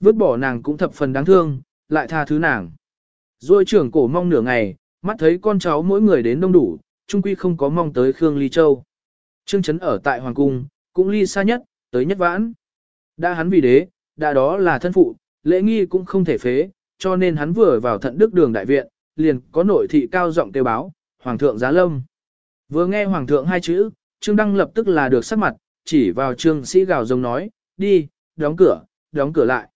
Vứt bỏ nàng cũng thập phần đáng thương, lại tha thứ nàng. Rồi trưởng cổ mong nửa ngày, mắt thấy con cháu mỗi người đến đông đủ, trung quy không có mong tới Khương Ly Châu. Trương Trấn ở tại Hoàng Cung, cũng ly xa nhất, tới nhất vãn. Đã hắn vì đế, đã đó là thân phụ, lễ nghi cũng không thể phế, cho nên hắn vừa vào thận đức đường đại viện, liền có nội thị cao giọng kêu báo, Hoàng thượng giá lâm. Vừa nghe Hoàng thượng hai chữ, Trương Đăng lập tức là được sắc mặt, chỉ vào Trương Sĩ gào giống nói, đi, đóng cửa, đóng cửa lại.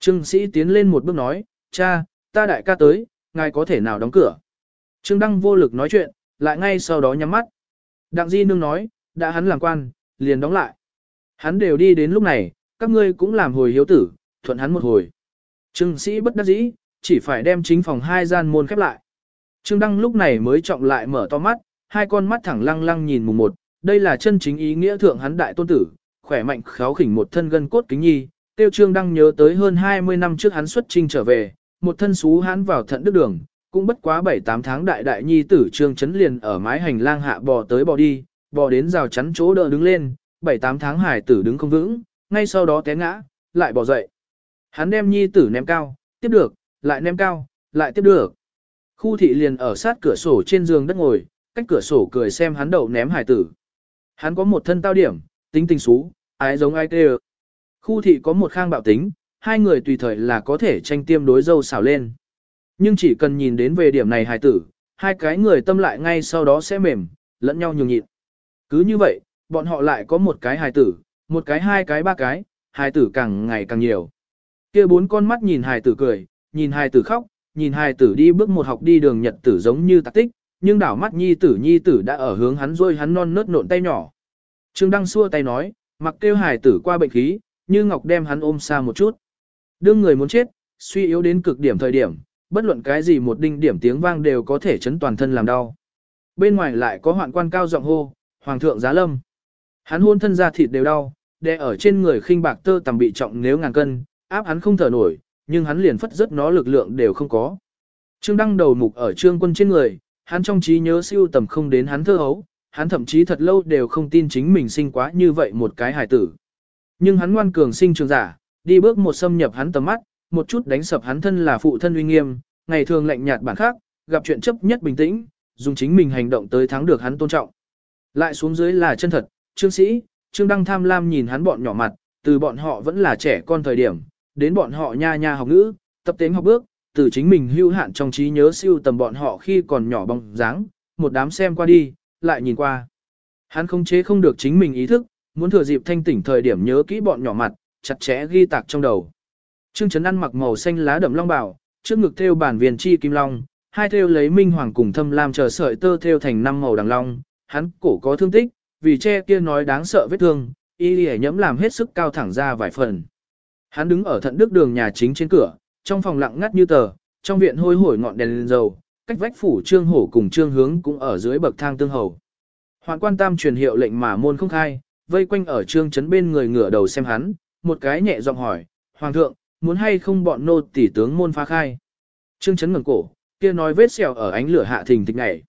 Trương Sĩ tiến lên một bước nói, cha, ta đại ca tới, ngài có thể nào đóng cửa. Trương Đăng vô lực nói chuyện, lại ngay sau đó nhắm mắt. Đặng Di Nương nói, đã hắn làm quan, liền đóng lại. Hắn đều đi đến lúc này, các ngươi cũng làm hồi hiếu tử, thuận hắn một hồi. Trương Sĩ bất đắc dĩ, chỉ phải đem chính phòng hai gian môn khép lại. Trương Đăng lúc này mới trọng lại mở to mắt, hai con mắt thẳng lăng lăng nhìn mùng một, đây là chân chính ý nghĩa thượng hắn đại tôn tử, khỏe mạnh kháo khỉnh một thân gân cốt kính nhi, tiêu Trương đang nhớ tới hơn 20 năm trước hắn xuất trinh trở về, một thân xú hắn vào thận đức đường, cũng bất quá 7-8 tháng đại đại nhi tử Trương Chấn liền ở mái hành lang hạ bò tới bò đi, bò đến rào chắn chỗ đỡ đứng lên, 7-8 tháng hải tử đứng không vững, ngay sau đó té ngã, lại bò dậy. Hắn đem nhi tử ném cao, tiếp được, lại ném cao, lại tiếp được. Khu thị liền ở sát cửa sổ trên giường đất ngồi, cách cửa sổ cười xem hắn đậu ném hải tử. Hắn có một thân tao điểm, tính tình xú, ái giống ai kêu. Khu thị có một khang bạo tính, hai người tùy thời là có thể tranh tiêm đối dâu xào lên. Nhưng chỉ cần nhìn đến về điểm này hài tử, hai cái người tâm lại ngay sau đó sẽ mềm, lẫn nhau nhường nhịn. Cứ như vậy, bọn họ lại có một cái hài tử, một cái hai cái ba cái, hài tử càng ngày càng nhiều. kia bốn con mắt nhìn hài tử cười, nhìn hài tử khóc, nhìn hài tử đi bước một học đi đường nhật tử giống như tạc tích, nhưng đảo mắt nhi tử nhi tử đã ở hướng hắn rôi hắn non nớt nộn tay nhỏ. Trương Đăng xua tay nói, mặc kêu hài tử qua bệnh khí, như ngọc đem hắn ôm xa một chút. Đương người muốn chết, suy yếu đến cực điểm thời điểm, bất luận cái gì một đinh điểm tiếng vang đều có thể chấn toàn thân làm đau. Bên ngoài lại có hoạn quan cao giọng hô, Hoàng thượng giá lâm. Hắn hôn thân ra thịt đều đau, đè ở trên người khinh bạc tơ tầm bị trọng nếu ngàn cân, áp hắn không thở nổi, nhưng hắn liền phất rất nó lực lượng đều không có. Trương đăng đầu mục ở trương quân trên người, hắn trong trí nhớ siêu tầm không đến hắn thơ hấu, hắn thậm chí thật lâu đều không tin chính mình sinh quá như vậy một cái hài tử. Nhưng hắn ngoan cường sinh trường giả, đi bước một xâm nhập hắn tầm mắt, một chút đánh sập hắn thân là phụ thân uy nghiêm, ngày thường lạnh nhạt bản khác, gặp chuyện chấp nhất bình tĩnh, dùng chính mình hành động tới thắng được hắn tôn trọng. Lại xuống dưới là chân thật, trương sĩ, trương đăng tham lam nhìn hắn bọn nhỏ mặt, từ bọn họ vẫn là trẻ con thời điểm, đến bọn họ nha nha học ngữ, tập tiếng học bước, từ chính mình hưu hạn trong trí nhớ siêu tầm bọn họ khi còn nhỏ bóng dáng, một đám xem qua đi, lại nhìn qua. Hắn không chế không được chính mình ý thức, muốn thừa dịp thanh tỉnh thời điểm nhớ kỹ bọn nhỏ mặt, chặt chẽ ghi tạc trong đầu. Trương Trấn ăn mặc màu xanh lá đậm long bảo, trước ngực thêu bản viền chi kim long, hai thêu lấy minh hoàng cùng thâm lam chờ sợi tơ thêu thành năm màu đằng long, hắn cổ có thương tích, vì che kia nói đáng sợ vết thương, y lìa nhẫm làm hết sức cao thẳng ra vài phần. Hắn đứng ở thận đức đường nhà chính trên cửa, trong phòng lặng ngắt như tờ, trong viện hôi hổi ngọn đèn lên dầu, cách vách phủ trương hổ cùng trương hướng cũng ở dưới bậc thang tương hầu. Hoạn quan tam truyền hiệu lệnh mà môn không khai, vây quanh ở trương chấn bên người ngửa đầu xem hắn, một cái nhẹ giọng hỏi, Hoàng thượng, muốn hay không bọn nô tỷ tướng môn phá khai. Trương chấn ngẩng cổ, kia nói vết sẹo ở ánh lửa hạ thình thịch nhảy.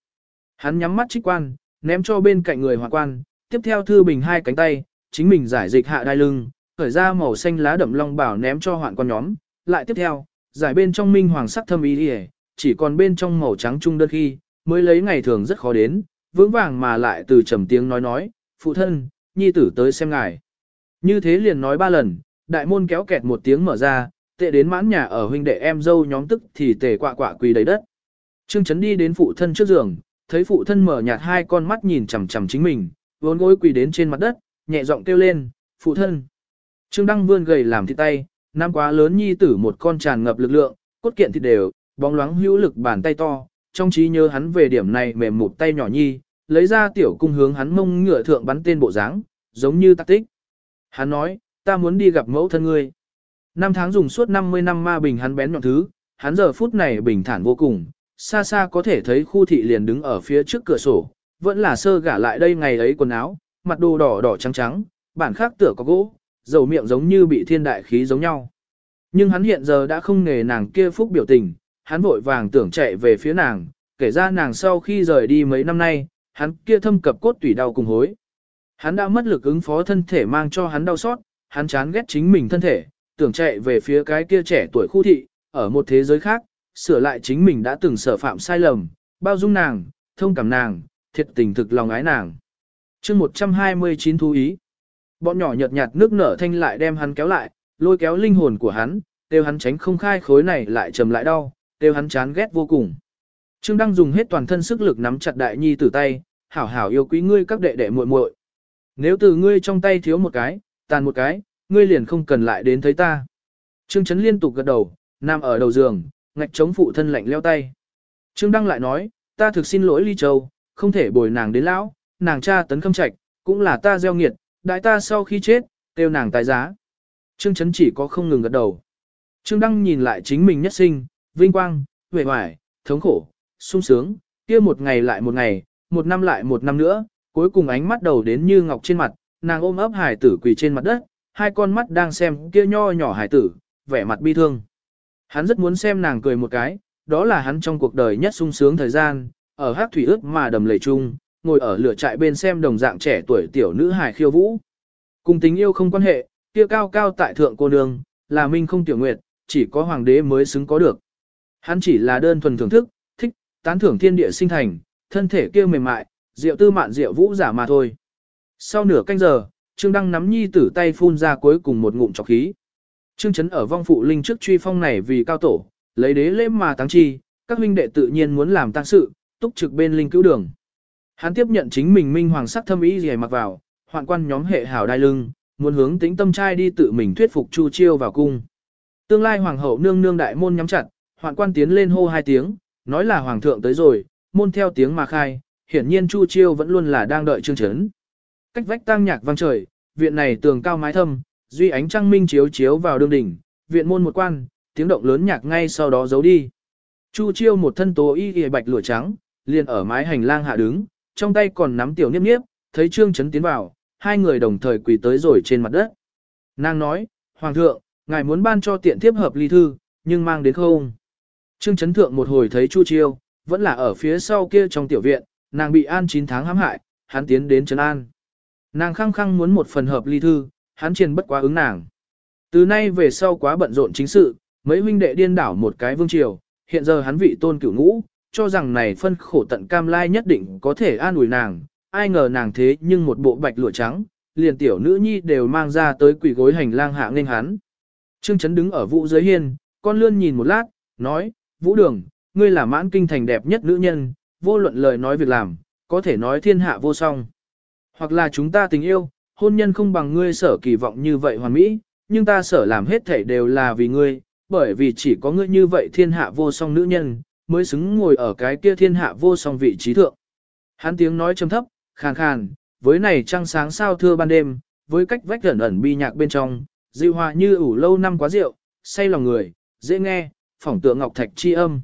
Hắn nhắm mắt trích quan, ném cho bên cạnh người hoàng quan, tiếp theo thư bình hai cánh tay, chính mình giải dịch hạ đai lưng, khởi ra màu xanh lá đậm long bảo ném cho hoạn quan nhóm, lại tiếp theo, giải bên trong minh hoàng sắc thâm ý đi chỉ còn bên trong màu trắng trung đơn khi, mới lấy ngày thường rất khó đến, vững vàng mà lại từ trầm tiếng nói nói, phụ thân, nhi tử tới xem ngài. Như thế liền nói ba lần, đại môn kéo kẹt một tiếng mở ra, tệ đến mãn nhà ở huynh đệ em dâu nhóm tức thì tề quạ quạ quỳ đầy đất. Trương Chấn đi đến phụ thân trước giường, thấy phụ thân mở nhạt hai con mắt nhìn chằm chằm chính mình, vốn gối quỳ đến trên mặt đất, nhẹ giọng kêu lên, phụ thân. Trương Đăng vươn gầy làm thịt tay, nam quá lớn nhi tử một con tràn ngập lực lượng, cốt kiện thịt đều, bóng loáng hữu lực bàn tay to, trong trí nhớ hắn về điểm này mềm một tay nhỏ nhi, lấy ra tiểu cung hướng hắn mông ngựa thượng bắn tên bộ dáng, giống như tạc tích. Hắn nói, ta muốn đi gặp mẫu thân ngươi. Năm tháng dùng suốt 50 năm ma bình hắn bén nhọn thứ, hắn giờ phút này bình thản vô cùng, xa xa có thể thấy khu thị liền đứng ở phía trước cửa sổ, vẫn là sơ gả lại đây ngày ấy quần áo, mặt đồ đỏ đỏ trắng trắng, bản khác tựa có gỗ, dầu miệng giống như bị thiên đại khí giống nhau. Nhưng hắn hiện giờ đã không nghề nàng kia phúc biểu tình, hắn vội vàng tưởng chạy về phía nàng, kể ra nàng sau khi rời đi mấy năm nay, hắn kia thâm cập cốt tủy đau cùng hối. Hắn đã mất lực ứng phó thân thể mang cho hắn đau xót, hắn chán ghét chính mình thân thể, tưởng chạy về phía cái kia trẻ tuổi khu thị, ở một thế giới khác, sửa lại chính mình đã từng sở phạm sai lầm, bao dung nàng, thông cảm nàng, thiệt tình thực lòng ái nàng. chương 129 thú ý. Bọn nhỏ nhợt nhạt nước nở thanh lại đem hắn kéo lại, lôi kéo linh hồn của hắn, đều hắn tránh không khai khối này lại trầm lại đau, đều hắn chán ghét vô cùng. Trương Đăng dùng hết toàn thân sức lực nắm chặt đại nhi tử tay, hảo hảo yêu quý ngươi các đệ đệ muội muội. Nếu từ ngươi trong tay thiếu một cái, tàn một cái, ngươi liền không cần lại đến thấy ta. Trương Chấn liên tục gật đầu, nằm ở đầu giường, ngạch chống phụ thân lạnh leo tay. Trương Đăng lại nói, ta thực xin lỗi Ly Châu, không thể bồi nàng đến lão, nàng cha tấn khâm trạch, cũng là ta gieo nghiệt, đại ta sau khi chết, tiêu nàng tài giá. Trương Chấn chỉ có không ngừng gật đầu. Trương Đăng nhìn lại chính mình nhất sinh, vinh quang, vẻ hoài, thống khổ, sung sướng, kia một ngày lại một ngày, một năm lại một năm nữa, cuối cùng ánh mắt đầu đến như ngọc trên mặt, nàng ôm ấp hải tử quỳ trên mặt đất, hai con mắt đang xem kia nho nhỏ hải tử, vẻ mặt bi thương. Hắn rất muốn xem nàng cười một cái, đó là hắn trong cuộc đời nhất sung sướng thời gian, ở hát thủy ướt mà đầm lầy chung, ngồi ở lửa trại bên xem đồng dạng trẻ tuổi tiểu nữ hài khiêu vũ. Cùng tình yêu không quan hệ, kia cao cao tại thượng cô nương, là minh không tiểu nguyệt, chỉ có hoàng đế mới xứng có được. Hắn chỉ là đơn thuần thưởng thức, thích, tán thưởng thiên địa sinh thành, thân thể kia mềm mại, rượu tư mạn rượu vũ giả mà thôi. Sau nửa canh giờ, Trương Đăng nắm nhi tử tay phun ra cuối cùng một ngụm trọc khí. Trương Chấn ở vong phụ linh trước truy phong này vì cao tổ, lấy đế lễ mà tăng chi, các huynh đệ tự nhiên muốn làm tăng sự, túc trực bên linh cứu đường. Hắn tiếp nhận chính mình minh hoàng sắc thâm ý gì mặc vào, hoạn quan nhóm hệ hảo đai lưng, muốn hướng tính tâm trai đi tự mình thuyết phục Chu Chiêu vào cung. Tương lai hoàng hậu nương nương đại môn nhắm chặt, hoạn quan tiến lên hô hai tiếng, nói là hoàng thượng tới rồi, môn theo tiếng mà khai, hiển nhiên Chu Chiêu vẫn luôn là đang đợi Trương Chấn. Cách vách tang nhạc vang trời, viện này tường cao mái thâm, duy ánh trăng minh chiếu chiếu vào đường đỉnh, viện môn một quan, tiếng động lớn nhạc ngay sau đó giấu đi. Chu Chiêu một thân tố y y bạch lụa trắng, liền ở mái hành lang hạ đứng, trong tay còn nắm tiểu niếp niếp, thấy Trương Chấn tiến vào, hai người đồng thời quỳ tới rồi trên mặt đất. Nàng nói, Hoàng thượng, ngài muốn ban cho tiện thiếp hợp ly thư, nhưng mang đến không. Trương Chấn Thượng một hồi thấy Chu Chiêu, vẫn là ở phía sau kia trong tiểu viện, nàng bị an 9 tháng hãm hại, hắn tiến đến Trấn An. Nàng khăng khăng muốn một phần hợp ly thư, hắn triền bất quá ứng nàng. Từ nay về sau quá bận rộn chính sự, mấy huynh đệ điên đảo một cái vương triều, hiện giờ hắn vị tôn cửu ngũ, cho rằng này phân khổ tận cam lai nhất định có thể an ủi nàng, ai ngờ nàng thế nhưng một bộ bạch lụa trắng, liền tiểu nữ nhi đều mang ra tới quỷ gối hành lang hạ nghênh hắn. Trương Chấn đứng ở vũ dưới hiên, con lươn nhìn một lát, nói, vũ đường, ngươi là mãn kinh thành đẹp nhất nữ nhân, vô luận lời nói việc làm, có thể nói thiên hạ vô song. Hoặc là chúng ta tình yêu, hôn nhân không bằng ngươi sở kỳ vọng như vậy hoàn mỹ, nhưng ta sở làm hết thảy đều là vì ngươi, bởi vì chỉ có ngươi như vậy thiên hạ vô song nữ nhân, mới xứng ngồi ở cái kia thiên hạ vô song vị trí thượng. Hắn tiếng nói trầm thấp, khàn khàn, với này trăng sáng sao thưa ban đêm, với cách vách ẩn ẩn bi nhạc bên trong, dịu hòa như ủ lâu năm quá rượu, say lòng người, dễ nghe, phỏng tượng ngọc thạch chi âm.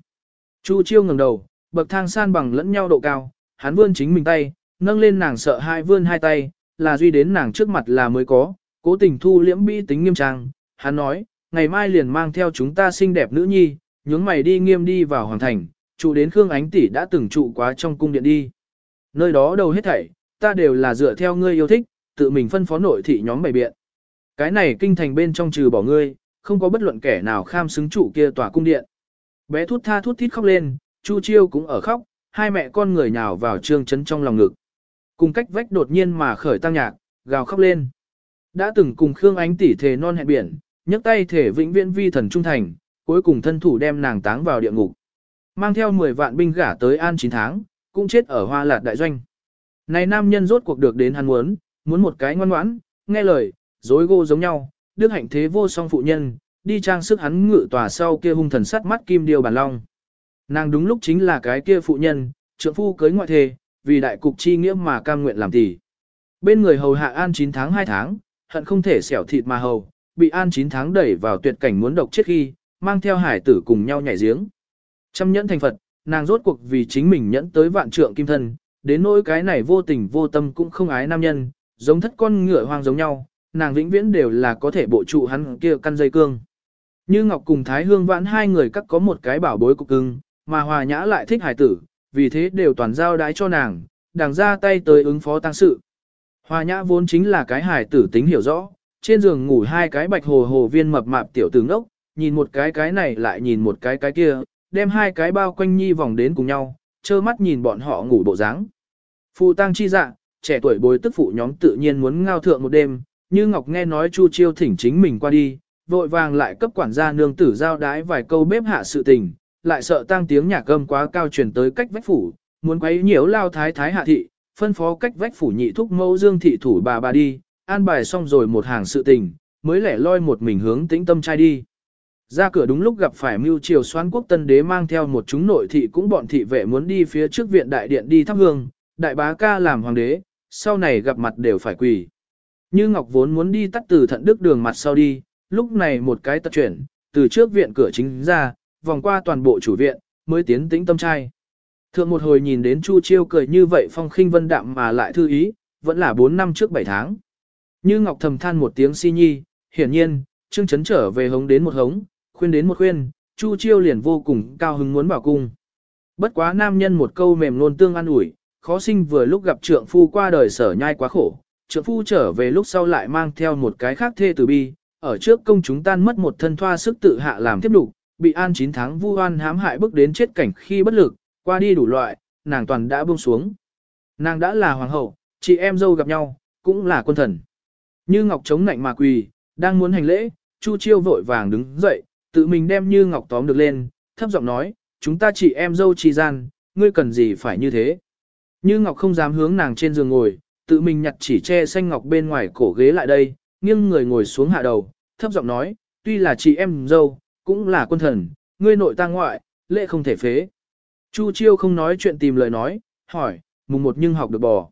Chu chiêu ngẩng đầu, bậc thang san bằng lẫn nhau độ cao, hắn vươn chính mình tay, nâng lên nàng sợ hai vươn hai tay, là duy đến nàng trước mặt là mới có, cố tình thu liễm bi tính nghiêm trang. Hắn nói, ngày mai liền mang theo chúng ta xinh đẹp nữ nhi, nhướng mày đi nghiêm đi vào hoàng thành, trụ đến Khương Ánh tỷ đã từng trụ quá trong cung điện đi. Nơi đó đầu hết thảy, ta đều là dựa theo ngươi yêu thích, tự mình phân phó nội thị nhóm bày biện. Cái này kinh thành bên trong trừ bỏ ngươi, không có bất luận kẻ nào kham xứng trụ kia tòa cung điện. Bé thút tha thút thít khóc lên, Chu Chiêu cũng ở khóc, hai mẹ con người nhào vào trương chấn trong lòng ngực. Cùng cách vách đột nhiên mà khởi tăng nhạc, gào khóc lên. Đã từng cùng Khương Ánh tỷ thề non hẹn biển, nhấc tay thể vĩnh viễn vi thần trung thành, cuối cùng thân thủ đem nàng táng vào địa ngục. Mang theo 10 vạn binh gả tới an 9 tháng, cũng chết ở hoa lạt đại doanh. Này nam nhân rốt cuộc được đến hắn muốn, muốn một cái ngoan ngoãn, nghe lời, dối gô giống nhau, đức hạnh thế vô song phụ nhân, đi trang sức hắn ngự tòa sau kia hung thần sắt mắt kim điêu bản long. Nàng đúng lúc chính là cái kia phụ nhân, trượng phu cưới ngoại thề, vì đại cục chi nghĩa mà cam nguyện làm tỷ. Bên người hầu hạ an 9 tháng 2 tháng, hận không thể xẻo thịt mà hầu, bị an 9 tháng đẩy vào tuyệt cảnh muốn độc chết khi, mang theo hải tử cùng nhau nhảy giếng. Trăm nhẫn thành Phật, nàng rốt cuộc vì chính mình nhẫn tới vạn trượng kim thân, đến nỗi cái này vô tình vô tâm cũng không ái nam nhân, giống thất con ngựa hoang giống nhau, nàng vĩnh viễn đều là có thể bộ trụ hắn kia căn dây cương. Như Ngọc cùng Thái Hương vãn hai người các có một cái bảo bối cục cưng, mà Hòa Nhã lại thích hải tử, vì thế đều toàn giao đái cho nàng, đàng ra tay tới ứng phó tăng sự. Hòa Nhã vốn chính là cái hải tử tính hiểu rõ, trên giường ngủ hai cái bạch hồ hồ viên mập mạp tiểu tử ngốc, nhìn một cái cái này lại nhìn một cái cái kia, đem hai cái bao quanh nhi vòng đến cùng nhau, trơ mắt nhìn bọn họ ngủ bộ dáng. Phụ tang chi dạ, trẻ tuổi bối tức phụ nhóm tự nhiên muốn ngao thượng một đêm, như Ngọc nghe nói Chu Chiêu thỉnh chính mình qua đi, vội vàng lại cấp quản gia nương tử giao đái vài câu bếp hạ sự tình, lại sợ tang tiếng nhạc âm quá cao truyền tới cách vách phủ, muốn quấy nhiễu lao thái thái hạ thị, phân phó cách vách phủ nhị thúc mẫu dương thị thủ bà bà đi, an bài xong rồi một hàng sự tình, mới lẻ loi một mình hướng tĩnh tâm trai đi. Ra cửa đúng lúc gặp phải mưu triều xoán quốc tân đế mang theo một chúng nội thị cũng bọn thị vệ muốn đi phía trước viện đại điện đi thắp hương, đại bá ca làm hoàng đế, sau này gặp mặt đều phải quỳ. Như Ngọc vốn muốn đi tắt từ thận đức đường mặt sau đi, lúc này một cái tật chuyển, từ trước viện cửa chính ra, vòng qua toàn bộ chủ viện, mới tiến tĩnh tâm trai. Thượng một hồi nhìn đến Chu Chiêu cười như vậy phong khinh vân đạm mà lại thư ý, vẫn là 4 năm trước 7 tháng. Như Ngọc thầm than một tiếng si nhi, hiển nhiên, Trương Chấn trở về hống đến một hống, khuyên đến một khuyên, Chu Chiêu liền vô cùng cao hứng muốn bảo cung. Bất quá nam nhân một câu mềm luôn tương an ủi, khó sinh vừa lúc gặp trượng phu qua đời sở nhai quá khổ, trượng phu trở về lúc sau lại mang theo một cái khác thê từ bi, ở trước công chúng tan mất một thân thoa sức tự hạ làm tiếp đủ, bị an 9 tháng vu oan hãm hại bước đến chết cảnh khi bất lực, qua đi đủ loại, nàng toàn đã buông xuống. Nàng đã là hoàng hậu, chị em dâu gặp nhau, cũng là quân thần. Như Ngọc chống nạnh mà quỳ, đang muốn hành lễ, Chu Chiêu vội vàng đứng dậy, tự mình đem Như Ngọc tóm được lên, thấp giọng nói, chúng ta chị em dâu chi gian, ngươi cần gì phải như thế. Như Ngọc không dám hướng nàng trên giường ngồi, tự mình nhặt chỉ che xanh ngọc bên ngoài cổ ghế lại đây, nghiêng người ngồi xuống hạ đầu, thấp giọng nói, tuy là chị em dâu, cũng là quân thần, ngươi nội ta ngoại, lệ không thể phế. Chu Chiêu không nói chuyện tìm lời nói, hỏi, mùng một nhưng học được bò.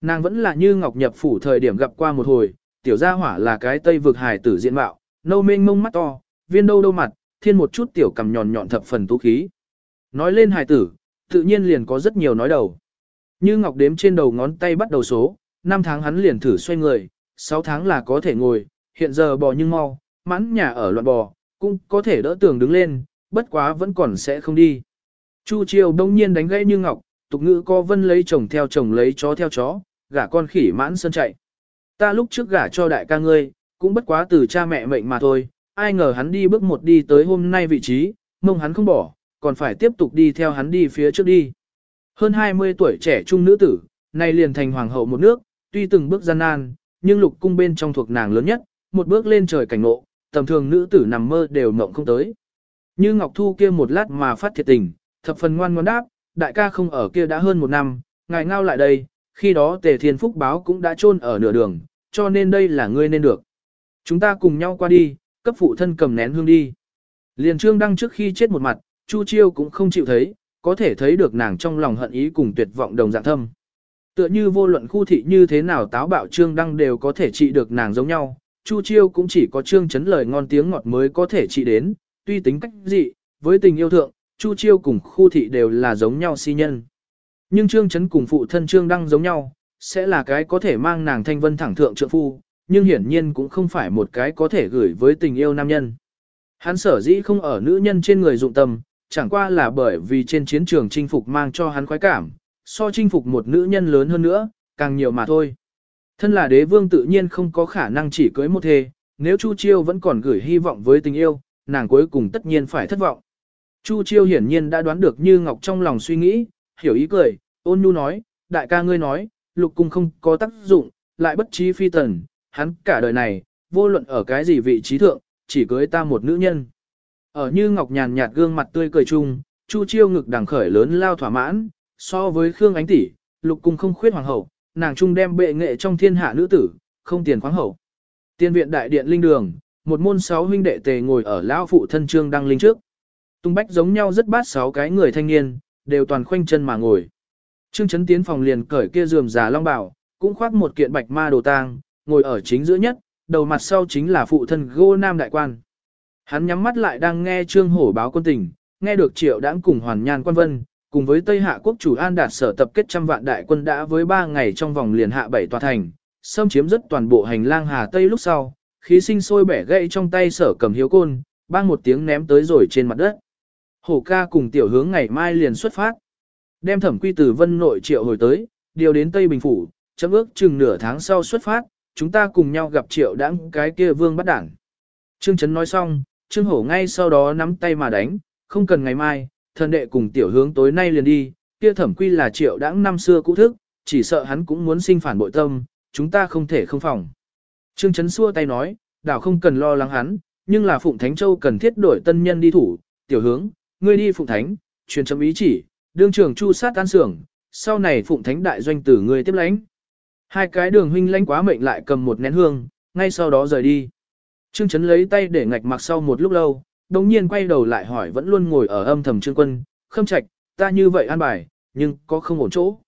Nàng vẫn là như Ngọc nhập phủ thời điểm gặp qua một hồi, tiểu gia hỏa là cái tây vực hài tử diện mạo, nâu mênh mông mắt to, viên đâu đâu mặt, thiên một chút tiểu cầm nhọn nhọn thập phần tú khí. Nói lên hài tử, tự nhiên liền có rất nhiều nói đầu. Như Ngọc đếm trên đầu ngón tay bắt đầu số, năm tháng hắn liền thử xoay người, 6 tháng là có thể ngồi, hiện giờ bò nhưng mau, mãn nhà ở loạn bò, cũng có thể đỡ tường đứng lên, bất quá vẫn còn sẽ không đi. Chu Triều đông nhiên đánh gãy Như Ngọc, tục ngữ co vân lấy chồng theo chồng lấy chó theo chó, gả con khỉ mãn sơn chạy. Ta lúc trước gả cho đại ca ngươi, cũng bất quá từ cha mẹ mệnh mà thôi, ai ngờ hắn đi bước một đi tới hôm nay vị trí, mông hắn không bỏ, còn phải tiếp tục đi theo hắn đi phía trước đi. Hơn 20 tuổi trẻ trung nữ tử, nay liền thành hoàng hậu một nước, tuy từng bước gian nan, nhưng lục cung bên trong thuộc nàng lớn nhất, một bước lên trời cảnh ngộ, tầm thường nữ tử nằm mơ đều mộng không tới. Như Ngọc Thu kia một lát mà phát thiệt tình, thập phần ngoan ngoãn đáp, đại ca không ở kia đã hơn một năm, ngài ngao lại đây, khi đó tề thiên phúc báo cũng đã chôn ở nửa đường, cho nên đây là ngươi nên được. Chúng ta cùng nhau qua đi, cấp phụ thân cầm nén hương đi. Liền trương đăng trước khi chết một mặt, Chu Chiêu cũng không chịu thấy, có thể thấy được nàng trong lòng hận ý cùng tuyệt vọng đồng dạng thâm. Tựa như vô luận khu thị như thế nào táo bạo trương đăng đều có thể trị được nàng giống nhau, Chu Chiêu cũng chỉ có trương chấn lời ngon tiếng ngọt mới có thể trị đến, tuy tính cách dị, với tình yêu thượng, Chu Chiêu cùng khu thị đều là giống nhau si nhân. Nhưng trương chấn cùng phụ thân trương đăng giống nhau, sẽ là cái có thể mang nàng thanh vân thẳng thượng trượng phu, nhưng hiển nhiên cũng không phải một cái có thể gửi với tình yêu nam nhân. Hắn sở dĩ không ở nữ nhân trên người dụng tâm, chẳng qua là bởi vì trên chiến trường chinh phục mang cho hắn khoái cảm, so chinh phục một nữ nhân lớn hơn nữa, càng nhiều mà thôi. Thân là đế vương tự nhiên không có khả năng chỉ cưới một thê, nếu Chu Chiêu vẫn còn gửi hy vọng với tình yêu, nàng cuối cùng tất nhiên phải thất vọng. Chu Chiêu hiển nhiên đã đoán được Như Ngọc trong lòng suy nghĩ, hiểu ý cười, ôn nhu nói, đại ca ngươi nói, lục cung không có tác dụng, lại bất trí phi tần, hắn cả đời này, vô luận ở cái gì vị trí thượng, chỉ cưới ta một nữ nhân. Ở như ngọc nhàn nhạt gương mặt tươi cười chung, Chu Chiêu ngực đằng khởi lớn lao thỏa mãn, so với Khương Ánh tỷ, Lục Cung không khuyết hoàng hậu, nàng trung đem bệ nghệ trong thiên hạ nữ tử, không tiền khoáng hậu. Tiên viện đại điện linh đường, một môn sáu huynh đệ tề ngồi ở lão phụ thân trương đăng linh trước. Tung bách giống nhau rất bát sáu cái người thanh niên, đều toàn khoanh chân mà ngồi. Trương chấn tiến phòng liền cởi kia giường già long bảo, cũng khoác một kiện bạch ma đồ tang, ngồi ở chính giữa nhất, đầu mặt sau chính là phụ thân gô nam đại quan. Hắn nhắm mắt lại đang nghe trương hổ báo quân tình, nghe được triệu đãng cùng hoàn nhan quan vân, cùng với Tây Hạ quốc chủ An Đạt sở tập kết trăm vạn đại quân đã với ba ngày trong vòng liền hạ bảy tòa thành, xâm chiếm rất toàn bộ hành lang Hà Tây lúc sau, khí sinh sôi bẻ gãy trong tay sở cầm hiếu côn, bang một tiếng ném tới rồi trên mặt đất. Hổ ca cùng tiểu hướng ngày mai liền xuất phát. Đem thẩm quy từ vân nội triệu hồi tới, điều đến Tây Bình Phủ, chấm ước chừng nửa tháng sau xuất phát, chúng ta cùng nhau gặp triệu đãng cái kia vương bắt đảng. Trương Trấn nói xong, Trương Hổ ngay sau đó nắm tay mà đánh, không cần ngày mai, thần đệ cùng tiểu hướng tối nay liền đi, kia thẩm quy là triệu đãng năm xưa cũ thức, chỉ sợ hắn cũng muốn sinh phản bội tâm, chúng ta không thể không phòng. Trương Trấn xua tay nói, đảo không cần lo lắng hắn, nhưng là Phụng Thánh Châu cần thiết đổi tân nhân đi thủ, tiểu hướng, ngươi đi Phụng Thánh, truyền chấm ý chỉ, đương trưởng chu sát tan sưởng, sau này Phụng Thánh đại doanh tử ngươi tiếp lãnh. Hai cái đường huynh lãnh quá mệnh lại cầm một nén hương, ngay sau đó rời đi. Trương Trấn lấy tay để ngạch mặc sau một lúc lâu, đồng nhiên quay đầu lại hỏi vẫn luôn ngồi ở âm thầm Trương Quân, khâm trạch, ta như vậy an bài, nhưng có không ổn chỗ.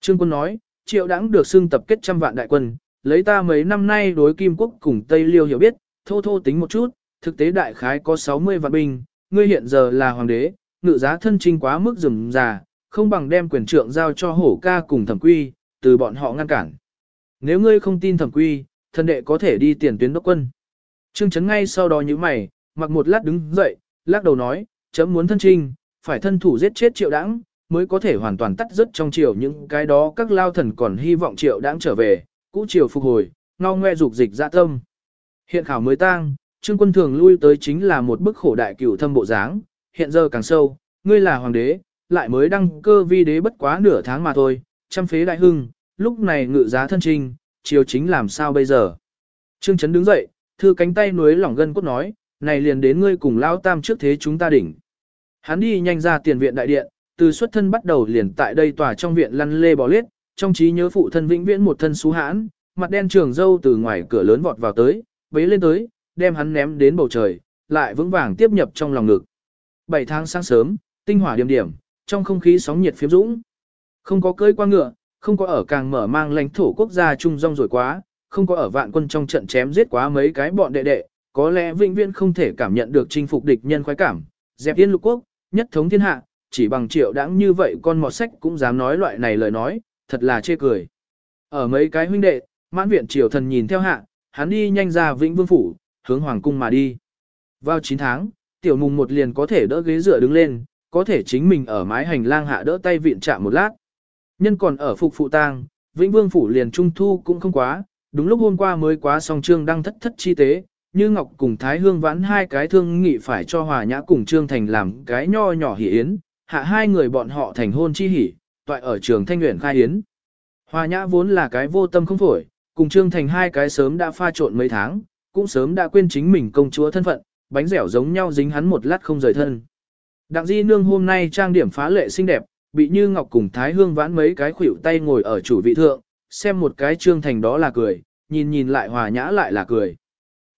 Trương Quân nói, triệu đãng được xưng tập kết trăm vạn đại quân, lấy ta mấy năm nay đối Kim Quốc cùng Tây Liêu hiểu biết, thô thô tính một chút, thực tế đại khái có 60 vạn binh, ngươi hiện giờ là hoàng đế, ngự giá thân trinh quá mức rừng già, không bằng đem quyền trượng giao cho hổ ca cùng thẩm quy, từ bọn họ ngăn cản. Nếu ngươi không tin thẩm quy, thân đệ có thể đi tiền tuyến đốc quân. Trương Trấn ngay sau đó như mày, mặc một lát đứng dậy, lắc đầu nói, chấm muốn thân trinh, phải thân thủ giết chết triệu đãng, mới có thể hoàn toàn tắt rất trong triều những cái đó các lao thần còn hy vọng triệu đãng trở về, cũ triều phục hồi, ngao ngoe dục dịch dạ tâm. Hiện khảo mới tang, trương quân thường lui tới chính là một bức khổ đại cửu thâm bộ dáng, hiện giờ càng sâu, ngươi là hoàng đế, lại mới đăng cơ vi đế bất quá nửa tháng mà thôi, trăm phế đại hưng, lúc này ngự giá thân trinh, triều chính làm sao bây giờ. Trương Trấn đứng dậy, thư cánh tay núi lỏng gân cốt nói, này liền đến ngươi cùng Lão tam trước thế chúng ta đỉnh. Hắn đi nhanh ra tiền viện đại điện, từ xuất thân bắt đầu liền tại đây tòa trong viện lăn lê bò lết, trong trí nhớ phụ thân vĩnh viễn một thân xú hãn, mặt đen trường dâu từ ngoài cửa lớn vọt vào tới, bế lên tới, đem hắn ném đến bầu trời, lại vững vàng tiếp nhập trong lòng ngực. Bảy tháng sáng sớm, tinh hỏa điểm điểm, trong không khí sóng nhiệt phiếm dũng. Không có cưỡi qua ngựa, không có ở càng mở mang lãnh thổ quốc gia trung rong rồi quá, không có ở vạn quân trong trận chém giết quá mấy cái bọn đệ đệ, có lẽ vĩnh viễn không thể cảm nhận được chinh phục địch nhân khoái cảm, dẹp yên lục quốc, nhất thống thiên hạ, chỉ bằng triệu đãng như vậy con mọt sách cũng dám nói loại này lời nói, thật là chê cười. Ở mấy cái huynh đệ, mãn viện triều thần nhìn theo hạ, hắn đi nhanh ra vĩnh vương phủ, hướng hoàng cung mà đi. Vào 9 tháng, tiểu mùng một liền có thể đỡ ghế dựa đứng lên, có thể chính mình ở mái hành lang hạ đỡ tay viện chạm một lát. Nhân còn ở phục phụ tang, vĩnh vương phủ liền trung thu cũng không quá, đúng lúc hôm qua mới quá xong trương đang thất thất chi tế, như Ngọc cùng Thái Hương vãn hai cái thương nghị phải cho Hòa Nhã cùng Trương Thành làm cái nho nhỏ hỷ yến, hạ hai người bọn họ thành hôn chi hỉ, toại ở trường Thanh Nguyện khai yến. Hòa Nhã vốn là cái vô tâm không phổi, cùng Trương Thành hai cái sớm đã pha trộn mấy tháng, cũng sớm đã quên chính mình công chúa thân phận, bánh dẻo giống nhau dính hắn một lát không rời thân. Đặng Di Nương hôm nay trang điểm phá lệ xinh đẹp, bị Như Ngọc cùng Thái Hương vãn mấy cái khuỷu tay ngồi ở chủ vị thượng, xem một cái Trương Thành đó là cười, nhìn nhìn lại Hòa Nhã lại là cười.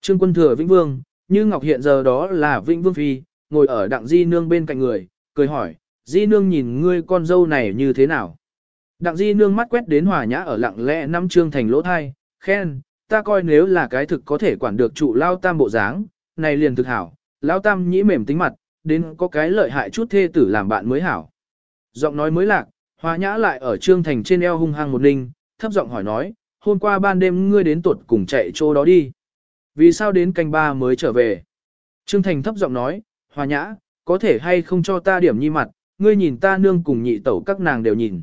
Trương quân thừa Vĩnh Vương, Như Ngọc hiện giờ đó là Vĩnh Vương Phi, ngồi ở Đặng Di Nương bên cạnh người, cười hỏi, Di Nương nhìn ngươi con dâu này như thế nào? Đặng Di Nương mắt quét đến Hòa Nhã ở lặng lẽ năm Trương Thành lỗ thai, khen, ta coi nếu là cái thực có thể quản được trụ lao tam bộ dáng, này liền thực hảo, lao tam nhĩ mềm tính mặt, đến có cái lợi hại chút thê tử làm bạn mới hảo. Giọng nói mới lạc, Hòa Nhã lại ở Trương Thành trên eo hung hăng một ninh, thấp giọng hỏi nói, hôm qua ban đêm ngươi đến tuột cùng chạy chỗ đó đi. Vì sao đến canh ba mới trở về? Trương Thành thấp giọng nói, Hòa Nhã, có thể hay không cho ta điểm nhi mặt, ngươi nhìn ta nương cùng nhị tẩu các nàng đều nhìn.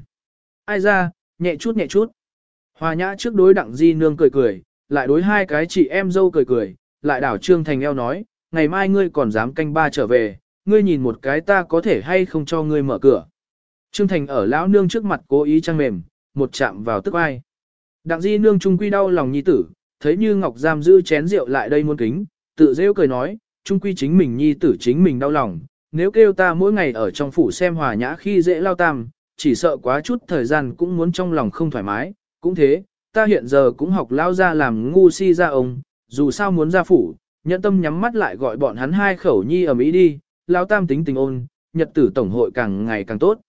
Ai ra, nhẹ chút nhẹ chút. Hòa Nhã trước đối đặng di nương cười cười, lại đối hai cái chị em dâu cười cười, lại đảo Trương Thành eo nói, ngày mai ngươi còn dám canh ba trở về, ngươi nhìn một cái ta có thể hay không cho ngươi mở cửa. Trương Thành ở lão nương trước mặt cố ý trăng mềm, một chạm vào tức ai. Đặng di nương trung quy đau lòng nhi tử, thấy như Ngọc giam giữ chén rượu lại đây muôn kính, tự rêu cười nói, trung quy chính mình nhi tử chính mình đau lòng, nếu kêu ta mỗi ngày ở trong phủ xem hòa nhã khi dễ lao tam, chỉ sợ quá chút thời gian cũng muốn trong lòng không thoải mái, cũng thế, ta hiện giờ cũng học lao ra làm ngu si ra ông, dù sao muốn ra phủ, nhận tâm nhắm mắt lại gọi bọn hắn hai khẩu nhi ở Mỹ đi, lao tam tính tình ôn, nhật tử tổng hội càng ngày càng tốt.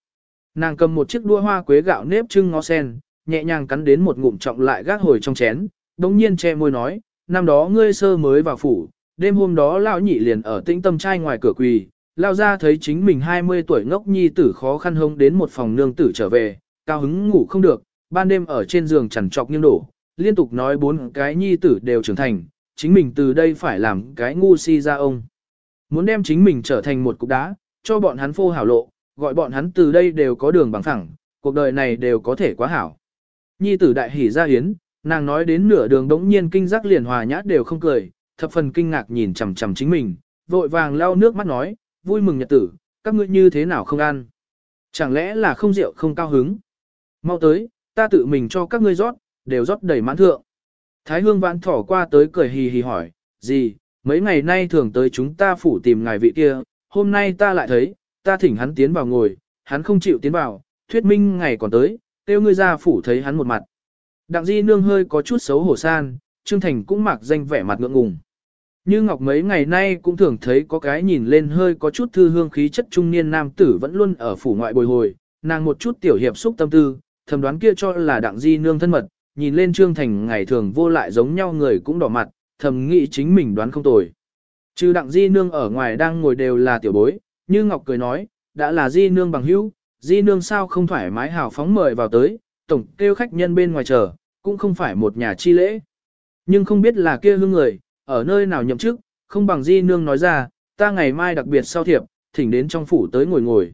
Nàng cầm một chiếc đua hoa quế gạo nếp trưng ngó sen, nhẹ nhàng cắn đến một ngụm trọng lại gác hồi trong chén, đống nhiên che môi nói, năm đó ngươi sơ mới vào phủ, đêm hôm đó lão nhị liền ở tĩnh tâm trai ngoài cửa quỳ, lao ra thấy chính mình 20 tuổi ngốc nhi tử khó khăn hông đến một phòng nương tử trở về, cao hứng ngủ không được, ban đêm ở trên giường chằn trọc nghiêng đổ, liên tục nói bốn cái nhi tử đều trưởng thành, chính mình từ đây phải làm cái ngu si ra ông. Muốn đem chính mình trở thành một cục đá, cho bọn hắn phô hảo lộ, gọi bọn hắn từ đây đều có đường bằng phẳng, cuộc đời này đều có thể quá hảo. Nhi tử đại hỉ ra hiến, Nàng nói đến nửa đường đống nhiên kinh giác liền hòa nhã đều không cười, thập phần kinh ngạc nhìn chằm chằm chính mình, vội vàng lau nước mắt nói, vui mừng nhật tử, các ngươi như thế nào không ăn. Chẳng lẽ là không rượu không cao hứng. Mau tới, ta tự mình cho các ngươi rót, đều rót đầy mãn thượng. Thái hương vãn thỏ qua tới cười hì hì hỏi, gì, mấy ngày nay thường tới chúng ta phủ tìm ngài vị kia, hôm nay ta lại thấy, ta thỉnh hắn tiến vào ngồi, hắn không chịu tiến vào, thuyết minh ngày còn tới, tiêu ngươi ra phủ thấy hắn một mặt. Đặng di nương hơi có chút xấu hổ san, Trương Thành cũng mặc danh vẻ mặt ngượng ngùng. Như Ngọc mấy ngày nay cũng thường thấy có cái nhìn lên hơi có chút thư hương khí chất trung niên nam tử vẫn luôn ở phủ ngoại bồi hồi, nàng một chút tiểu hiệp xúc tâm tư, thầm đoán kia cho là đặng di nương thân mật, nhìn lên Trương Thành ngày thường vô lại giống nhau người cũng đỏ mặt, thầm nghĩ chính mình đoán không tồi. Trừ đặng di nương ở ngoài đang ngồi đều là tiểu bối, như Ngọc cười nói, đã là di nương bằng hữu, di nương sao không thoải mái hào phóng mời vào tới, tổng kêu khách nhân bên ngoài chờ, cũng không phải một nhà chi lễ. Nhưng không biết là kia hương người, ở nơi nào nhậm chức, không bằng di nương nói ra, ta ngày mai đặc biệt sau thiệp, thỉnh đến trong phủ tới ngồi ngồi.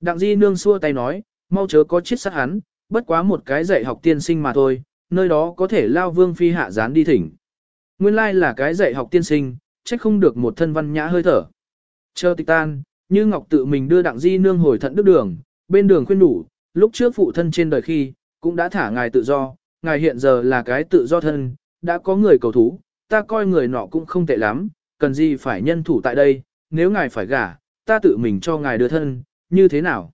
Đặng di nương xua tay nói, mau chớ có chiết sát hắn, bất quá một cái dạy học tiên sinh mà thôi, nơi đó có thể lao vương phi hạ gián đi thỉnh. Nguyên lai là cái dạy học tiên sinh, trách không được một thân văn nhã hơi thở. Chờ tịch tan, như Ngọc tự mình đưa đặng di nương hồi thận đức đường, bên đường khuyên đủ, lúc trước phụ thân trên đời khi, cũng đã thả ngài tự do, ngài hiện giờ là cái tự do thân, đã có người cầu thú, ta coi người nọ cũng không tệ lắm, cần gì phải nhân thủ tại đây, nếu ngài phải gả, ta tự mình cho ngài đưa thân, như thế nào?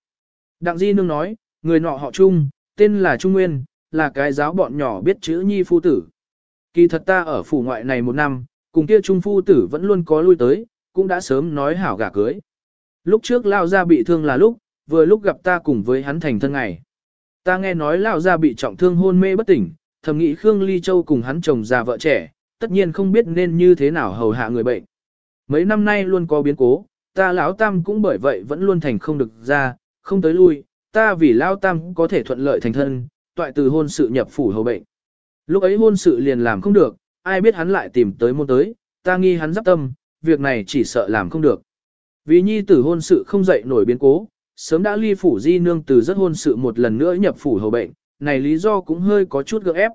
Đặng Di Nương nói, người nọ họ Trung, tên là Trung Nguyên, là cái giáo bọn nhỏ biết chữ nhi phu tử. Kỳ thật ta ở phủ ngoại này một năm, cùng kia Trung phu tử vẫn luôn có lui tới, cũng đã sớm nói hảo gả cưới. Lúc trước lao ra bị thương là lúc, vừa lúc gặp ta cùng với hắn thành thân ngày. Ta nghe nói lão gia bị trọng thương hôn mê bất tỉnh, thầm nghĩ Khương Ly Châu cùng hắn chồng già vợ trẻ, tất nhiên không biết nên như thế nào hầu hạ người bệnh. Mấy năm nay luôn có biến cố, ta lão tam cũng bởi vậy vẫn luôn thành không được ra, không tới lui, ta vì lão tam có thể thuận lợi thành thân, toại từ hôn sự nhập phủ hầu bệnh. Lúc ấy hôn sự liền làm không được, ai biết hắn lại tìm tới môn tới, ta nghi hắn giáp tâm, việc này chỉ sợ làm không được. Vì nhi tử hôn sự không dậy nổi biến cố, sớm đã ly phủ di nương từ rất hôn sự một lần nữa nhập phủ hầu bệnh, này lý do cũng hơi có chút gượng ép.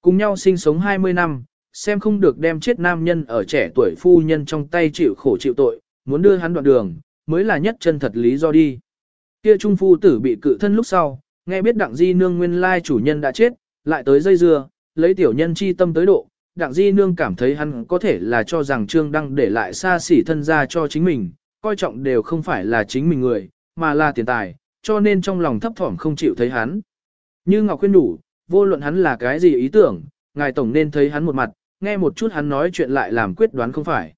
Cùng nhau sinh sống 20 năm, xem không được đem chết nam nhân ở trẻ tuổi phu nhân trong tay chịu khổ chịu tội, muốn đưa hắn đoạn đường, mới là nhất chân thật lý do đi. Kia trung phu tử bị cự thân lúc sau, nghe biết đặng di nương nguyên lai chủ nhân đã chết, lại tới dây dưa, lấy tiểu nhân chi tâm tới độ, đặng di nương cảm thấy hắn có thể là cho rằng trương đăng để lại xa xỉ thân ra cho chính mình, coi trọng đều không phải là chính mình người, mà là tiền tài, cho nên trong lòng thấp thỏm không chịu thấy hắn. Như Ngọc khuyên đủ, vô luận hắn là cái gì ý tưởng, ngài tổng nên thấy hắn một mặt, nghe một chút hắn nói chuyện lại làm quyết đoán không phải.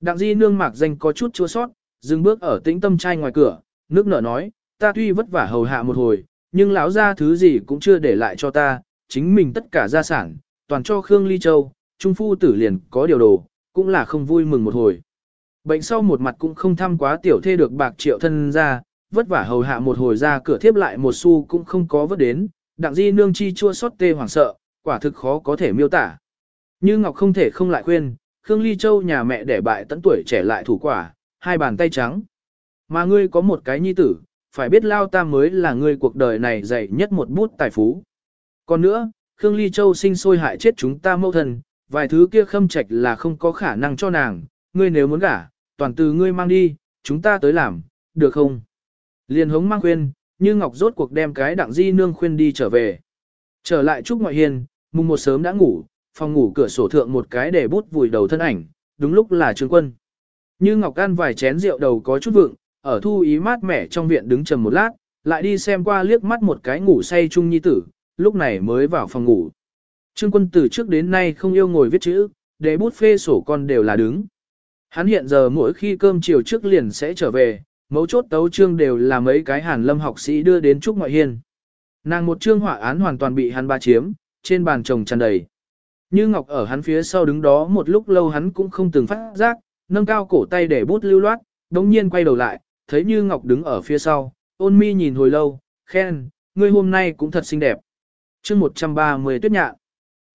Đặng di nương mạc danh có chút chua sót, dừng bước ở tĩnh tâm trai ngoài cửa, nước nở nói, ta tuy vất vả hầu hạ một hồi, nhưng lão ra thứ gì cũng chưa để lại cho ta, chính mình tất cả gia sản, toàn cho Khương Ly Châu, trung phu tử liền có điều đồ, cũng là không vui mừng một hồi. Bệnh sau một mặt cũng không thăm quá tiểu thê được bạc triệu thân ra, vất vả hầu hạ một hồi ra cửa thiếp lại một xu cũng không có vớt đến, đặng di nương chi chua xót tê hoảng sợ, quả thực khó có thể miêu tả. Như Ngọc không thể không lại khuyên, Khương Ly Châu nhà mẹ để bại tận tuổi trẻ lại thủ quả, hai bàn tay trắng. Mà ngươi có một cái nhi tử, phải biết lao ta mới là ngươi cuộc đời này dạy nhất một bút tài phú. Còn nữa, Khương Ly Châu sinh sôi hại chết chúng ta mâu thần, vài thứ kia khâm trạch là không có khả năng cho nàng, ngươi nếu muốn gả, toàn từ ngươi mang đi, chúng ta tới làm, được không? Liên hống mang khuyên, như Ngọc rốt cuộc đem cái đặng di nương khuyên đi trở về. Trở lại Trúc Ngoại Hiền, mùng một sớm đã ngủ, phòng ngủ cửa sổ thượng một cái để bút vùi đầu thân ảnh, đúng lúc là Trương Quân. Như Ngọc ăn vài chén rượu đầu có chút vượng, ở thu ý mát mẻ trong viện đứng trầm một lát, lại đi xem qua liếc mắt một cái ngủ say chung nhi tử, lúc này mới vào phòng ngủ. Trương Quân từ trước đến nay không yêu ngồi viết chữ, để bút phê sổ con đều là đứng. Hắn hiện giờ mỗi khi cơm chiều trước liền sẽ trở về, mấu chốt tấu chương đều là mấy cái hàn lâm học sĩ đưa đến Trúc Ngoại Hiên. Nàng một chương họa án hoàn toàn bị hắn ba chiếm, trên bàn chồng tràn đầy. Như Ngọc ở hắn phía sau đứng đó một lúc lâu hắn cũng không từng phát giác, nâng cao cổ tay để bút lưu loát, đống nhiên quay đầu lại, thấy Như Ngọc đứng ở phía sau, ôn mi nhìn hồi lâu, khen, ngươi hôm nay cũng thật xinh đẹp. chương 130 tuyết nhạn,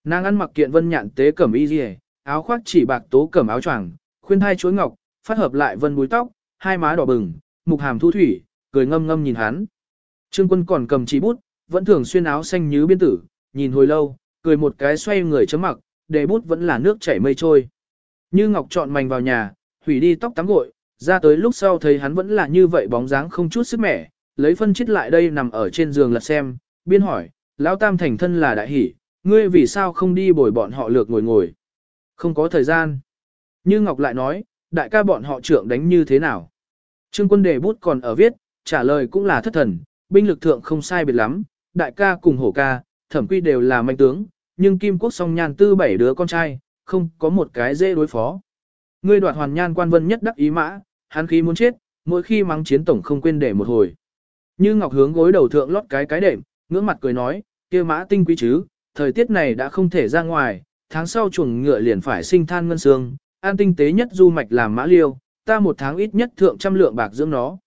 nàng ăn mặc kiện vân nhạn tế cẩm y dì áo khoác chỉ bạc tố cẩm áo choàng, khuyên thai chuối ngọc, phát hợp lại vân búi tóc, hai má đỏ bừng, mục hàm thu thủy, cười ngâm ngâm nhìn hắn. Trương quân còn cầm chỉ bút, vẫn thường xuyên áo xanh như biên tử, nhìn hồi lâu, cười một cái xoay người chấm mặc, để bút vẫn là nước chảy mây trôi. Như Ngọc chọn mảnh vào nhà, hủy đi tóc tắm gội, ra tới lúc sau thấy hắn vẫn là như vậy bóng dáng không chút sức mẻ, lấy phân chít lại đây nằm ở trên giường lật xem, biên hỏi, lão tam thành thân là đại hỷ, ngươi vì sao không đi bồi bọn họ lược ngồi ngồi. Không có thời gian. Như Ngọc lại nói, đại ca bọn họ trưởng đánh như thế nào. Trương quân đề bút còn ở viết, trả lời cũng là thất thần, binh lực thượng không sai biệt lắm, đại ca cùng hổ ca, thẩm quy đều là manh tướng, nhưng kim quốc song nhan tư bảy đứa con trai, không có một cái dễ đối phó. Ngươi đoạt hoàn nhan quan vân nhất đắc ý mã, hắn khí muốn chết, mỗi khi mắng chiến tổng không quên để một hồi. Như Ngọc hướng gối đầu thượng lót cái cái đệm, ngưỡng mặt cười nói, kia mã tinh quý chứ, thời tiết này đã không thể ra ngoài, tháng sau chuồng ngựa liền phải sinh than ngân xương, an tinh tế nhất du mạch làm mã liêu, ta một tháng ít nhất thượng trăm lượng bạc dưỡng nó.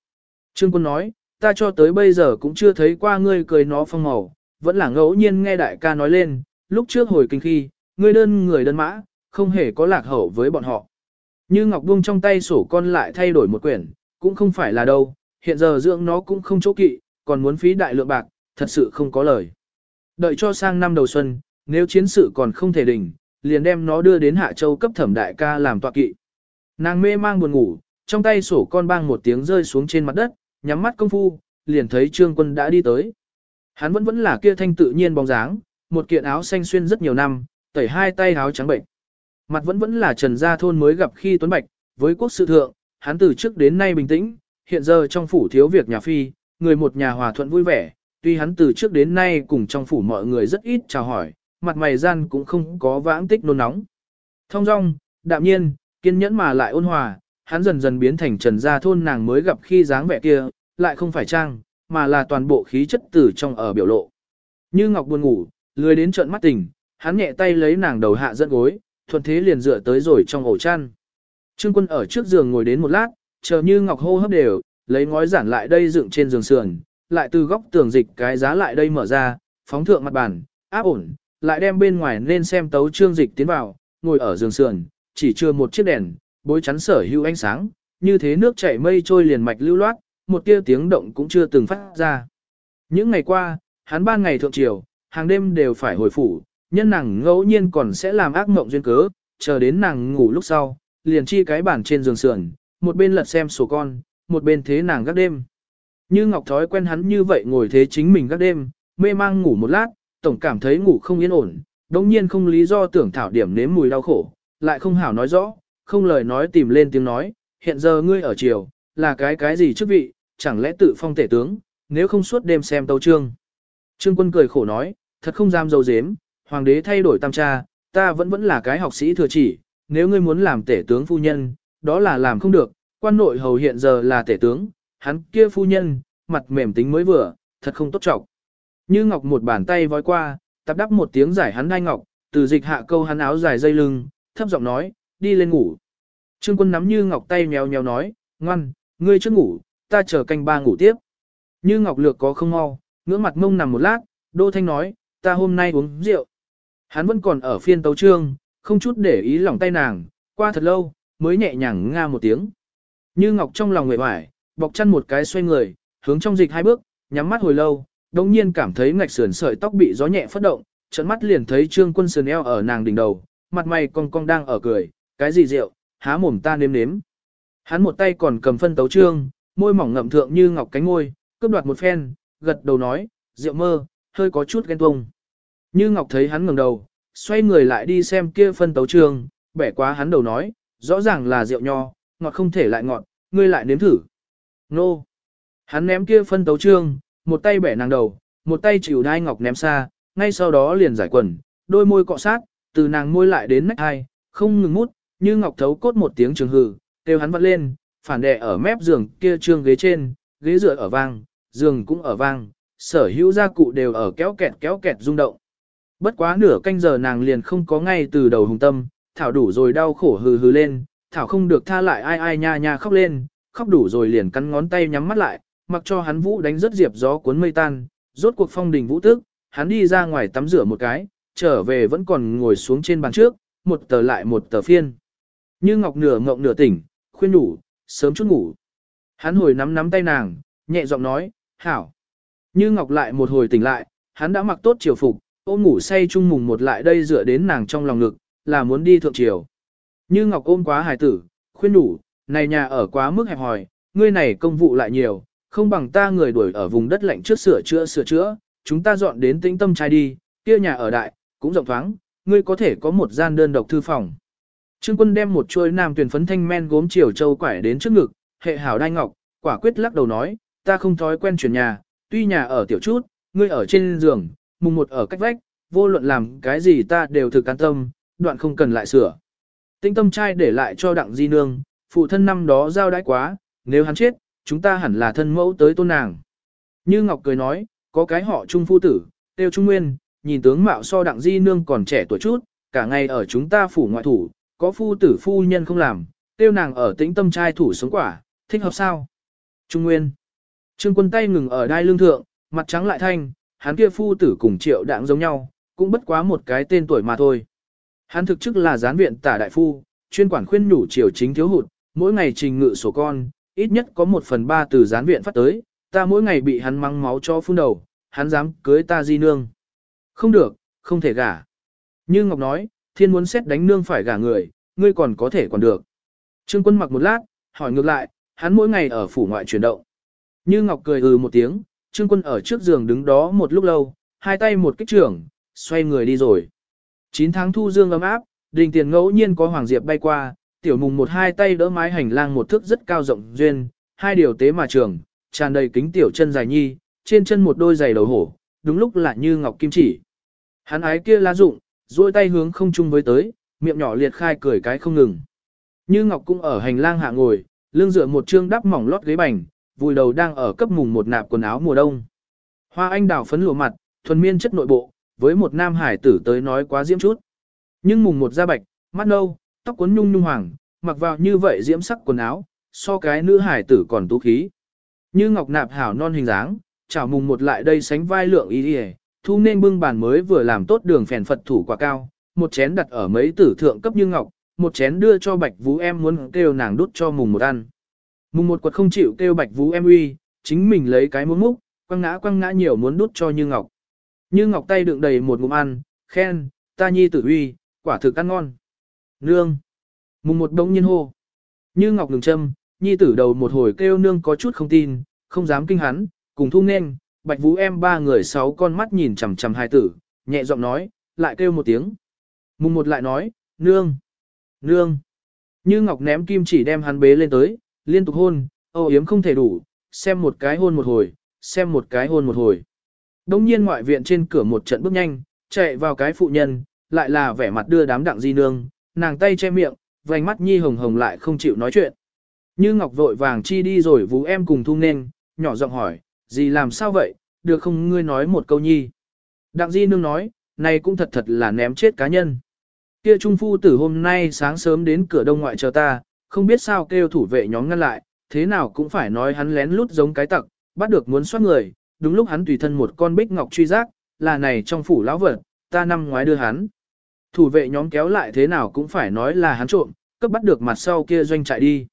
Trương quân nói, ta cho tới bây giờ cũng chưa thấy qua ngươi cười nó phong màu, vẫn là ngẫu nhiên nghe đại ca nói lên, lúc trước hồi kinh khi, ngươi đơn người đơn mã, không hề có lạc hậu với bọn họ. Như Ngọc Buông trong tay sổ con lại thay đổi một quyển, cũng không phải là đâu, hiện giờ dưỡng nó cũng không chỗ kỵ, còn muốn phí đại lượng bạc, thật sự không có lời. Đợi cho sang năm đầu xuân, nếu chiến sự còn không thể đỉnh, liền đem nó đưa đến Hạ Châu cấp thẩm đại ca làm tọa kỵ. Nàng mê mang buồn ngủ, trong tay sổ con bang một tiếng rơi xuống trên mặt đất, nhắm mắt công phu, liền thấy trương quân đã đi tới. Hắn vẫn vẫn là kia thanh tự nhiên bóng dáng, một kiện áo xanh xuyên rất nhiều năm, tẩy hai tay áo trắng bệnh. Mặt vẫn vẫn là trần gia thôn mới gặp khi tuấn bạch, với quốc sự thượng, hắn từ trước đến nay bình tĩnh, hiện giờ trong phủ thiếu việc nhà phi, người một nhà hòa thuận vui vẻ, tuy hắn từ trước đến nay cùng trong phủ mọi người rất ít chào hỏi, mặt mày gian cũng không có vãng tích nôn nóng. Thông dong, đạm nhiên, kiên nhẫn mà lại ôn hòa, hắn dần dần biến thành trần gia thôn nàng mới gặp khi dáng vẻ kia, lại không phải trang, mà là toàn bộ khí chất tử trong ở biểu lộ. Như Ngọc buồn ngủ, lười đến trợn mắt tỉnh, hắn nhẹ tay lấy nàng đầu hạ dẫn gối, thuận thế liền dựa tới rồi trong ổ chăn. Trương quân ở trước giường ngồi đến một lát, chờ như Ngọc hô hấp đều, lấy ngói giản lại đây dựng trên giường sườn, lại từ góc tường dịch cái giá lại đây mở ra, phóng thượng mặt bàn, áp ổn, lại đem bên ngoài nên xem tấu trương dịch tiến vào, ngồi ở giường sườn, chỉ chưa một chiếc đèn, bối chắn sở hữu ánh sáng, như thế nước chảy mây trôi liền mạch lưu loát, một tia tiếng động cũng chưa từng phát ra. Những ngày qua, hắn ban ngày thượng triều, hàng đêm đều phải hồi phủ, nhân nàng ngẫu nhiên còn sẽ làm ác mộng duyên cớ, chờ đến nàng ngủ lúc sau, liền chi cái bản trên giường sườn, một bên lật xem sổ con, một bên thế nàng gác đêm. Như Ngọc thói quen hắn như vậy ngồi thế chính mình gác đêm, mê mang ngủ một lát, tổng cảm thấy ngủ không yên ổn, đồng nhiên không lý do tưởng thảo điểm nếm mùi đau khổ, lại không hảo nói rõ, không lời nói tìm lên tiếng nói, hiện giờ ngươi ở triều, là cái cái gì chức vị, chẳng lẽ tự phong tể tướng, nếu không suốt đêm xem tấu trương. Trương quân cười khổ nói, thật không dám dâu dếm, hoàng đế thay đổi tam cha, ta vẫn vẫn là cái học sĩ thừa chỉ, nếu ngươi muốn làm tể tướng phu nhân, đó là làm không được, quan nội hầu hiện giờ là tể tướng, hắn kia phu nhân, mặt mềm tính mới vừa, thật không tốt trọng. Như Ngọc một bàn tay vói qua, tập đắp một tiếng giải hắn đai ngọc, từ dịch hạ câu hắn áo dài dây lưng, thấp giọng nói, đi lên ngủ. Trương quân nắm Như Ngọc tay mèo mèo nói, ngoan, ngươi chưa ngủ, ta chờ canh ba ngủ tiếp. Như Ngọc lược có không mau, ngưỡng mặt mông nằm một lát, Đô Thanh nói, ta hôm nay uống rượu. Hắn vẫn còn ở phiên tấu trương, không chút để ý lòng tay nàng, qua thật lâu, mới nhẹ nhàng nga một tiếng. Như Ngọc trong lòng người hoài, bọc chăn một cái xoay người, hướng trong dịch hai bước, nhắm mắt hồi lâu, đồng nhiên cảm thấy ngạch sườn sợi tóc bị gió nhẹ phất động, trận mắt liền thấy trương quân sườn eo ở nàng đỉnh đầu, mặt mày cong cong đang ở cười, cái gì rượu, há mồm ta nếm nếm. Hắn một tay còn cầm phân tấu trương, môi mỏng ngậm thượng như ngọc cánh ngôi, cướp đoạt một phen, gật đầu nói, rượu mơ, hơi có chút ghen tuông. Như ngọc thấy hắn ngẩng đầu, xoay người lại đi xem kia phân tấu trương, bẻ quá hắn đầu nói, rõ ràng là rượu nho, ngọt không thể lại ngọt, ngươi lại nếm thử. Nô! Hắn ném kia phân tấu trương, một tay bẻ nàng đầu, một tay chịu đai ngọc ném xa, ngay sau đó liền giải quần, đôi môi cọ sát, từ nàng môi lại đến nách hai, không ngừng mút, như ngọc thấu cốt một tiếng trường hừ, kêu hắn vặn lên, phản đè ở mép giường kia trương ghế trên, ghế dựa ở vang, giường cũng ở vang, sở hữu gia cụ đều ở kéo kẹt kéo kẹt rung động. Bất quá nửa canh giờ nàng liền không có ngay từ đầu hùng tâm, thảo đủ rồi đau khổ hừ hừ lên, thảo không được tha lại ai ai nha nha khóc lên, khóc đủ rồi liền cắn ngón tay nhắm mắt lại, mặc cho hắn vũ đánh rất diệp gió cuốn mây tan, rốt cuộc phong đình vũ tức, hắn đi ra ngoài tắm rửa một cái, trở về vẫn còn ngồi xuống trên bàn trước, một tờ lại một tờ phiên. Như ngọc nửa ngộng nửa tỉnh, khuyên nhủ, sớm chút ngủ. Hắn hồi nắm nắm tay nàng, nhẹ giọng nói, hảo. Như ngọc lại một hồi tỉnh lại, hắn đã mặc tốt triều phục, ôm ngủ say chung mùng một lại đây dựa đến nàng trong lòng ngực, là muốn đi thượng triều. Như Ngọc ôm quá hài tử, khuyên nhủ, này nhà ở quá mức hẹp hòi, ngươi này công vụ lại nhiều, không bằng ta người đuổi ở vùng đất lạnh trước sửa chữa sửa chữa, chúng ta dọn đến tĩnh tâm trai đi, kia nhà ở đại, cũng rộng thoáng, ngươi có thể có một gian đơn độc thư phòng. Trương quân đem một chuôi nam tuyển phấn thanh men gốm chiều châu quải đến trước ngực, hệ hảo đai ngọc, quả quyết lắc đầu nói, ta không thói quen chuyển nhà, tuy nhà ở tiểu chút, ngươi ở trên giường, mùng một ở cách vách, vô luận làm cái gì ta đều thực can tâm, đoạn không cần lại sửa. Tinh tâm trai để lại cho đặng di nương, phụ thân năm đó giao đãi quá, nếu hắn chết, chúng ta hẳn là thân mẫu tới tôn nàng. Như Ngọc cười nói, có cái họ trung phu tử, tiêu trung nguyên, nhìn tướng mạo so đặng di nương còn trẻ tuổi chút, cả ngày ở chúng ta phủ ngoại thủ, có phu tử phu nhân không làm, tiêu nàng ở tĩnh tâm trai thủ sống quả, thích hợp sao? Trung Nguyên. Trương quân tay ngừng ở đai lương thượng, mặt trắng lại thanh, hắn kia phu tử cùng triệu đảng giống nhau, cũng bất quá một cái tên tuổi mà thôi. Hắn thực chức là gián viện tả đại phu, chuyên quản khuyên nhủ triều chính thiếu hụt, mỗi ngày trình ngự sổ con, ít nhất có một phần ba từ gián viện phát tới, ta mỗi ngày bị hắn mắng máu cho phun đầu, hắn dám cưới ta di nương. Không được, không thể gả. Như Ngọc nói, thiên muốn xét đánh nương phải gả người, ngươi còn có thể còn được. Trương quân mặc một lát, hỏi ngược lại, hắn mỗi ngày ở phủ ngoại chuyển động. Như Ngọc cười ừ một tiếng, Trương quân ở trước giường đứng đó một lúc lâu, hai tay một kích trưởng, xoay người đi rồi. 9 tháng thu dương ấm áp, đình tiền ngẫu nhiên có hoàng diệp bay qua, tiểu mùng một hai tay đỡ mái hành lang một thước rất cao rộng duyên, hai điều tế mà trường, tràn đầy kính tiểu chân dài nhi, trên chân một đôi giày đầu hổ, đúng lúc là như ngọc kim chỉ. Hắn ái kia lá dụng, duỗi tay hướng không chung với tới, miệng nhỏ liệt khai cười cái không ngừng. Như ngọc cũng ở hành lang hạ ngồi, lưng dựa một trương đắp mỏng lót ghế bành, vùi đầu đang ở cấp mùng một nạp quần áo mùa đông. Hoa anh đào phấn lụa mặt, thuần miên chất nội bộ, với một nam hải tử tới nói quá diễm chút. Nhưng mùng một da bạch, mắt nâu, tóc cuốn nhung nhung hoàng, mặc vào như vậy diễm sắc quần áo, so cái nữ hải tử còn tú khí. Như ngọc nạp hảo non hình dáng, chào mùng một lại đây sánh vai lượng y đi thu nên bưng bàn mới vừa làm tốt đường phèn phật thủ quả cao, một chén đặt ở mấy tử thượng cấp như ngọc, một chén đưa cho bạch vũ em muốn kêu nàng đút cho mùng một ăn. Mùng một quật không chịu kêu bạch vũ em uy, chính mình lấy cái muỗng múc, quăng ngã quăng ngã nhiều muốn đút cho như ngọc. Như ngọc tay đựng đầy một ngụm ăn, khen, ta nhi tử uy, quả thực ăn ngon. Nương. Mùng một đông nhiên hô. Như ngọc ngừng châm, nhi tử đầu một hồi kêu nương có chút không tin, không dám kinh hắn, cùng thu nên, bạch vũ em ba người sáu con mắt nhìn chằm chằm hai tử, nhẹ giọng nói, lại kêu một tiếng. Mùng một lại nói, nương, nương. Như ngọc ném kim chỉ đem hắn bế lên tới, liên tục hôn, âu yếm không thể đủ, xem một cái hôn một hồi, xem một cái hôn một hồi. Đông nhiên ngoại viện trên cửa một trận bước nhanh, chạy vào cái phụ nhân, lại là vẻ mặt đưa đám đặng di nương, nàng tay che miệng, vành mắt nhi hồng hồng lại không chịu nói chuyện. Như Ngọc vội vàng chi đi rồi vũ em cùng thu nên, nhỏ giọng hỏi, gì làm sao vậy, được không ngươi nói một câu nhi. Đặng di nương nói, này cũng thật thật là ném chết cá nhân. Kia trung phu tử hôm nay sáng sớm đến cửa đông ngoại chờ ta, không biết sao kêu thủ vệ nhóm ngăn lại, thế nào cũng phải nói hắn lén lút giống cái tặc, bắt được muốn soát người, đúng lúc hắn tùy thân một con bích ngọc truy giác, là này trong phủ lão vật, ta năm ngoái đưa hắn. Thủ vệ nhóm kéo lại thế nào cũng phải nói là hắn trộm, cấp bắt được mặt sau kia doanh chạy đi.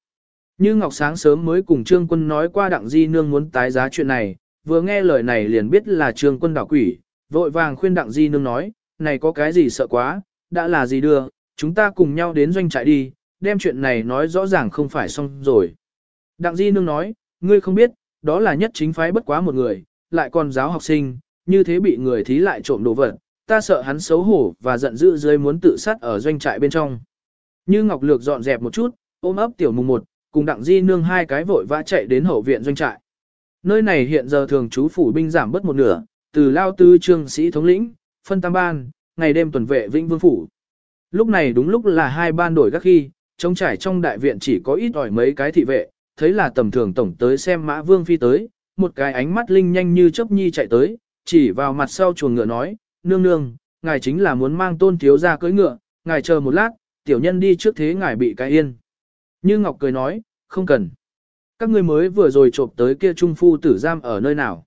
Như Ngọc sáng sớm mới cùng Trương Quân nói qua đặng di nương muốn tái giá chuyện này, vừa nghe lời này liền biết là Trương Quân đảo quỷ, vội vàng khuyên đặng di nương nói, này có cái gì sợ quá, đã là gì đưa, chúng ta cùng nhau đến doanh trại đi, đem chuyện này nói rõ ràng không phải xong rồi. Đặng di nương nói, ngươi không biết, đó là nhất chính phái bất quá một người, lại còn giáo học sinh, như thế bị người thí lại trộm đồ vật, ta sợ hắn xấu hổ và giận dữ dưới muốn tự sát ở doanh trại bên trong. Như Ngọc Lược dọn dẹp một chút, ôm ấp tiểu mùng một, cùng đặng di nương hai cái vội vã chạy đến hậu viện doanh trại. Nơi này hiện giờ thường trú phủ binh giảm bớt một nửa, từ lao tư trương sĩ thống lĩnh, phân tam ban, ngày đêm tuần vệ vĩnh vương phủ. Lúc này đúng lúc là hai ban đổi các khi, trống trải trong đại viện chỉ có ít ỏi mấy cái thị vệ, thấy là tầm thường tổng tới xem mã vương phi tới, một cái ánh mắt linh nhanh như chớp nhi chạy tới, chỉ vào mặt sau chuồng ngựa nói, nương nương, ngài chính là muốn mang tôn thiếu ra cưỡi ngựa, ngài chờ một lát, tiểu nhân đi trước thế ngài bị cái yên. Như Ngọc cười nói, không cần. Các ngươi mới vừa rồi trộm tới kia trung phu tử giam ở nơi nào.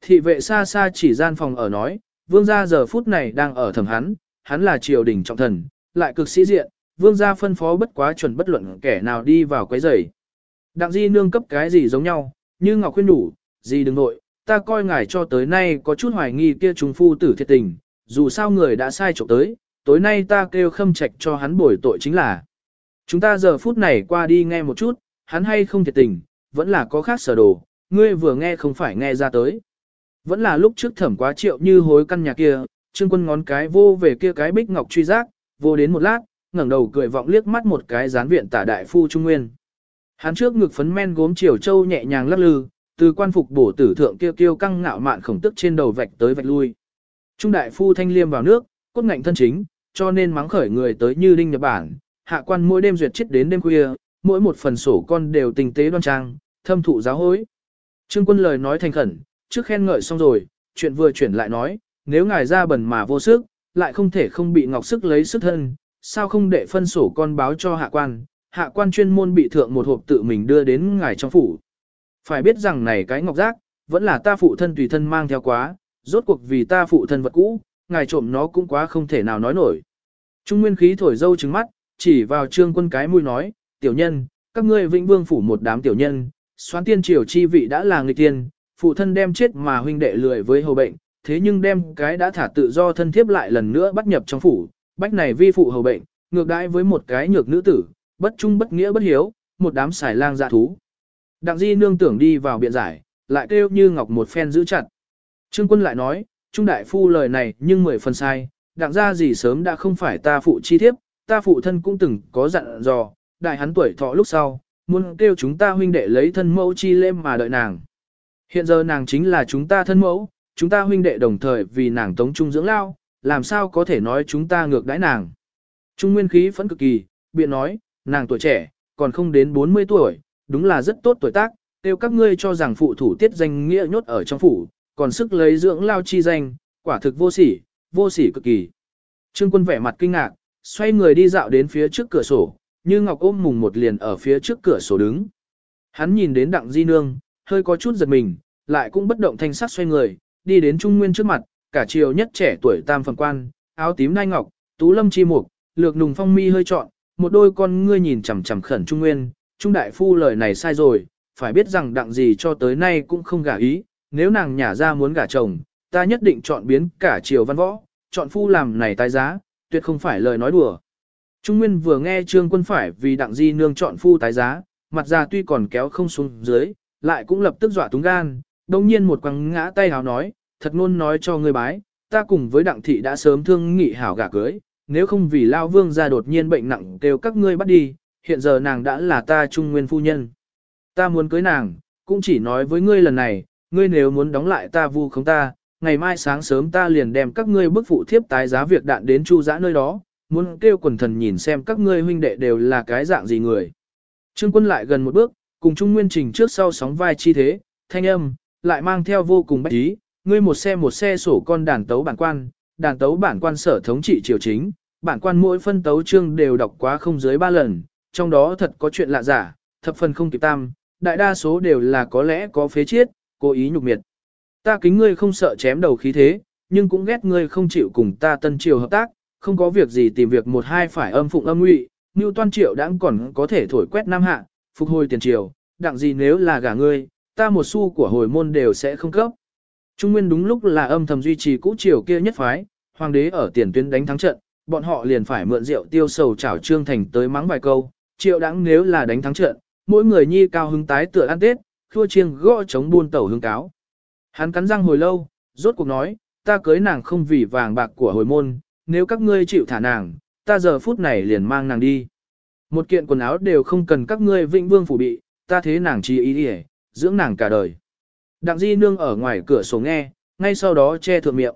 Thị vệ xa xa chỉ gian phòng ở nói, vương gia giờ phút này đang ở thẩm hắn, hắn là triều đình trọng thần, lại cực sĩ diện, vương gia phân phó bất quá chuẩn bất luận kẻ nào đi vào quấy rầy. Đặng di nương cấp cái gì giống nhau, như Ngọc khuyên đủ, gì đừng nội, ta coi ngài cho tới nay có chút hoài nghi kia trung phu tử thiệt tình, dù sao người đã sai trộm tới, tối nay ta kêu khâm trạch cho hắn bồi tội chính là. Chúng ta giờ phút này qua đi nghe một chút, hắn hay không thiệt tình, vẫn là có khác sở đồ, ngươi vừa nghe không phải nghe ra tới. Vẫn là lúc trước thẩm quá triệu như hối căn nhà kia, trương quân ngón cái vô về kia cái bích ngọc truy giác, vô đến một lát, ngẩng đầu cười vọng liếc mắt một cái gián viện tả đại phu trung nguyên. Hắn trước ngực phấn men gốm chiều châu nhẹ nhàng lắc lư, từ quan phục bổ tử thượng kia kêu căng ngạo mạn khổng tức trên đầu vạch tới vạch lui. Trung đại phu thanh liêm vào nước, cốt ngạnh thân chính, cho nên mắng khởi người tới như đinh Nhật Bản, hạ quan mỗi đêm duyệt chết đến đêm khuya, mỗi một phần sổ con đều tinh tế đoan trang, thâm thụ giáo hối. Trương quân lời nói thành khẩn, trước khen ngợi xong rồi, chuyện vừa chuyển lại nói, nếu ngài ra bẩn mà vô sức, lại không thể không bị ngọc sức lấy sức thân, sao không để phân sổ con báo cho hạ quan, hạ quan chuyên môn bị thượng một hộp tự mình đưa đến ngài trong phủ. Phải biết rằng này cái ngọc giác, vẫn là ta phụ thân tùy thân mang theo quá, rốt cuộc vì ta phụ thân vật cũ, ngài trộm nó cũng quá không thể nào nói nổi. Trung nguyên khí thổi dâu trứng mắt, chỉ vào trương quân cái mũi nói, tiểu nhân, các ngươi vĩnh vương phủ một đám tiểu nhân, xoán tiên triều chi vị đã là người tiên, phụ thân đem chết mà huynh đệ lười với hầu bệnh, thế nhưng đem cái đã thả tự do thân thiếp lại lần nữa bắt nhập trong phủ, bách này vi phụ hầu bệnh, ngược đãi với một cái nhược nữ tử, bất trung bất nghĩa bất hiếu, một đám xài lang dạ thú. Đặng di nương tưởng đi vào biện giải, lại kêu như ngọc một phen giữ chặt. Trương quân lại nói, Trung đại phu lời này nhưng mười phần sai, đặng ra gì sớm đã không phải ta phụ chi thiếp, ta phụ thân cũng từng có dặn dò, đại hắn tuổi thọ lúc sau, muốn kêu chúng ta huynh đệ lấy thân mẫu chi lêm mà đợi nàng. Hiện giờ nàng chính là chúng ta thân mẫu, chúng ta huynh đệ đồng thời vì nàng tống trung dưỡng lao, làm sao có thể nói chúng ta ngược đãi nàng. Trung nguyên khí phẫn cực kỳ, biện nói, nàng tuổi trẻ, còn không đến 40 tuổi, đúng là rất tốt tuổi tác, kêu các ngươi cho rằng phụ thủ tiết danh nghĩa nhốt ở trong phủ, còn sức lấy dưỡng lao chi danh, quả thực vô sỉ, vô sỉ cực kỳ. Trương quân vẻ mặt kinh ngạc, xoay người đi dạo đến phía trước cửa sổ, như ngọc ôm mùng một liền ở phía trước cửa sổ đứng. Hắn nhìn đến đặng di nương, hơi có chút giật mình, lại cũng bất động thanh sắc xoay người, đi đến trung nguyên trước mặt, cả chiều nhất trẻ tuổi tam phần quan, áo tím nai ngọc, tú lâm chi mục, lược nùng phong mi hơi trọn, một đôi con ngươi nhìn chằm chằm khẩn trung nguyên, trung đại phu lời này sai rồi, phải biết rằng đặng gì cho tới nay cũng không gả ý, nếu nàng nhả ra muốn gả chồng, ta nhất định chọn biến cả triều văn võ, chọn phu làm này tái giá, tuyệt không phải lời nói đùa. Trung Nguyên vừa nghe Trương Quân phải vì đặng di nương chọn phu tái giá, mặt ra tuy còn kéo không xuống dưới, lại cũng lập tức dọa túng gan, đồng nhiên một quăng ngã tay hào nói, thật ngôn nói cho ngươi bái, ta cùng với đặng thị đã sớm thương nghị hảo gả cưới, nếu không vì Lao Vương ra đột nhiên bệnh nặng kêu các ngươi bắt đi, hiện giờ nàng đã là ta Trung Nguyên phu nhân. Ta muốn cưới nàng, cũng chỉ nói với ngươi lần này, ngươi nếu muốn đóng lại ta vu không ta, ngày mai sáng sớm ta liền đem các ngươi bức phụ thiếp tái giá việc đạn đến chu giã nơi đó, muốn kêu quần thần nhìn xem các ngươi huynh đệ đều là cái dạng gì người. Trương quân lại gần một bước, cùng Trung Nguyên Trình trước sau sóng vai chi thế, thanh âm, lại mang theo vô cùng bách ý, ngươi một xe một xe sổ con đàn tấu bản quan, đàn tấu bản quan sở thống trị triều chính, bản quan mỗi phân tấu chương đều đọc quá không dưới ba lần, trong đó thật có chuyện lạ giả, thập phần không kịp tam, đại đa số đều là có lẽ có phế chiết, cố ý nhục miệt. Ta kính ngươi không sợ chém đầu khí thế, nhưng cũng ghét ngươi không chịu cùng ta tân triều hợp tác, không có việc gì tìm việc một hai phải âm phụng âm ngụy, như toan triệu đãng còn có thể thổi quét nam hạ, phục hồi tiền triều, đặng gì nếu là gả ngươi, ta một xu của hồi môn đều sẽ không cấp. Trung Nguyên đúng lúc là âm thầm duy trì cũ triều kia nhất phái, hoàng đế ở tiền tuyến đánh thắng trận, bọn họ liền phải mượn rượu tiêu sầu chảo trương thành tới mắng vài câu, triệu đãng nếu là đánh thắng trận, mỗi người nhi cao hứng tái tựa ăn tết, thua chiêng gõ chống buôn tẩu hương cáo. Hắn cắn răng hồi lâu, rốt cuộc nói, ta cưới nàng không vì vàng bạc của hồi môn, nếu các ngươi chịu thả nàng, ta giờ phút này liền mang nàng đi. Một kiện quần áo đều không cần các ngươi vĩnh vương phủ bị, ta thế nàng chi ý đi dưỡng nàng cả đời. Đặng di nương ở ngoài cửa sổ nghe, ngay sau đó che thượng miệng.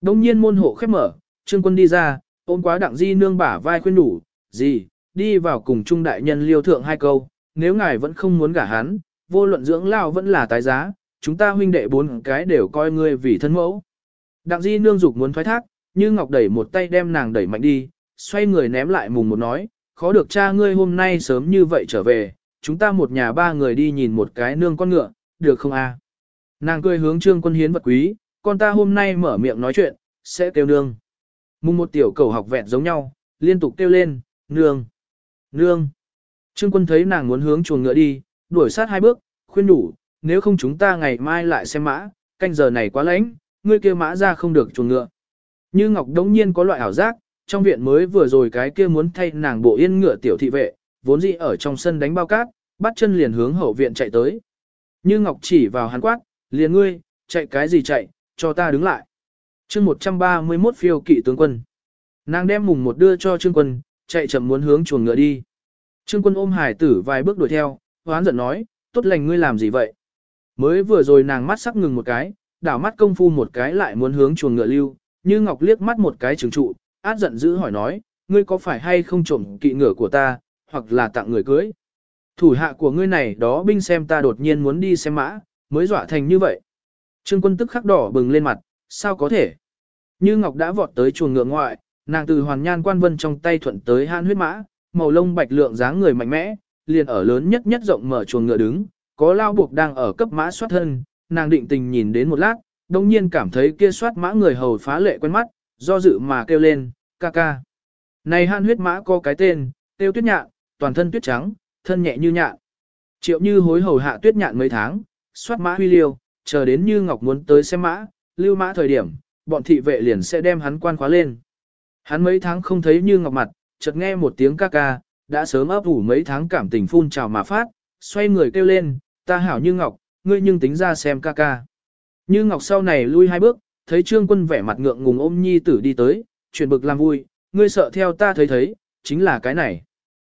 Đông nhiên môn hộ khép mở, trương quân đi ra, ôm quá đặng di nương bả vai khuyên đủ, gì, đi vào cùng trung đại nhân liêu thượng hai câu, nếu ngài vẫn không muốn gả hắn, vô luận dưỡng lao vẫn là tái giá, chúng ta huynh đệ bốn cái đều coi ngươi vì thân mẫu. Đặng di nương dục muốn thoái thác, như ngọc đẩy một tay đem nàng đẩy mạnh đi, xoay người ném lại mùng một nói, khó được cha ngươi hôm nay sớm như vậy trở về, chúng ta một nhà ba người đi nhìn một cái nương con ngựa, được không a? Nàng cười hướng trương quân hiến vật quý, con ta hôm nay mở miệng nói chuyện, sẽ kêu nương. Mùng một tiểu cầu học vẹn giống nhau, liên tục kêu lên, nương, nương. Trương quân thấy nàng muốn hướng chuồng ngựa đi, đuổi sát hai bước, khuyên đủ, nếu không chúng ta ngày mai lại xem mã, canh giờ này quá lạnh, ngươi kia mã ra không được chuồng ngựa. Như Ngọc đống nhiên có loại ảo giác, trong viện mới vừa rồi cái kia muốn thay nàng bộ yên ngựa tiểu thị vệ, vốn dĩ ở trong sân đánh bao cát, bắt chân liền hướng hậu viện chạy tới. Như Ngọc chỉ vào hắn quát, liền ngươi, chạy cái gì chạy, cho ta đứng lại. chương 131 phiêu kỵ tướng quân. Nàng đem mùng một đưa cho Trương quân, chạy chậm muốn hướng chuồng ngựa đi. Trương quân ôm hải tử vài bước đuổi theo, hoán giận nói, tốt lành ngươi làm gì vậy? Mới vừa rồi nàng mắt sắc ngừng một cái, đảo mắt công phu một cái lại muốn hướng chuồng ngựa lưu, như Ngọc liếc mắt một cái trừng trụ, át giận dữ hỏi nói, ngươi có phải hay không trộm kỵ ngựa của ta, hoặc là tặng người cưới? Thủ hạ của ngươi này đó binh xem ta đột nhiên muốn đi xem mã, mới dọa thành như vậy. Trương quân tức khắc đỏ bừng lên mặt, sao có thể? Như Ngọc đã vọt tới chuồng ngựa ngoại, nàng từ hoàn nhan quan vân trong tay thuận tới han huyết mã, màu lông bạch lượng dáng người mạnh mẽ, liền ở lớn nhất nhất rộng mở chuồng ngựa đứng, có lao buộc đang ở cấp mã soát thân, nàng định tình nhìn đến một lát, đồng nhiên cảm thấy kia soát mã người hầu phá lệ quen mắt, do dự mà kêu lên, ca ca. Này han huyết mã có cái tên, tiêu tuyết nhạn, toàn thân tuyết trắng, thân nhẹ như nhạn. Triệu như hối hầu hạ tuyết nhạn mấy tháng, soát mã huy liêu, chờ đến như ngọc muốn tới xem mã, lưu mã thời điểm, bọn thị vệ liền sẽ đem hắn quan khóa lên. Hắn mấy tháng không thấy như ngọc mặt, chợt nghe một tiếng ca ca, đã sớm ấp ủ mấy tháng cảm tình phun trào mà phát, xoay người kêu lên, ta hảo như ngọc, ngươi nhưng tính ra xem ca ca. Như ngọc sau này lui hai bước, thấy trương quân vẻ mặt ngượng ngùng ôm nhi tử đi tới, chuyển bực làm vui, ngươi sợ theo ta thấy thấy, chính là cái này.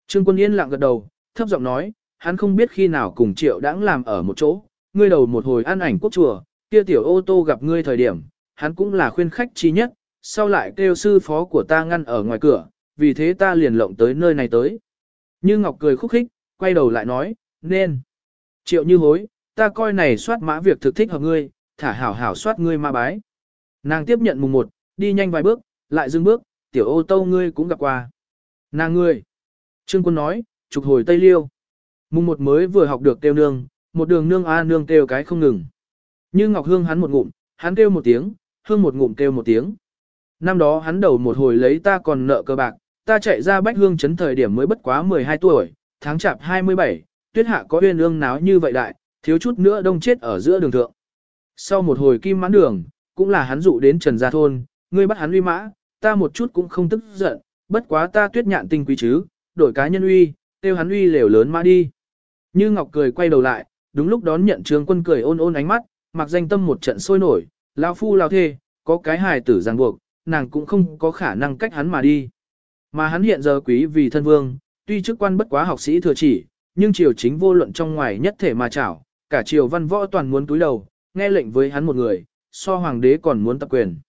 Trương quân yên lặng gật đầu, thấp giọng nói, hắn không biết khi nào cùng triệu đãng làm ở một chỗ, ngươi đầu một hồi ăn ảnh quốc chùa, kia tiểu ô tô gặp ngươi thời điểm, hắn cũng là khuyên khách chi nhất, sau lại kêu sư phó của ta ngăn ở ngoài cửa, vì thế ta liền lộng tới nơi này tới. Như Ngọc cười khúc khích, quay đầu lại nói, nên. Triệu như hối, ta coi này soát mã việc thực thích hợp ngươi, thả hảo hảo soát ngươi ma bái. Nàng tiếp nhận mùng một, đi nhanh vài bước, lại dừng bước, tiểu ô tô ngươi cũng gặp qua. Nàng ngươi. Trương quân nói, trục hồi Tây Liêu. Mùng một mới vừa học được kêu nương, một đường nương a nương kêu cái không ngừng. Như Ngọc Hương hắn một ngụm, hắn kêu một tiếng, Hương một ngụm kêu một tiếng. Năm đó hắn đầu một hồi lấy ta còn nợ cơ bạc, ta chạy ra bách hương chấn thời điểm mới bất quá 12 tuổi, tháng chạp 27, tuyết hạ có uyên ương náo như vậy đại, thiếu chút nữa đông chết ở giữa đường thượng. Sau một hồi kim mãn đường, cũng là hắn dụ đến Trần Gia Thôn, ngươi bắt hắn uy mã, ta một chút cũng không tức giận, bất quá ta tuyết nhạn tinh quý chứ, đổi cá nhân uy, tiêu hắn uy lều lớn mã đi. Như Ngọc cười quay đầu lại, đúng lúc đón nhận trường quân cười ôn ôn ánh mắt, mặc danh tâm một trận sôi nổi, lao phu lao thê, có cái hài tử ràng buộc, nàng cũng không có khả năng cách hắn mà đi. Mà hắn hiện giờ quý vì thân vương, tuy chức quan bất quá học sĩ thừa chỉ, nhưng triều chính vô luận trong ngoài nhất thể mà chảo, cả triều văn võ toàn muốn túi đầu, nghe lệnh với hắn một người, so hoàng đế còn muốn tập quyền.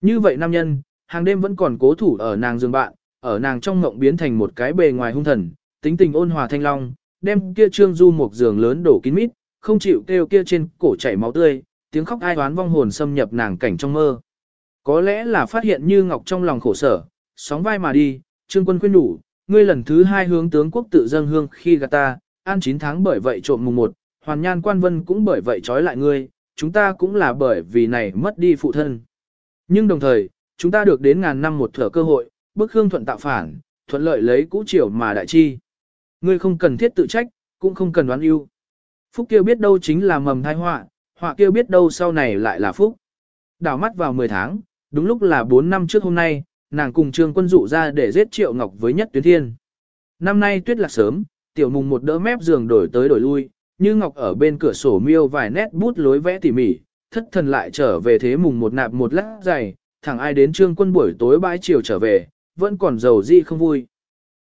Như vậy nam nhân, hàng đêm vẫn còn cố thủ ở nàng giường bạn, ở nàng trong ngộng biến thành một cái bề ngoài hung thần, tính tình ôn hòa thanh long, đem kia trương du một giường lớn đổ kín mít, không chịu kêu kia trên cổ chảy máu tươi, tiếng khóc ai oán vong hồn xâm nhập nàng cảnh trong mơ. Có lẽ là phát hiện như ngọc trong lòng khổ sở, sóng vai mà đi, trương quân khuyên đủ, ngươi lần thứ hai hướng tướng quốc tự dâng hương khi gạt ta, an 9 tháng bởi vậy trộm mùng 1, hoàn nhan quan vân cũng bởi vậy trói lại ngươi, chúng ta cũng là bởi vì này mất đi phụ thân. Nhưng đồng thời, chúng ta được đến ngàn năm một thở cơ hội, bức hương thuận tạo phản, thuận lợi lấy cũ triều mà đại chi. Ngươi không cần thiết tự trách, cũng không cần đoán ưu. Phúc kêu biết đâu chính là mầm thai họa, họa kêu biết đâu sau này lại là phúc. Đảo mắt vào 10 tháng, đúng lúc là 4 năm trước hôm nay, nàng cùng trương quân dụ ra để giết triệu ngọc với nhất tuyến thiên. Năm nay tuyết lạc sớm, tiểu mùng một đỡ mép giường đổi tới đổi lui, như ngọc ở bên cửa sổ miêu vài nét bút lối vẽ tỉ mỉ, thất thần lại trở về thế mùng một nạp một lát dày, thẳng ai đến trương quân buổi tối bãi chiều trở về, vẫn còn giàu di không vui.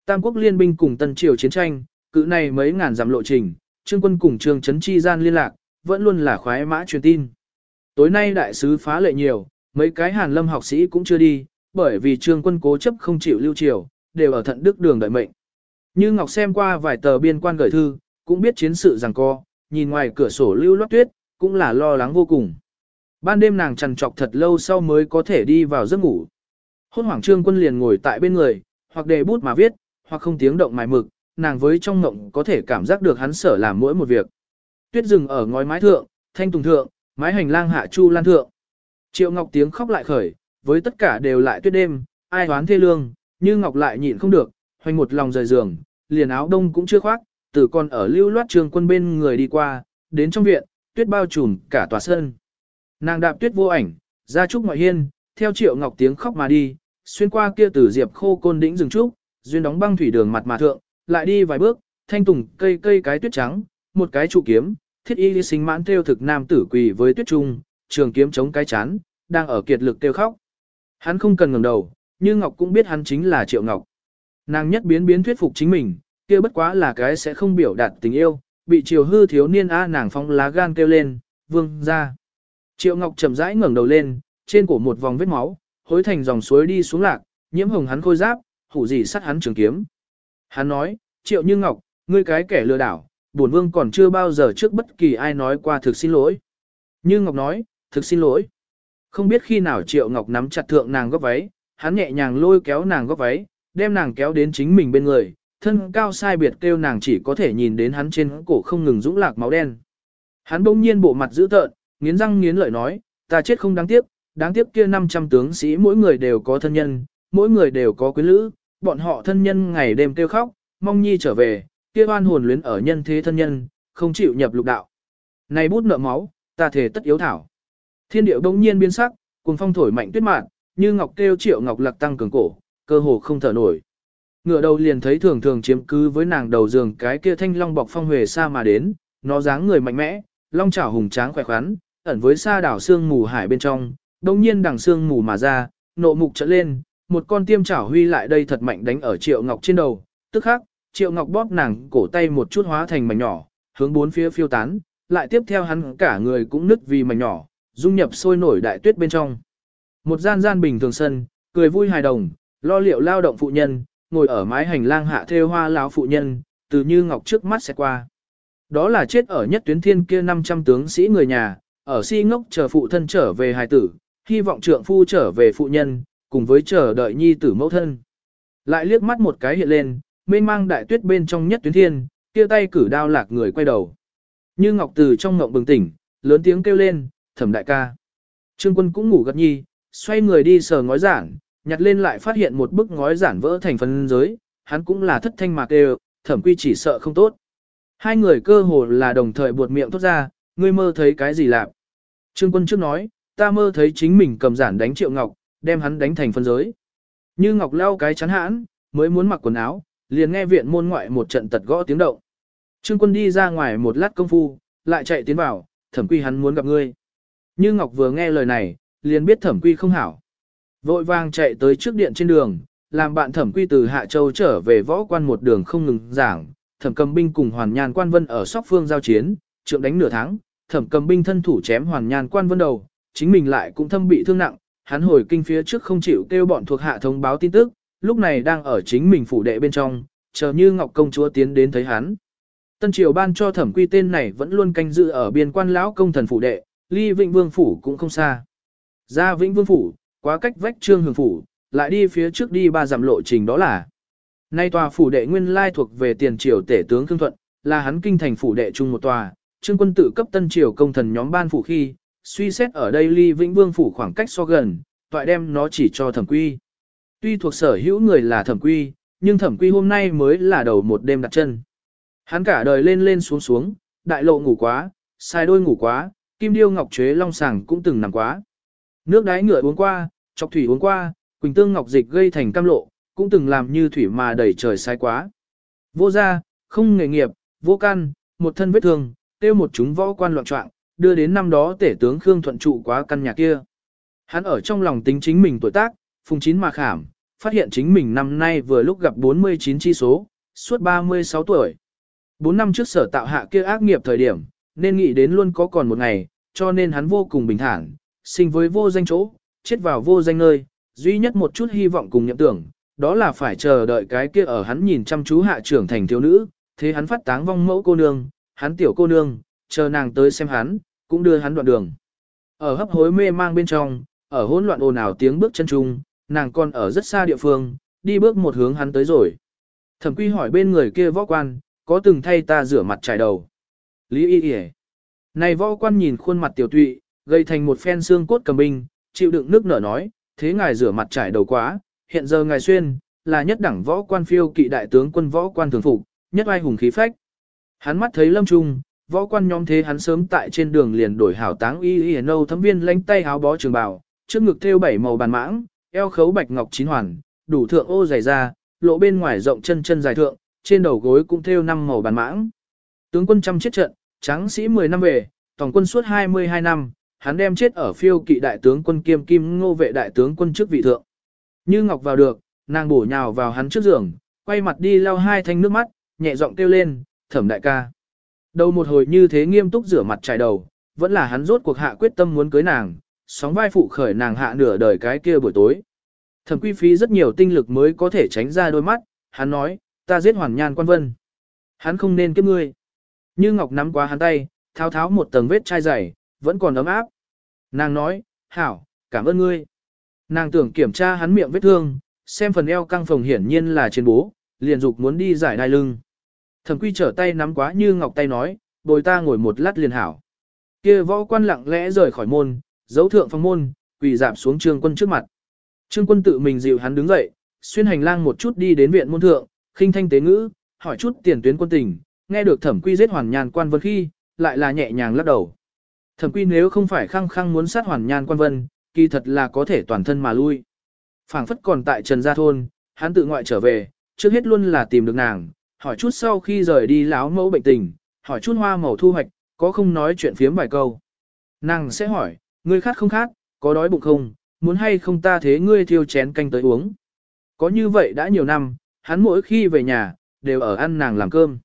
Tam quốc liên binh cùng tân triều chiến tranh, cự này mấy ngàn dặm lộ trình, trương quân cùng trương chấn chi gian liên lạc, vẫn luôn là khoái mã truyền tin. Tối nay đại sứ phá lệ nhiều, mấy cái hàn lâm học sĩ cũng chưa đi, bởi vì trương quân cố chấp không chịu lưu triều, đều ở thận đức đường đợi mệnh. Như Ngọc xem qua vài tờ biên quan gửi thư, cũng biết chiến sự rằng co, nhìn ngoài cửa sổ lưu loát tuyết, cũng là lo lắng vô cùng. Ban đêm nàng trằn trọc thật lâu sau mới có thể đi vào giấc ngủ. Hôn hoàng trương quân liền ngồi tại bên người, hoặc đề bút mà viết, hoặc không tiếng động mài mực, nàng với trong ngộng có thể cảm giác được hắn sở làm mỗi một việc. Tuyết rừng ở ngói mái thượng, thanh tùng thượng, mái hành lang hạ chu lan thượng. Triệu Ngọc tiếng khóc lại khởi, với tất cả đều lại tuyết đêm, ai hoán thê lương, như Ngọc lại nhịn không được, hoành một lòng rời giường, liền áo đông cũng chưa khoác, từ con ở lưu loát trường quân bên người đi qua, đến trong viện, tuyết bao trùm cả tòa sân. Nàng đạp tuyết vô ảnh, ra trúc ngoại hiên, theo Triệu Ngọc tiếng khóc mà đi, xuyên qua kia từ diệp khô côn đỉnh rừng trúc, duyên đóng băng thủy đường mặt mà thượng, lại đi vài bước, thanh tùng cây cây cái tuyết trắng, một cái trụ kiếm, thiết y sinh mãn theo thực nam tử quỳ với tuyết trung, trường kiếm chống cái chán, đang ở kiệt lực kêu khóc. Hắn không cần ngẩng đầu, nhưng Ngọc cũng biết hắn chính là Triệu Ngọc. Nàng nhất biến biến thuyết phục chính mình, kia bất quá là cái sẽ không biểu đạt tình yêu, bị Triều hư thiếu niên a nàng phóng lá gan kêu lên, vương gia. Triệu Ngọc chậm rãi ngẩng đầu lên, trên cổ một vòng vết máu, hối thành dòng suối đi xuống lạc, nhiễm hồng hắn khôi giáp, hủ gì sắt hắn trường kiếm. Hắn nói, Triệu Như Ngọc, ngươi cái kẻ lừa đảo, bổn vương còn chưa bao giờ trước bất kỳ ai nói qua thực xin lỗi. Như Ngọc nói, thực xin lỗi. Không biết khi nào Triệu Ngọc nắm chặt thượng nàng góc váy, hắn nhẹ nhàng lôi kéo nàng góc váy, đem nàng kéo đến chính mình bên người, thân cao sai biệt kêu nàng chỉ có thể nhìn đến hắn trên cổ không ngừng dũng lạc máu đen. Hắn bỗng nhiên bộ mặt dữ tợn, nghiến răng nghiến lợi nói, ta chết không đáng tiếc, đáng tiếc kia 500 tướng sĩ mỗi người đều có thân nhân, mỗi người đều có quyến lữ, bọn họ thân nhân ngày đêm kêu khóc, mong nhi trở về, kia oan hồn luyến ở nhân thế thân nhân, không chịu nhập lục đạo. Này bút nợ máu, ta thể tất yếu thảo. Thiên điệu bỗng nhiên biến sắc, cùng phong thổi mạnh tuyết mạn, như ngọc kêu triệu ngọc lạc tăng cường cổ, cơ hồ không thở nổi. Ngựa đầu liền thấy thường thường chiếm cứ với nàng đầu giường cái kia thanh long bọc phong huề xa mà đến, nó dáng người mạnh mẽ, long chảo hùng tráng khỏe khoắn, ẩn với xa đảo xương mù hải bên trong, đông nhiên đằng xương mù mà ra, nộ mục trở lên, một con tiêm chảo huy lại đây thật mạnh đánh ở triệu ngọc trên đầu, tức khắc, triệu ngọc bóp nàng cổ tay một chút hóa thành mảnh nhỏ, hướng bốn phía phiêu tán, lại tiếp theo hắn cả người cũng nứt vì mảnh nhỏ, dung nhập sôi nổi đại tuyết bên trong. Một gian gian bình thường sân, cười vui hài đồng, lo liệu lao động phụ nhân, ngồi ở mái hành lang hạ thêu hoa lão phụ nhân, từ như ngọc trước mắt sẽ qua. Đó là chết ở nhất tuyến thiên kia 500 tướng sĩ người nhà, ở si ngốc chờ phụ thân trở về hài tử, hy vọng trượng phu trở về phụ nhân, cùng với chờ đợi nhi tử mẫu thân. Lại liếc mắt một cái hiện lên, mênh mang đại tuyết bên trong nhất tuyến thiên, kia tay cử đao lạc người quay đầu. Như Ngọc từ trong ngộng bừng tỉnh, lớn tiếng kêu lên, thẩm đại ca. Trương quân cũng ngủ gật nhi, xoay người đi sờ ngói giản, nhặt lên lại phát hiện một bức ngói giản vỡ thành phần giới, hắn cũng là thất thanh mạc đều, thẩm quy chỉ sợ không tốt. Hai người cơ hồ là đồng thời buột miệng thốt ra, ngươi mơ thấy cái gì lạc. Trương quân trước nói, ta mơ thấy chính mình cầm giản đánh triệu ngọc, đem hắn đánh thành phân giới. Như ngọc leo cái chắn hãn, mới muốn mặc quần áo, liền nghe viện môn ngoại một trận tật gõ tiếng động. Trương quân đi ra ngoài một lát công phu, lại chạy tiến vào, thẩm quy hắn muốn gặp ngươi. Như ngọc vừa nghe lời này, liền biết thẩm quy không hảo. Vội vàng chạy tới trước điện trên đường, làm bạn thẩm quy từ Hạ Châu trở về võ quan một đường không ngừng giảng, thẩm cầm binh cùng hoàn nhàn quan vân ở sóc phương giao chiến, trượng đánh nửa tháng, thẩm cầm binh thân thủ chém hoàn nhàn quan vân đầu, chính mình lại cũng thâm bị thương nặng, hắn hồi kinh phía trước không chịu kêu bọn thuộc hạ thông báo tin tức, lúc này đang ở chính mình phủ đệ bên trong, chờ như Ngọc công chúa tiến đến thấy hắn. Tân triều ban cho thẩm quy tên này vẫn luôn canh giữ ở biên quan lão công thần phủ đệ, ly vĩnh vương phủ cũng không xa. Ra vĩnh vương phủ, quá cách vách trương Hường phủ, lại đi phía trước đi ba dặm lộ trình đó là. Nay tòa phủ đệ nguyên lai thuộc về tiền triều tể tướng Khương Thuận, là hắn kinh thành phủ đệ chung một tòa, trương quân Tử cấp tân triều công thần nhóm ban phủ khi, suy xét ở đây ly vĩnh vương phủ khoảng cách so gần, toại đem nó chỉ cho thẩm quy. Tuy thuộc sở hữu người là thẩm quy, nhưng thẩm quy hôm nay mới là đầu một đêm đặt chân. Hắn cả đời lên lên xuống xuống, đại lộ ngủ quá, sai đôi ngủ quá, kim điêu ngọc chế long sàng cũng từng nằm quá. Nước đáy ngựa uống qua, chọc thủy uống qua, quỳnh tương ngọc dịch gây thành cam lộ, cũng từng làm như thủy mà đẩy trời sai quá. Vô gia, không nghề nghiệp, vô căn, một thân vết thương, tiêu một chúng võ quan loạn trọng, đưa đến năm đó tể tướng Khương Thuận trụ quá căn nhà kia. Hắn ở trong lòng tính chính mình tuổi tác, phùng chín mà khảm, phát hiện chính mình năm nay vừa lúc gặp 49 chi số, suốt 36 tuổi. 4 năm trước sở tạo hạ kia ác nghiệp thời điểm, nên nghĩ đến luôn có còn một ngày, cho nên hắn vô cùng bình thản, sinh với vô danh chỗ, chết vào vô danh nơi, duy nhất một chút hy vọng cùng nhậm tưởng, đó là phải chờ đợi cái kia ở hắn nhìn chăm chú hạ trưởng thành thiếu nữ, thế hắn phát táng vong mẫu cô nương, hắn tiểu cô nương, chờ nàng tới xem hắn, cũng đưa hắn đoạn đường. Ở hấp hối mê mang bên trong, ở hỗn loạn ồn ào tiếng bước chân trung, nàng còn ở rất xa địa phương, đi bước một hướng hắn tới rồi. Thẩm quy hỏi bên người kia võ quan, có từng thay ta rửa mặt trải đầu. Lý y y Này võ quan nhìn khuôn mặt tiểu tụy, gây thành một phen xương cốt cầm binh, chịu đựng nước nở nói, thế ngài rửa mặt trải đầu quá, hiện giờ ngài xuyên, là nhất đẳng võ quan phiêu kỵ đại tướng quân võ quan thường phục, nhất ai hùng khí phách. Hắn mắt thấy lâm trung, võ quan nhóm thế hắn sớm tại trên đường liền đổi hảo táng y y nâu thấm viên lánh tay háo bó trường bào, trước ngực thêu bảy màu bàn mãng, eo khấu bạch ngọc chín hoàn, đủ thượng ô dày ra, lộ bên ngoài rộng chân chân dài thượng, trên đầu gối cũng thêu năm màu bàn mãng. Tướng quân trăm chết trận, tráng sĩ 10 năm về, tổng quân suốt 22 năm, hắn đem chết ở phiêu kỵ đại tướng quân kiêm kim ngô vệ đại tướng quân trước vị thượng. Như Ngọc vào được, nàng bổ nhào vào hắn trước giường, quay mặt đi lau hai thanh nước mắt, nhẹ giọng kêu lên, thẩm đại ca. Đầu một hồi như thế nghiêm túc rửa mặt trải đầu, vẫn là hắn rốt cuộc hạ quyết tâm muốn cưới nàng, sóng vai phụ khởi nàng hạ nửa đời cái kia buổi tối. Thẩm quy phí rất nhiều tinh lực mới có thể tránh ra đôi mắt, hắn nói, ta giết hoàn nhan quan vân. Hắn không nên kiếp ngươi. Như Ngọc nắm quá hắn tay, tháo tháo một tầng vết chai dày, vẫn còn ấm áp. Nàng nói, hảo, cảm ơn ngươi. Nàng tưởng kiểm tra hắn miệng vết thương, xem phần eo căng phồng hiển nhiên là trên bố, liền dục muốn đi giải đai lưng. Thẩm quy trở tay nắm quá như ngọc tay nói, bồi ta ngồi một lát liền hảo. Kia võ quan lặng lẽ rời khỏi môn, dấu thượng phong môn, quỳ dạp xuống trương quân trước mặt. Trương quân tự mình dịu hắn đứng dậy, xuyên hành lang một chút đi đến viện môn thượng, khinh thanh tế ngữ, hỏi chút tiền tuyến quân tình, nghe được thẩm quy giết hoàn nhàn quan vân khi, lại là nhẹ nhàng lắc đầu. Thẩm quy nếu không phải khăng khăng muốn sát hoàn nhan quan vân, kỳ thật là có thể toàn thân mà lui. phảng phất còn tại Trần Gia Thôn, hắn tự ngoại trở về, trước hết luôn là tìm được nàng, hỏi chút sau khi rời đi láo mẫu bệnh tình, hỏi chút hoa màu thu hoạch, có không nói chuyện phiếm vài câu. Nàng sẽ hỏi, ngươi khát không khát, có đói bụng không, muốn hay không ta thế ngươi thiêu chén canh tới uống. Có như vậy đã nhiều năm, hắn mỗi khi về nhà, đều ở ăn nàng làm cơm.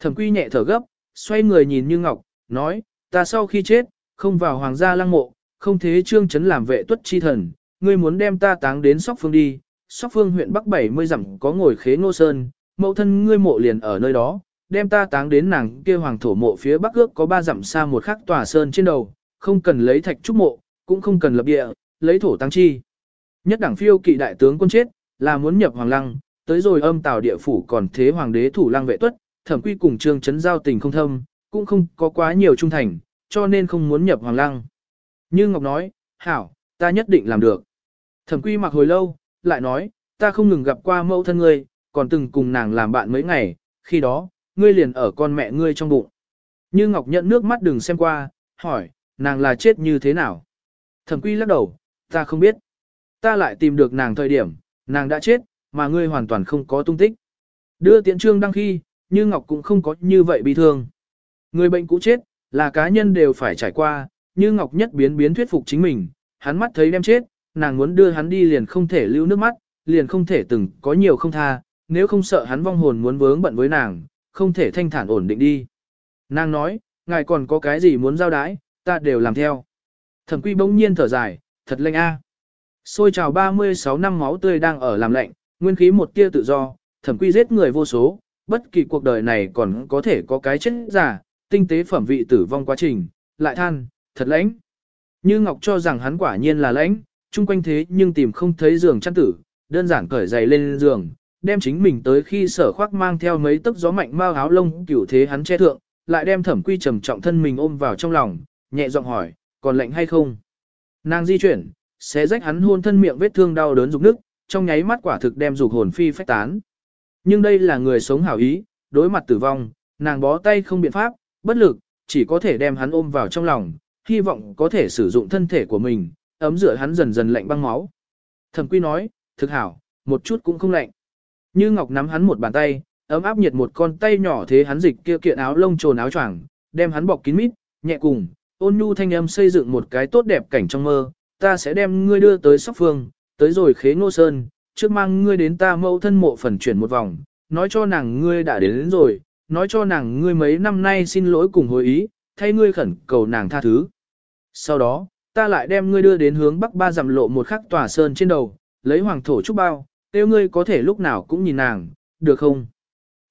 Thẩm quy nhẹ thở gấp, xoay người nhìn như ngọc, nói, ta sau khi chết, không vào hoàng gia lăng mộ, không thế trương chấn làm vệ tuất chi thần, ngươi muốn đem ta táng đến sóc phương đi, sóc phương huyện bắc 70 dặm có ngồi khế ngô sơn, mẫu thân ngươi mộ liền ở nơi đó, đem ta táng đến nàng kia hoàng thổ mộ phía bắc ước có ba dặm xa một khắc tòa sơn trên đầu, không cần lấy thạch trúc mộ, cũng không cần lập địa, lấy thổ tăng chi. Nhất đảng phiêu kỵ đại tướng quân chết, là muốn nhập hoàng lăng, tới rồi âm tào địa phủ còn thế hoàng đế thủ lăng vệ tuất, thẩm quy cùng trương chấn giao tình không thâm, cũng không có quá nhiều trung thành, cho nên không muốn nhập hoàng lăng. Như Ngọc nói, hảo, ta nhất định làm được. Thẩm quy mặc hồi lâu, lại nói, ta không ngừng gặp qua mẫu thân ngươi, còn từng cùng nàng làm bạn mấy ngày, khi đó, ngươi liền ở con mẹ ngươi trong bụng. Như Ngọc nhận nước mắt đừng xem qua, hỏi, nàng là chết như thế nào? Thẩm quy lắc đầu, ta không biết. Ta lại tìm được nàng thời điểm, nàng đã chết, mà ngươi hoàn toàn không có tung tích. Đưa Tiễn trương đăng khi, như Ngọc cũng không có như vậy bị thương. Người bệnh cũ chết, là cá nhân đều phải trải qua, Như Ngọc nhất biến biến thuyết phục chính mình, hắn mắt thấy đem chết, nàng muốn đưa hắn đi liền không thể lưu nước mắt, liền không thể từng có nhiều không tha, nếu không sợ hắn vong hồn muốn vướng bận với nàng, không thể thanh thản ổn định đi. Nàng nói, ngài còn có cái gì muốn giao đái, ta đều làm theo. Thẩm quy bỗng nhiên thở dài, thật lạnh a. À. Xôi trào 36 năm máu tươi đang ở làm lạnh, nguyên khí một tia tự do, thẩm quy giết người vô số, bất kỳ cuộc đời này còn có thể có cái chết giả, tinh tế phẩm vị tử vong quá trình, lại than, thật lãnh. Như Ngọc cho rằng hắn quả nhiên là lãnh, chung quanh thế nhưng tìm không thấy giường chăn tử, đơn giản cởi giày lên giường, đem chính mình tới khi sở khoác mang theo mấy tấc gió mạnh mau áo lông cửu thế hắn che thượng, lại đem thẩm quy trầm trọng thân mình ôm vào trong lòng, nhẹ giọng hỏi, còn lạnh hay không? Nàng di chuyển, xé rách hắn hôn thân miệng vết thương đau đớn rục nức, trong nháy mắt quả thực đem dục hồn phi phách tán. Nhưng đây là người sống hảo ý, đối mặt tử vong, nàng bó tay không biện pháp, bất lực, chỉ có thể đem hắn ôm vào trong lòng, hy vọng có thể sử dụng thân thể của mình, ấm rửa hắn dần dần lạnh băng máu. Thẩm quy nói, thực hảo, một chút cũng không lạnh. Như Ngọc nắm hắn một bàn tay, ấm áp nhiệt một con tay nhỏ thế hắn dịch kia kiện áo lông trồn áo choàng, đem hắn bọc kín mít, nhẹ cùng, ôn nhu thanh âm xây dựng một cái tốt đẹp cảnh trong mơ, ta sẽ đem ngươi đưa tới sóc phương, tới rồi khế ngô sơn, trước mang ngươi đến ta mẫu thân mộ phần chuyển một vòng, nói cho nàng ngươi đã đến, đến rồi, nói cho nàng ngươi mấy năm nay xin lỗi cùng hồi ý, thay ngươi khẩn cầu nàng tha thứ. Sau đó, ta lại đem ngươi đưa đến hướng bắc ba dặm lộ một khắc tòa sơn trên đầu, lấy hoàng thổ trúc bao, tiêu ngươi có thể lúc nào cũng nhìn nàng, được không?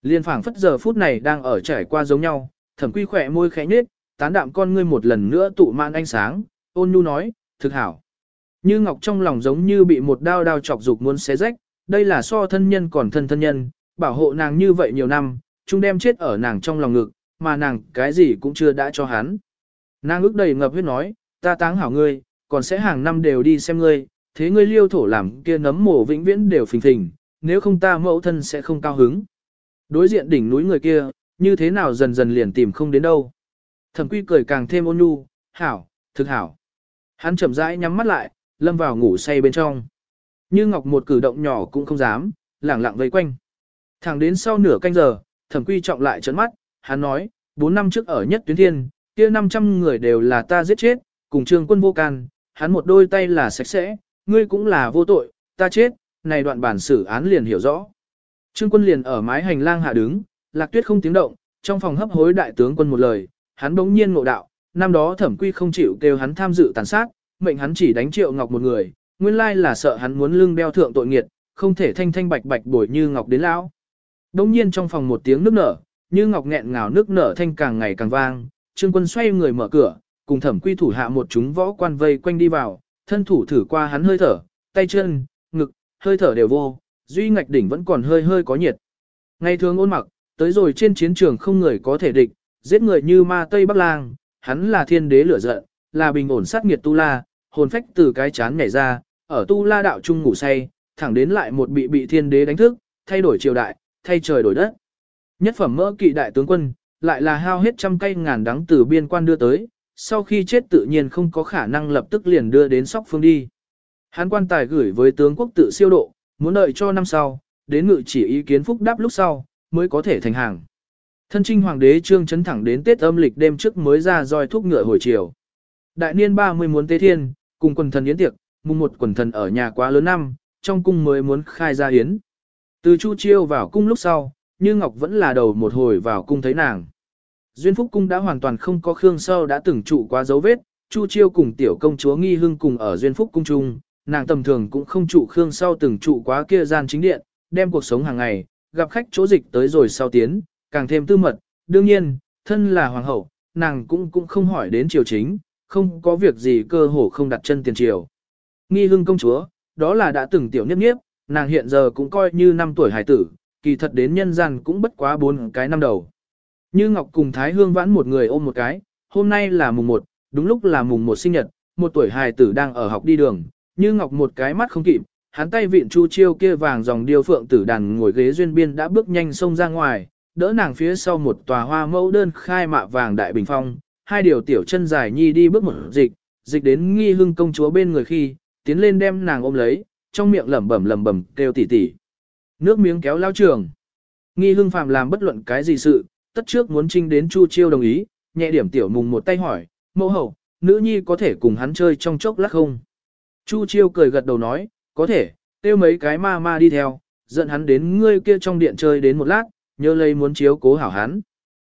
Liên phảng phất giờ phút này đang ở trải qua giống nhau, thẩm quy khỏe môi khẽ nhếch, tán đạm con ngươi một lần nữa tụ man ánh sáng, ôn nhu nói, thực hảo. Như ngọc trong lòng giống như bị một đao đao chọc dục muốn xé rách, đây là so thân nhân còn thân thân nhân, bảo hộ nàng như vậy nhiều năm, chúng đem chết ở nàng trong lòng ngực, mà nàng cái gì cũng chưa đã cho hắn. Nàng ước đầy ngập huyết nói, ta táng hảo ngươi, còn sẽ hàng năm đều đi xem ngươi, thế ngươi liêu thổ làm kia nấm mồ vĩnh viễn đều phình phình, nếu không ta mẫu thân sẽ không cao hứng. Đối diện đỉnh núi người kia, như thế nào dần dần liền tìm không đến đâu. Thẩm quy cười càng thêm ôn nhu, hảo, thực hảo. Hắn chậm rãi nhắm mắt lại, lâm vào ngủ say bên trong. Như Ngọc một cử động nhỏ cũng không dám, lẳng lặng vây quanh. Thẳng đến sau nửa canh giờ, thẩm quy trọng lại trấn mắt, hắn nói, 4 năm trước ở nhất tuyến thiên, kia 500 người đều là ta giết chết, cùng trương quân vô can, hắn một đôi tay là sạch sẽ, ngươi cũng là vô tội, ta chết, này đoạn bản xử án liền hiểu rõ. Trương quân liền ở mái hành lang hạ đứng, lạc tuyết không tiếng động, trong phòng hấp hối đại tướng quân một lời, hắn bỗng nhiên ngộ đạo, năm đó thẩm quy không chịu kêu hắn tham dự tàn sát, mệnh hắn chỉ đánh triệu ngọc một người, nguyên lai là sợ hắn muốn lưng đeo thượng tội nghiệt, không thể thanh thanh bạch bạch bồi như ngọc đến lão. Đống nhiên trong phòng một tiếng nước nở, như ngọc nghẹn ngào nước nở thanh càng ngày càng vang, trương quân xoay người mở cửa, cùng thẩm quy thủ hạ một chúng võ quan vây quanh đi vào, thân thủ thử qua hắn hơi thở, tay chân, ngực, hơi thở đều vô, duy ngạch đỉnh vẫn còn hơi hơi có nhiệt. Ngày thường ôn mặc, tới rồi trên chiến trường không người có thể địch, giết người như ma Tây Bắc Lang, hắn là thiên đế lửa giận, là bình ổn sát nghiệt tu la, hồn phách từ cái chán nhảy ra, ở tu la đạo trung ngủ say, thẳng đến lại một bị bị thiên đế đánh thức, thay đổi triều đại, thay trời đổi đất. Nhất phẩm mỡ kỵ đại tướng quân, lại là hao hết trăm cây ngàn đắng từ biên quan đưa tới, sau khi chết tự nhiên không có khả năng lập tức liền đưa đến sóc phương đi. Hán quan tài gửi với tướng quốc tự siêu độ, muốn đợi cho năm sau, đến ngự chỉ ý kiến phúc đáp lúc sau, mới có thể thành hàng. Thân trinh hoàng đế trương chấn thẳng đến Tết âm lịch đêm trước mới ra roi thúc ngựa hồi chiều. Đại niên 30 muốn tế thiên, cùng quần thần yến tiệc, mùng một quần thần ở nhà quá lớn năm, trong cung mới muốn khai ra yến. Từ Chu Chiêu vào cung lúc sau, Như Ngọc vẫn là đầu một hồi vào cung thấy nàng. Duyên Phúc cung đã hoàn toàn không có Khương Sơ đã từng trụ quá dấu vết, Chu Chiêu cùng tiểu công chúa Nghi Hưng cùng ở Duyên Phúc cung chung, nàng tầm thường cũng không trụ Khương sau từng trụ quá kia gian chính điện, đem cuộc sống hàng ngày, gặp khách chỗ dịch tới rồi sau tiến, càng thêm tư mật, đương nhiên, thân là hoàng hậu, nàng cũng cũng không hỏi đến triều chính, không có việc gì cơ hồ không đặt chân tiền triều. Nghi hưng công chúa, đó là đã từng tiểu niếp niếp, nàng hiện giờ cũng coi như năm tuổi hài tử, kỳ thật đến nhân gian cũng bất quá bốn cái năm đầu. Như Ngọc cùng Thái Hương vãn một người ôm một cái, hôm nay là mùng một, đúng lúc là mùng một sinh nhật, một tuổi hài tử đang ở học đi đường, Như Ngọc một cái mắt không kịp, hắn tay vịn chu chiêu kia vàng dòng điêu phượng tử đàn ngồi ghế duyên biên đã bước nhanh xông ra ngoài, đỡ nàng phía sau một tòa hoa mẫu đơn khai mạ vàng đại bình phong, hai điều tiểu chân dài nhi đi bước một dịch, dịch đến nghi hưng công chúa bên người khi, tiến lên đem nàng ôm lấy, trong miệng lẩm bẩm lẩm bẩm kêu tỉ tỉ. Nước miếng kéo lao trường. Nghi hưng phàm làm bất luận cái gì sự, tất trước muốn trinh đến Chu Chiêu đồng ý, nhẹ điểm tiểu mùng một tay hỏi, mẫu hậu, nữ nhi có thể cùng hắn chơi trong chốc lát không? Chu Chiêu cười gật đầu nói, có thể, tiêu mấy cái ma ma đi theo, dẫn hắn đến ngươi kia trong điện chơi đến một lát, nhớ lấy muốn chiếu cố hảo hắn.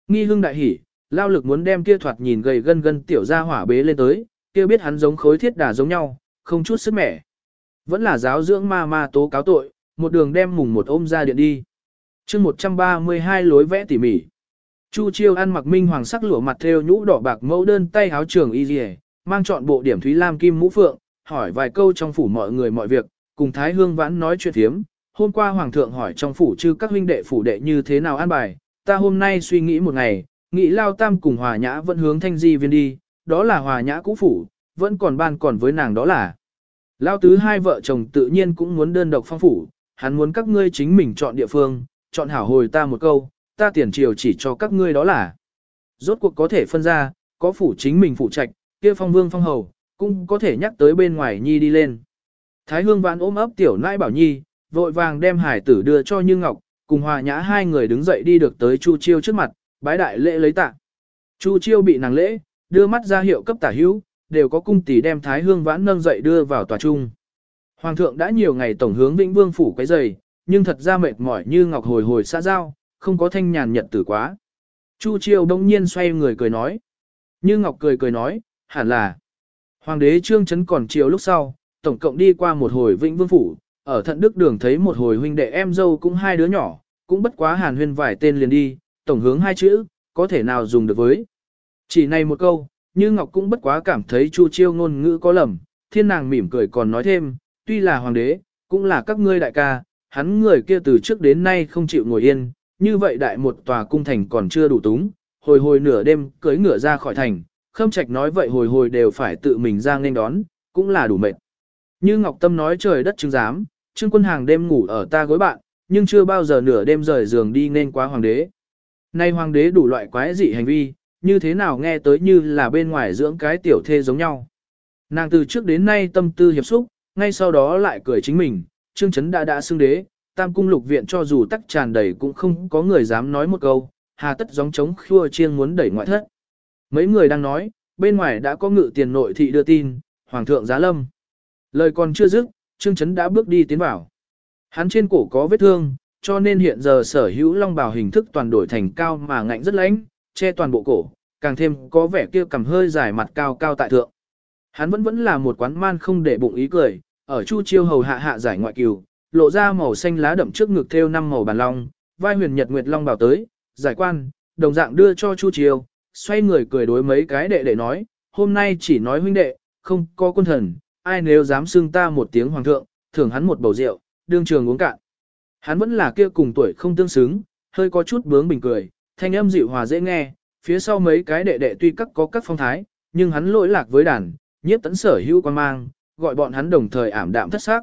Nghi hưng đại hỉ, lao lực muốn đem kia thoạt nhìn gầy gân gân tiểu ra hỏa bế lên tới, kia biết hắn giống khối thiết đà giống nhau, không chút sức mẻ. Vẫn là giáo dưỡng ma ma tố cáo tội, một đường đem mùng một ôm ra điện đi. chương 132 lối vẽ tỉ mỉ. Chu Chiêu ăn mặc minh hoàng sắc lụa mặt theo nhũ đỏ bạc mẫu đơn tay háo trường y dì mang chọn bộ điểm thúy lam kim mũ phượng, hỏi vài câu trong phủ mọi người mọi việc, cùng Thái Hương vãn nói chuyện thiếm. Hôm qua Hoàng thượng hỏi trong phủ chư các huynh đệ phủ đệ như thế nào an bài, ta hôm nay suy nghĩ một ngày, nghĩ lao tam cùng hòa nhã vẫn hướng thanh di viên đi, đó là hòa nhã cũ phủ, vẫn còn ban còn với nàng đó là. Lao tứ hai vợ chồng tự nhiên cũng muốn đơn độc phong phủ, hắn muốn các ngươi chính mình chọn địa phương, chọn hảo hồi ta một câu, ta tiền triều chỉ cho các ngươi đó là. Rốt cuộc có thể phân ra, có phủ chính mình phụ trạch, kia phong vương phong hầu, cũng có thể nhắc tới bên ngoài nhi đi lên. Thái hương vãn ôm ấp tiểu nãi bảo nhi, vội vàng đem hải tử đưa cho Như Ngọc, cùng hòa nhã hai người đứng dậy đi được tới Chu Chiêu trước mặt, bái đại lễ lấy tạ. Chu Chiêu bị nàng lễ, đưa mắt ra hiệu cấp tả hữu, đều có cung tỷ đem Thái Hương vãn nâng dậy đưa vào tòa trung. Hoàng thượng đã nhiều ngày tổng hướng Vĩnh Vương phủ quấy rầy, nhưng thật ra mệt mỏi như ngọc hồi hồi xã giao, không có thanh nhàn nhật tử quá. Chu Chiêu đông nhiên xoay người cười nói. Như Ngọc cười cười nói, hẳn là. Hoàng đế Trương Trấn còn chiều lúc sau, tổng cộng đi qua một hồi Vĩnh Vương phủ, ở thận đức đường thấy một hồi huynh đệ em dâu cũng hai đứa nhỏ, cũng bất quá hàn huyên vài tên liền đi, tổng hướng hai chữ, có thể nào dùng được với. Chỉ này một câu, như Ngọc cũng bất quá cảm thấy Chu Chiêu ngôn ngữ có lầm, thiên nàng mỉm cười còn nói thêm, tuy là hoàng đế, cũng là các ngươi đại ca, hắn người kia từ trước đến nay không chịu ngồi yên, như vậy đại một tòa cung thành còn chưa đủ túng, hồi hồi nửa đêm cưới ngựa ra khỏi thành, khâm trạch nói vậy hồi hồi đều phải tự mình ra nên đón, cũng là đủ mệt. Như Ngọc Tâm nói trời đất chứng giám, trương quân hàng đêm ngủ ở ta gối bạn, nhưng chưa bao giờ nửa đêm rời giường đi nên quá hoàng đế. Nay hoàng đế đủ loại quái dị hành vi, như thế nào nghe tới như là bên ngoài dưỡng cái tiểu thê giống nhau. Nàng từ trước đến nay tâm tư hiệp xúc, ngay sau đó lại cười chính mình, Trương Chấn đã đã xưng đế, tam cung lục viện cho dù tắc tràn đầy cũng không có người dám nói một câu, hà tất gióng trống khua chiêng muốn đẩy ngoại thất. Mấy người đang nói, bên ngoài đã có ngự tiền nội thị đưa tin, Hoàng thượng giá lâm. Lời còn chưa dứt, Trương Chấn đã bước đi tiến vào. Hắn trên cổ có vết thương, cho nên hiện giờ sở hữu long bào hình thức toàn đổi thành cao mà ngạnh rất lãnh, che toàn bộ cổ, càng thêm có vẻ kia cầm hơi dài mặt cao cao tại thượng. Hắn vẫn vẫn là một quán man không để bụng ý cười, ở chu chiêu hầu hạ hạ giải ngoại kiều, lộ ra màu xanh lá đậm trước ngực thêu năm màu bàn long, vai huyền nhật nguyệt long bảo tới, giải quan, đồng dạng đưa cho chu chiêu, xoay người cười đối mấy cái đệ đệ nói, hôm nay chỉ nói huynh đệ, không có quân thần, ai nếu dám xưng ta một tiếng hoàng thượng, thưởng hắn một bầu rượu, đương trường uống cạn. Hắn vẫn là kia cùng tuổi không tương xứng, hơi có chút bướng bình cười, thanh âm dịu hòa dễ nghe, phía sau mấy cái đệ đệ tuy các có các phong thái, nhưng hắn lỗi lạc với đàn, nhiếp tấn sở hữu quan mang, gọi bọn hắn đồng thời ảm đạm thất xác.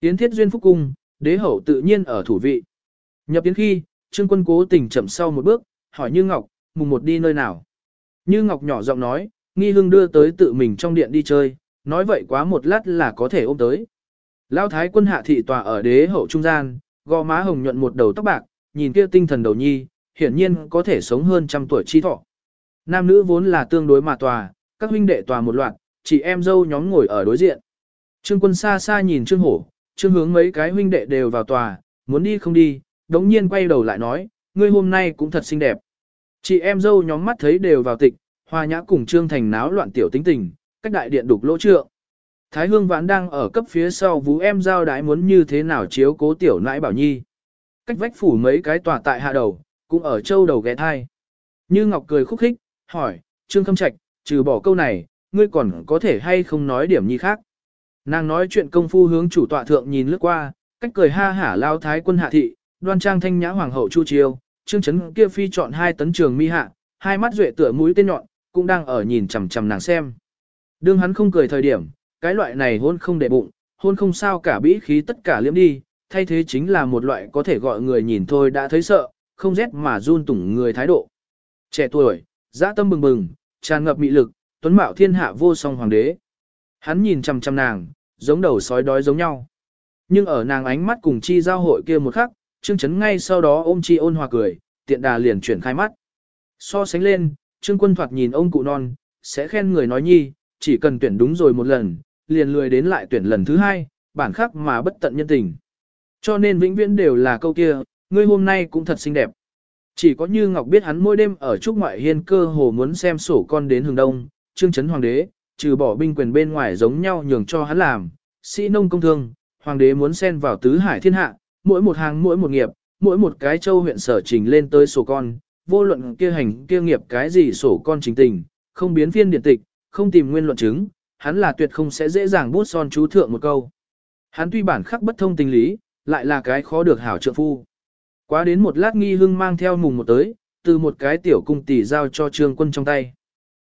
Tiến thiết duyên phúc cung, đế hậu tự nhiên ở thủ vị. Nhập tiến khi, trương quân cố tình chậm sau một bước, hỏi Như Ngọc, mùng một đi nơi nào. Như Ngọc nhỏ giọng nói, nghi hưng đưa tới tự mình trong điện đi chơi, nói vậy quá một lát là có thể ôm tới. lao thái quân hạ thị tòa ở đế hậu trung gian, gò má hồng nhuận một đầu tóc bạc, nhìn kia tinh thần đầu nhi, hiển nhiên có thể sống hơn trăm tuổi chi thọ. Nam nữ vốn là tương đối mà tòa, các huynh đệ tòa một loạt, chị em dâu nhóm ngồi ở đối diện. Trương quân xa xa nhìn Trương Hổ, Trương hướng mấy cái huynh đệ đều vào tòa, muốn đi không đi, đống nhiên quay đầu lại nói, ngươi hôm nay cũng thật xinh đẹp. Chị em dâu nhóm mắt thấy đều vào tịch, hoa nhã cùng Trương Thành náo loạn tiểu tính tình, cách đại điện đục lỗ trượng. Thái Hương Vãn đang ở cấp phía sau vú em giao đái muốn như thế nào chiếu cố tiểu nãi bảo nhi. Cách vách phủ mấy cái tòa tại hạ đầu, cũng ở châu đầu ghé thai. Như Ngọc cười khúc khích, hỏi, Trương Khâm Trạch, trừ bỏ câu này, ngươi còn có thể hay không nói điểm nhi khác. Nàng nói chuyện công phu hướng chủ tọa thượng nhìn lướt qua, cách cười ha hả lao thái quân hạ thị, đoan trang thanh nhã hoàng hậu chu chiêu, trương chấn kia phi chọn hai tấn trường mi hạ, hai mắt duệ tựa mũi tên nhọn, cũng đang ở nhìn chằm chằm nàng xem. Đương hắn không cười thời điểm, cái loại này hôn không để bụng, hôn không sao cả bĩ khí tất cả liếm đi, thay thế chính là một loại có thể gọi người nhìn thôi đã thấy sợ, không rét mà run tủng người thái độ. Trẻ tuổi, dã tâm bừng bừng, tràn ngập mị lực, tuấn mạo thiên hạ vô song hoàng đế. Hắn nhìn chằm chằm nàng, giống đầu sói đói giống nhau. Nhưng ở nàng ánh mắt cùng chi giao hội kia một khắc, Trương Chấn ngay sau đó ôm chi ôn hòa cười, tiện đà liền chuyển khai mắt. So sánh lên, Trương Quân thoạt nhìn ông cụ non, sẽ khen người nói nhi, chỉ cần tuyển đúng rồi một lần, liền lười đến lại tuyển lần thứ hai, bản khắc mà bất tận nhân tình. Cho nên vĩnh viễn đều là câu kia, ngươi hôm nay cũng thật xinh đẹp. Chỉ có như Ngọc biết hắn mỗi đêm ở trúc ngoại hiên cơ hồ muốn xem sổ con đến hướng đông, Trương Chấn Hoàng đế, trừ bỏ binh quyền bên ngoài giống nhau nhường cho hắn làm, sĩ nông công thương, hoàng đế muốn xen vào tứ hải thiên hạ, mỗi một hàng mỗi một nghiệp, mỗi một cái châu huyện sở trình lên tới sổ con, vô luận kia hành kia nghiệp cái gì sổ con chính tình, không biến phiên điện tịch, không tìm nguyên luận chứng, hắn là tuyệt không sẽ dễ dàng bút son chú thượng một câu. Hắn tuy bản khắc bất thông tình lý, lại là cái khó được hảo trượng phu. Quá đến một lát nghi hưng mang theo mùng một tới, từ một cái tiểu cung tỷ giao cho trương quân trong tay.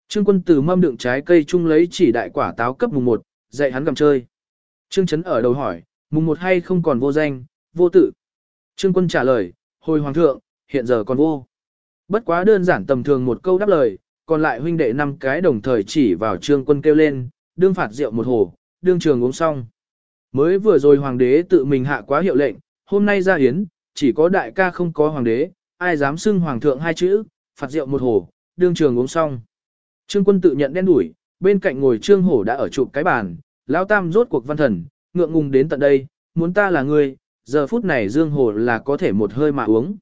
Trương quân từ mâm đựng trái cây chung lấy chỉ đại quả táo cấp mùng một dạy hắn cầm chơi. Trương chấn ở đầu hỏi, mùng một hay không còn vô danh, vô tự. Trương quân trả lời, hồi hoàng thượng, hiện giờ còn vô. Bất quá đơn giản tầm thường một câu đáp lời, còn lại huynh đệ năm cái đồng thời chỉ vào trương quân kêu lên, đương phạt rượu một hồ, đương trường uống xong. Mới vừa rồi hoàng đế tự mình hạ quá hiệu lệnh, hôm nay ra yến chỉ có đại ca không có hoàng đế, ai dám xưng hoàng thượng hai chữ, phạt rượu một hồ, đương trường uống xong. Trương quân tự nhận đen đủi, bên cạnh ngồi trương hổ đã ở chụp cái bàn, lão tam rốt cuộc văn thần, ngượng ngùng đến tận đây, muốn ta là người, giờ phút này dương hổ là có thể một hơi mà uống.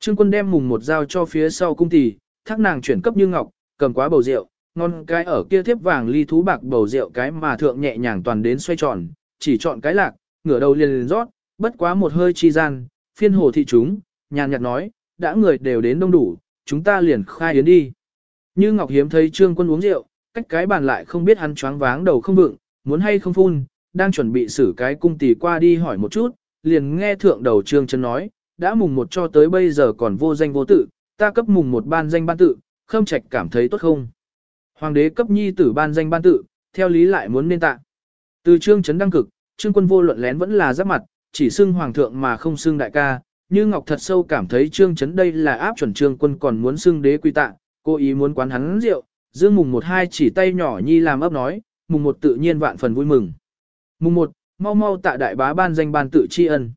Trương quân đem mùng một dao cho phía sau cung tỷ, thác nàng chuyển cấp như ngọc, cầm quá bầu rượu, ngon cái ở kia thiếp vàng ly thú bạc bầu rượu cái mà thượng nhẹ nhàng toàn đến xoay tròn, chỉ chọn cái lạc, ngửa đầu liền liền rót, bất quá một hơi chi gian, phiên hồ thị chúng, nhàn nhạt nói, đã người đều đến đông đủ, chúng ta liền khai yến đi. Như Ngọc Hiếm thấy Trương Quân uống rượu, cách cái bàn lại không biết hắn choáng váng đầu không vựng, muốn hay không phun, đang chuẩn bị xử cái cung tỷ qua đi hỏi một chút, liền nghe thượng đầu Trương Chân nói, đã mùng một cho tới bây giờ còn vô danh vô tự, ta cấp mùng một ban danh ban tự, khâm trạch cảm thấy tốt không? Hoàng đế cấp nhi tử ban danh ban tự, theo lý lại muốn nên tạ. Từ Trương chấn đăng cực, Trương Quân vô luận lén vẫn là giáp mặt, chỉ xưng hoàng thượng mà không xưng đại ca, như Ngọc thật sâu cảm thấy Trương chấn đây là áp chuẩn Trương Quân còn muốn xưng đế quy tạ, Cô ý muốn quán hắn rượu, dương mùng một hai chỉ tay nhỏ nhi làm ấp nói, mùng một tự nhiên vạn phần vui mừng. Mùng một, mau mau tạ đại bá ban danh ban tự tri ân.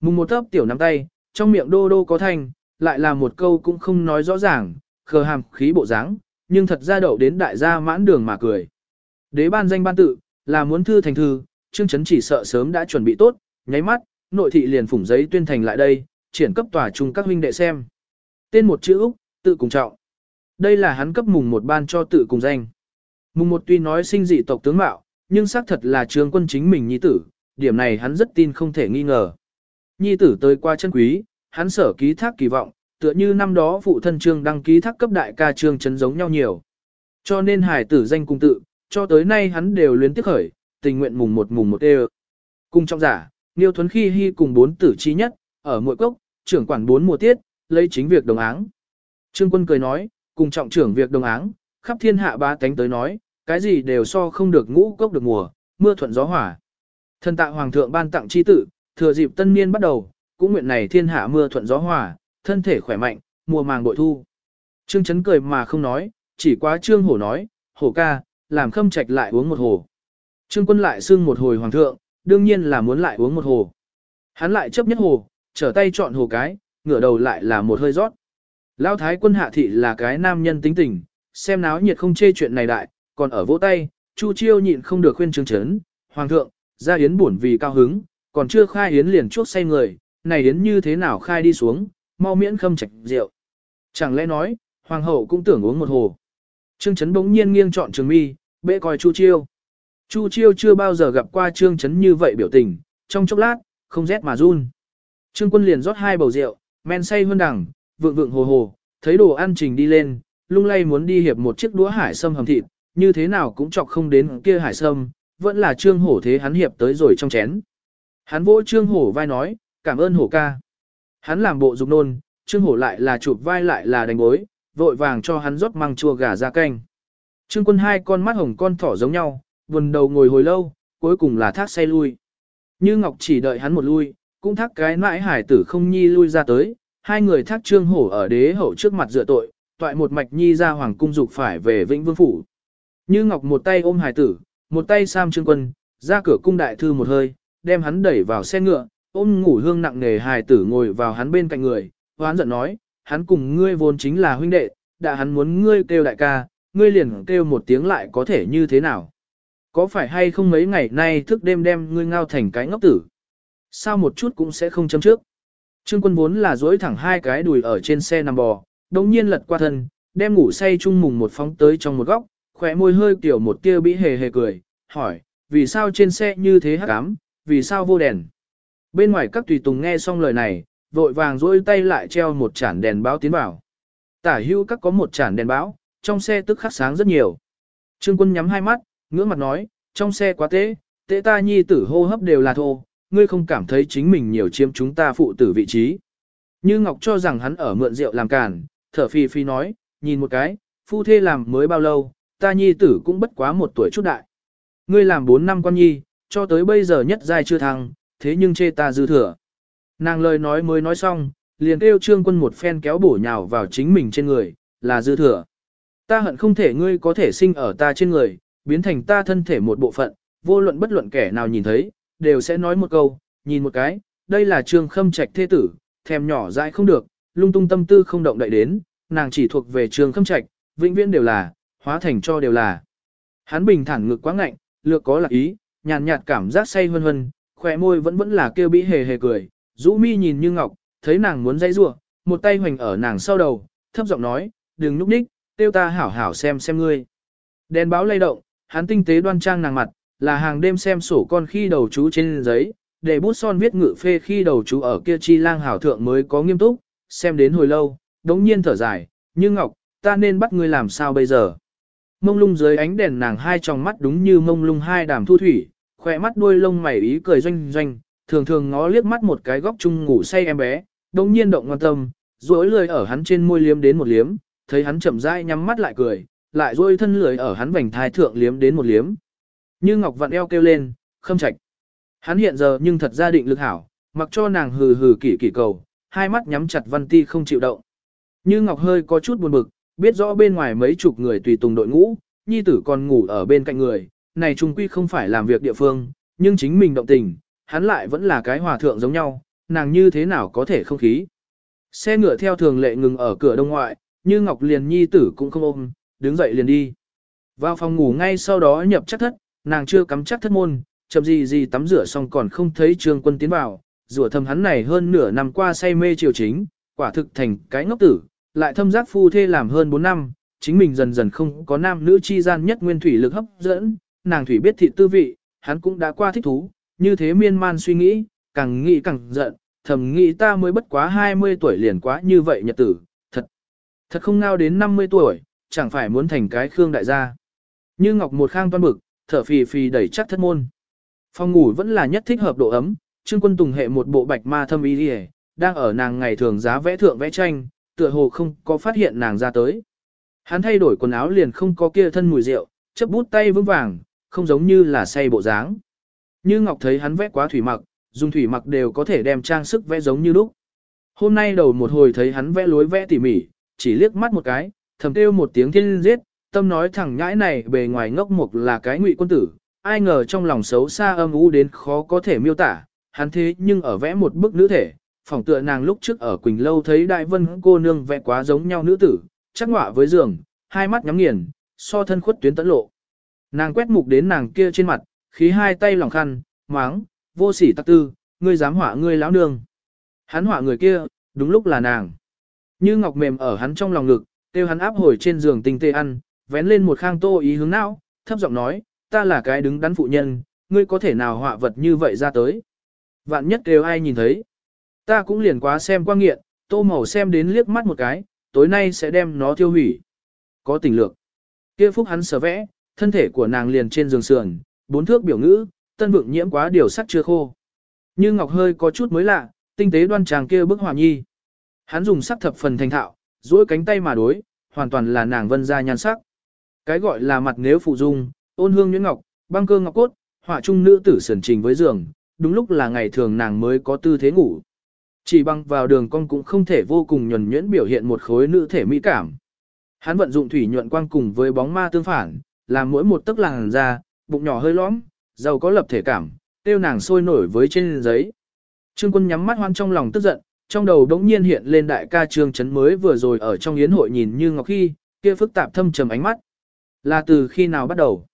Mùng một tấp tiểu nắm tay, trong miệng đô đô có thanh, lại là một câu cũng không nói rõ ràng, khờ hàm khí bộ dáng, nhưng thật ra đậu đến đại gia mãn đường mà cười. Đế ban danh ban tự, là muốn thư thành thư, Trương Chấn chỉ sợ sớm đã chuẩn bị tốt, nháy mắt, nội thị liền phủng giấy tuyên thành lại đây, triển cấp tòa trung các huynh đệ xem. Tên một chữ Úc, tự cùng trọng. Đây là hắn cấp mùng một ban cho tự cùng danh. Mùng một tuy nói sinh dị tộc tướng mạo, nhưng xác thật là trương quân chính mình nhi tử, điểm này hắn rất tin không thể nghi ngờ. Nhi tử tới qua chân quý, hắn sở ký thác kỳ vọng, tựa như năm đó phụ thân trương đăng ký thác cấp đại ca trương chấn giống nhau nhiều. Cho nên hải tử danh cung tự, cho tới nay hắn đều luyến tiếc khởi, tình nguyện mùng một mùng một đê Cùng trong giả, Niêu Thuấn Khi Hy cùng bốn tử chi nhất, ở mỗi cốc, trưởng quản bốn mùa tiết, lấy chính việc đồng áng. Trương quân cười nói, cùng trọng trưởng việc đồng áng, khắp thiên hạ ba cánh tới nói, cái gì đều so không được ngũ cốc được mùa, mưa thuận gió hỏa. Thân tạ hoàng thượng ban tặng chi tử thừa dịp tân niên bắt đầu, cũng nguyện này thiên hạ mưa thuận gió hỏa, thân thể khỏe mạnh, mùa màng bội thu. Trương chấn cười mà không nói, chỉ quá trương hổ nói, hổ ca, làm khâm trạch lại uống một hồ. Trương quân lại xưng một hồi hoàng thượng, đương nhiên là muốn lại uống một hồ. Hắn lại chấp nhất hồ, trở tay chọn hồ cái, ngửa đầu lại là một hơi rót. Lão thái quân hạ thị là cái nam nhân tính tình, xem náo nhiệt không chê chuyện này đại, còn ở vỗ tay, Chu Chiêu nhịn không được khuyên trương chấn, hoàng thượng, ra yến buồn vì cao hứng, còn chưa khai yến liền chuốc say người, này yến như thế nào khai đi xuống, mau miễn khâm trạch rượu. Chẳng lẽ nói, hoàng hậu cũng tưởng uống một hồ. Trương chấn bỗng nhiên nghiêng chọn trường mi, bệ coi Chu Chiêu. Chu Chiêu chưa bao giờ gặp qua Trương chấn như vậy biểu tình, trong chốc lát, không rét mà run. Trương quân liền rót hai bầu rượu, men say hơn đẳng, vượng vượng hồ hồ, thấy đồ ăn trình đi lên, lung lay muốn đi hiệp một chiếc đũa hải sâm hầm thịt, như thế nào cũng chọc không đến kia hải sâm, vẫn là trương hổ thế hắn hiệp tới rồi trong chén. Hắn vỗ trương hổ vai nói, cảm ơn hổ ca. Hắn làm bộ dục nôn, trương hổ lại là chụp vai lại là đánh bối, vội vàng cho hắn rót măng chua gà ra canh. Trương quân hai con mắt hồng con thỏ giống nhau, buồn đầu ngồi hồi lâu, cuối cùng là thác say lui. Như Ngọc chỉ đợi hắn một lui, cũng thác cái mãi hải tử không nhi lui ra tới, hai người thác trương hổ ở đế hậu trước mặt dựa tội, toại một mạch nhi ra hoàng cung dục phải về vĩnh vương phủ. Như Ngọc một tay ôm hải tử, một tay sam trương quân, ra cửa cung đại thư một hơi, đem hắn đẩy vào xe ngựa, ôm ngủ hương nặng nề hài tử ngồi vào hắn bên cạnh người, hoán giận nói, hắn cùng ngươi vốn chính là huynh đệ, đã hắn muốn ngươi kêu đại ca, ngươi liền kêu một tiếng lại có thể như thế nào. Có phải hay không mấy ngày nay thức đêm đem ngươi ngao thành cái ngốc tử? Sao một chút cũng sẽ không chấm trước? Trương quân vốn là duỗi thẳng hai cái đùi ở trên xe nằm bò, đồng nhiên lật qua thân, đem ngủ say chung mùng một phóng tới trong một góc, khỏe môi hơi kiểu một tia bĩ hề hề cười, hỏi, vì sao trên xe như thế hắc ám, vì sao vô đèn? Bên ngoài các tùy tùng nghe xong lời này, vội vàng dối tay lại treo một chản đèn báo tiến vào. Tả hưu các có một chản đèn báo, trong xe tức khắc sáng rất nhiều. Trương quân nhắm hai mắt, ngưỡng mặt nói, trong xe quá tế, tế ta nhi tử hô hấp đều là thô, ngươi không cảm thấy chính mình nhiều chiếm chúng ta phụ tử vị trí. Như Ngọc cho rằng hắn ở mượn rượu làm càn, thở phi phi nói, nhìn một cái, phu thê làm mới bao lâu, ta nhi tử cũng bất quá một tuổi chút đại. Ngươi làm bốn năm con nhi, cho tới bây giờ nhất giai chưa thăng, thế nhưng chê ta dư thừa. Nàng lời nói mới nói xong, liền kêu trương quân một phen kéo bổ nhào vào chính mình trên người, là dư thừa. Ta hận không thể ngươi có thể sinh ở ta trên người, biến thành ta thân thể một bộ phận, vô luận bất luận kẻ nào nhìn thấy, đều sẽ nói một câu, nhìn một cái, đây là trương khâm trạch thế tử, thèm nhỏ dại không được, lung tung tâm tư không động đậy đến, nàng chỉ thuộc về trương khâm trạch, vĩnh viễn đều là, hóa thành cho đều là. Hắn bình thản ngực quá ngạnh, lược có lạc ý, nhàn nhạt cảm giác say hân hân, khỏe môi vẫn vẫn là kêu bĩ hề hề cười, rũ mi nhìn như ngọc, thấy nàng muốn dây rủa, một tay hoành ở nàng sau đầu, thấp giọng nói, đừng núp ních, tiêu ta hảo hảo xem xem ngươi. Đèn báo lay động, hắn tinh tế đoan trang nàng mặt, là hàng đêm xem sổ con khi đầu chú trên giấy, để bút son viết ngự phê khi đầu chú ở kia chi lang hảo thượng mới có nghiêm túc, xem đến hồi lâu, đống nhiên thở dài, như ngọc, ta nên bắt ngươi làm sao bây giờ. Mông lung dưới ánh đèn nàng hai tròng mắt đúng như mông lung hai đàm thu thủy, khỏe mắt đuôi lông mày ý cười doanh doanh, thường thường ngó liếc mắt một cái góc chung ngủ say em bé, đồng nhiên động ngoan tâm, rối lười ở hắn trên môi liếm đến một liếm, thấy hắn chậm rãi nhắm mắt lại cười, lại rôi thân lười ở hắn vành thai thượng liếm đến một liếm. Như ngọc vặn eo kêu lên, khâm trạch. Hắn hiện giờ nhưng thật ra định lực hảo, mặc cho nàng hừ hừ kỷ kỷ cầu, hai mắt nhắm chặt văn ti không chịu động. Như ngọc hơi có chút buồn bực, biết rõ bên ngoài mấy chục người tùy tùng đội ngũ, nhi tử còn ngủ ở bên cạnh người, này trung quy không phải làm việc địa phương, nhưng chính mình động tình, hắn lại vẫn là cái hòa thượng giống nhau, nàng như thế nào có thể không khí. Xe ngựa theo thường lệ ngừng ở cửa đông ngoại, như Ngọc liền nhi tử cũng không ôm, đứng dậy liền đi. Vào phòng ngủ ngay sau đó nhập chắc thất, nàng chưa cắm chắc thất môn, chậm gì gì tắm rửa xong còn không thấy trương quân tiến vào, rủa thầm hắn này hơn nửa năm qua say mê triều chính, quả thực thành cái ngốc tử, lại thâm giác phu thê làm hơn 4 năm, chính mình dần dần không có nam nữ chi gian nhất nguyên thủy lực hấp dẫn, nàng thủy biết thị tư vị, hắn cũng đã qua thích thú, như thế miên man suy nghĩ, càng nghĩ càng giận, thầm nghĩ ta mới bất quá 20 tuổi liền quá như vậy nhật tử, thật, thật không ngao đến 50 tuổi, chẳng phải muốn thành cái khương đại gia. Như ngọc một khang toan bực, thở phì phì đẩy chắc thất môn. Phòng ngủ vẫn là nhất thích hợp độ ấm, Trương Quân Tùng hệ một bộ bạch ma thâm y đi đang ở nàng ngày thường giá vẽ thượng vẽ tranh, tựa hồ không có phát hiện nàng ra tới. Hắn thay đổi quần áo liền không có kia thân mùi rượu, chấp bút tay vững vàng, không giống như là say bộ dáng. Như Ngọc thấy hắn vẽ quá thủy mặc, dùng thủy mặc đều có thể đem trang sức vẽ giống như lúc. Hôm nay đầu một hồi thấy hắn vẽ lối vẽ tỉ mỉ, chỉ liếc mắt một cái, thầm kêu một tiếng thiên giết, tâm nói thẳng nhãi này bề ngoài ngốc mục là cái ngụy quân tử, ai ngờ trong lòng xấu xa âm u đến khó có thể miêu tả, hắn thế nhưng ở vẽ một bức nữ thể, phỏng tựa nàng lúc trước ở Quỳnh Lâu thấy đại vân cô nương vẽ quá giống nhau nữ tử, chắc ngọa với giường, hai mắt nhắm nghiền, so thân khuất tuyến tận lộ. Nàng quét mục đến nàng kia trên mặt, khí hai tay lòng khăn, máng, vô sỉ tắc tư, ngươi dám họa ngươi lão nương. Hắn họa người kia, đúng lúc là nàng. Như ngọc mềm ở hắn trong lòng ngực, kêu hắn áp hồi trên giường tinh tê ăn, vén lên một khang tô ý hướng não, thấp giọng nói, ta là cái đứng đắn phụ nhân, ngươi có thể nào họa vật như vậy ra tới. Vạn nhất đều ai nhìn thấy. Ta cũng liền quá xem qua nghiện, tô màu xem đến liếc mắt một cái, tối nay sẽ đem nó tiêu hủy. Có tình lược. kia phúc hắn sở vẽ, thân thể của nàng liền trên giường sườn, bốn thước biểu ngữ, tân vượng nhiễm quá điều sắc chưa khô. Như ngọc hơi có chút mới lạ, tinh tế đoan chàng kia bức hòa nhi. Hắn dùng sắc thập phần thành thạo, duỗi cánh tay mà đối, hoàn toàn là nàng vân ra nhan sắc. Cái gọi là mặt nếu phụ dung, ôn hương nhuyễn ngọc, băng cơ ngọc cốt, họa trung nữ tử sườn trình với giường, đúng lúc là ngày thường nàng mới có tư thế ngủ. Chỉ băng vào đường con cũng không thể vô cùng nhuần nhuyễn biểu hiện một khối nữ thể mỹ cảm. Hắn vận dụng thủy nhuận quang cùng với bóng ma tương phản, làm mỗi một tấc làn da, bụng nhỏ hơi lõm, giàu có lập thể cảm, tiêu nàng sôi nổi với trên giấy. Trương quân nhắm mắt hoan trong lòng tức giận, trong đầu đống nhiên hiện lên đại ca trương chấn mới vừa rồi ở trong yến hội nhìn như ngọc khi, kia phức tạp thâm trầm ánh mắt. Là từ khi nào bắt đầu?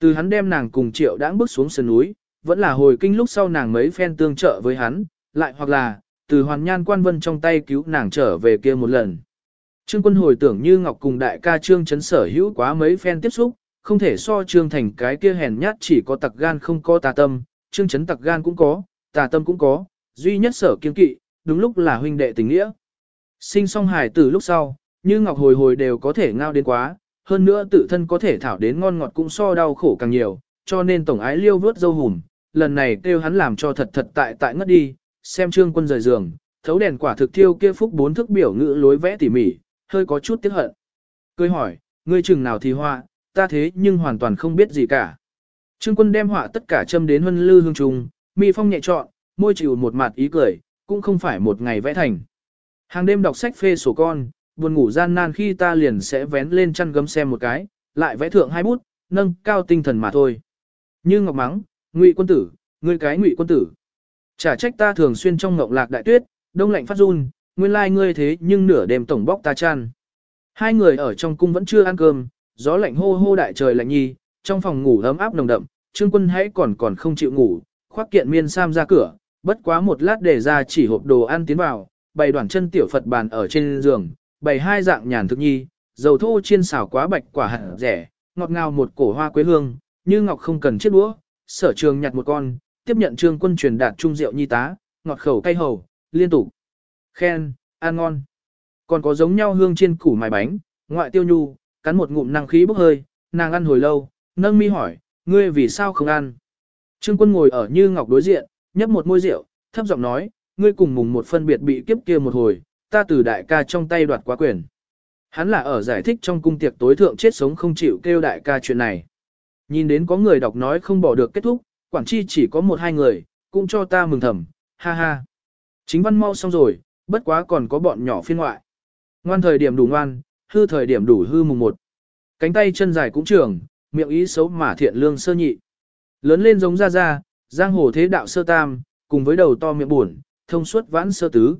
Từ hắn đem nàng cùng triệu đãng bước xuống sườn núi, vẫn là hồi kinh lúc sau nàng mấy phen tương trợ với hắn, lại hoặc là, từ hoàn nhan quan vân trong tay cứu nàng trở về kia một lần. Trương quân hồi tưởng như Ngọc cùng đại ca Trương chấn sở hữu quá mấy phen tiếp xúc, không thể so Trương thành cái kia hèn nhát chỉ có tặc gan không có tà tâm, Trương chấn tặc gan cũng có, tà tâm cũng có, duy nhất sở kiên kỵ, đúng lúc là huynh đệ tình nghĩa. Sinh song hài từ lúc sau, như Ngọc hồi hồi đều có thể ngao đến quá, hơn nữa tự thân có thể thảo đến ngon ngọt cũng so đau khổ càng nhiều, cho nên tổng ái liêu vớt dâu hùm, lần này kêu hắn làm cho thật thật tại tại ngất đi, xem trương quân rời giường, thấu đèn quả thực thiêu kia phúc bốn thức biểu ngữ lối vẽ tỉ mỉ, hơi có chút tiếc hận. Cười hỏi, ngươi chừng nào thì hoa ta thế nhưng hoàn toàn không biết gì cả. Trương quân đem họa tất cả châm đến huân lư hương trùng, mi phong nhẹ trọn, môi chịu một mặt ý cười, cũng không phải một ngày vẽ thành. Hàng đêm đọc sách phê sổ con, buồn ngủ gian nan khi ta liền sẽ vén lên chăn gấm xem một cái, lại vẽ thượng hai bút, nâng cao tinh thần mà thôi. Như ngọc mắng, ngụy quân tử, ngươi cái ngụy quân tử. Chả trách ta thường xuyên trong ngọc lạc đại tuyết, đông lạnh phát run, nguyên lai like ngươi thế nhưng nửa đêm tổng bóc ta chăn. Hai người ở trong cung vẫn chưa ăn cơm, gió lạnh hô hô đại trời lạnh nhi, trong phòng ngủ ấm áp nồng đậm, trương quân hãy còn còn không chịu ngủ, khoác kiện miên sam ra cửa, bất quá một lát để ra chỉ hộp đồ ăn tiến vào, bày đoàn chân tiểu Phật bàn ở trên giường, bày hai dạng nhàn thực nhi, dầu thô chiên xào quá bạch quả hạt rẻ, ngọt ngào một cổ hoa quế hương, như ngọc không cần chiếc đũa, sở trường nhặt một con, tiếp nhận trương quân truyền đạt trung rượu nhi tá, ngọt khẩu cay hầu, liên tục. Khen, ăn ngon. Còn có giống nhau hương chiên củ mài bánh, ngoại tiêu nhu, cắn một ngụm năng khí bốc hơi, nàng ăn hồi lâu, nâng mi hỏi, ngươi vì sao không ăn? Trương quân ngồi ở như ngọc đối diện, nhấp một môi rượu, thấp giọng nói, ngươi cùng mùng một phân biệt bị kiếp kia một hồi, ta từ đại ca trong tay đoạt quá quyền. Hắn là ở giải thích trong cung tiệc tối thượng chết sống không chịu kêu đại ca chuyện này. Nhìn đến có người đọc nói không bỏ được kết thúc, quản chi chỉ có một hai người, cũng cho ta mừng thầm, ha ha. Chính văn mau xong rồi, bất quá còn có bọn nhỏ phiên ngoại. Ngoan thời điểm đủ ngoan, hư thời điểm đủ hư mùng một. Cánh tay chân dài cũng trường, miệng ý xấu mà thiện lương sơ nhị. Lớn lên giống ra ra, giang hồ thế đạo sơ tam, cùng với đầu to miệng buồn, thông suốt vãn sơ tứ.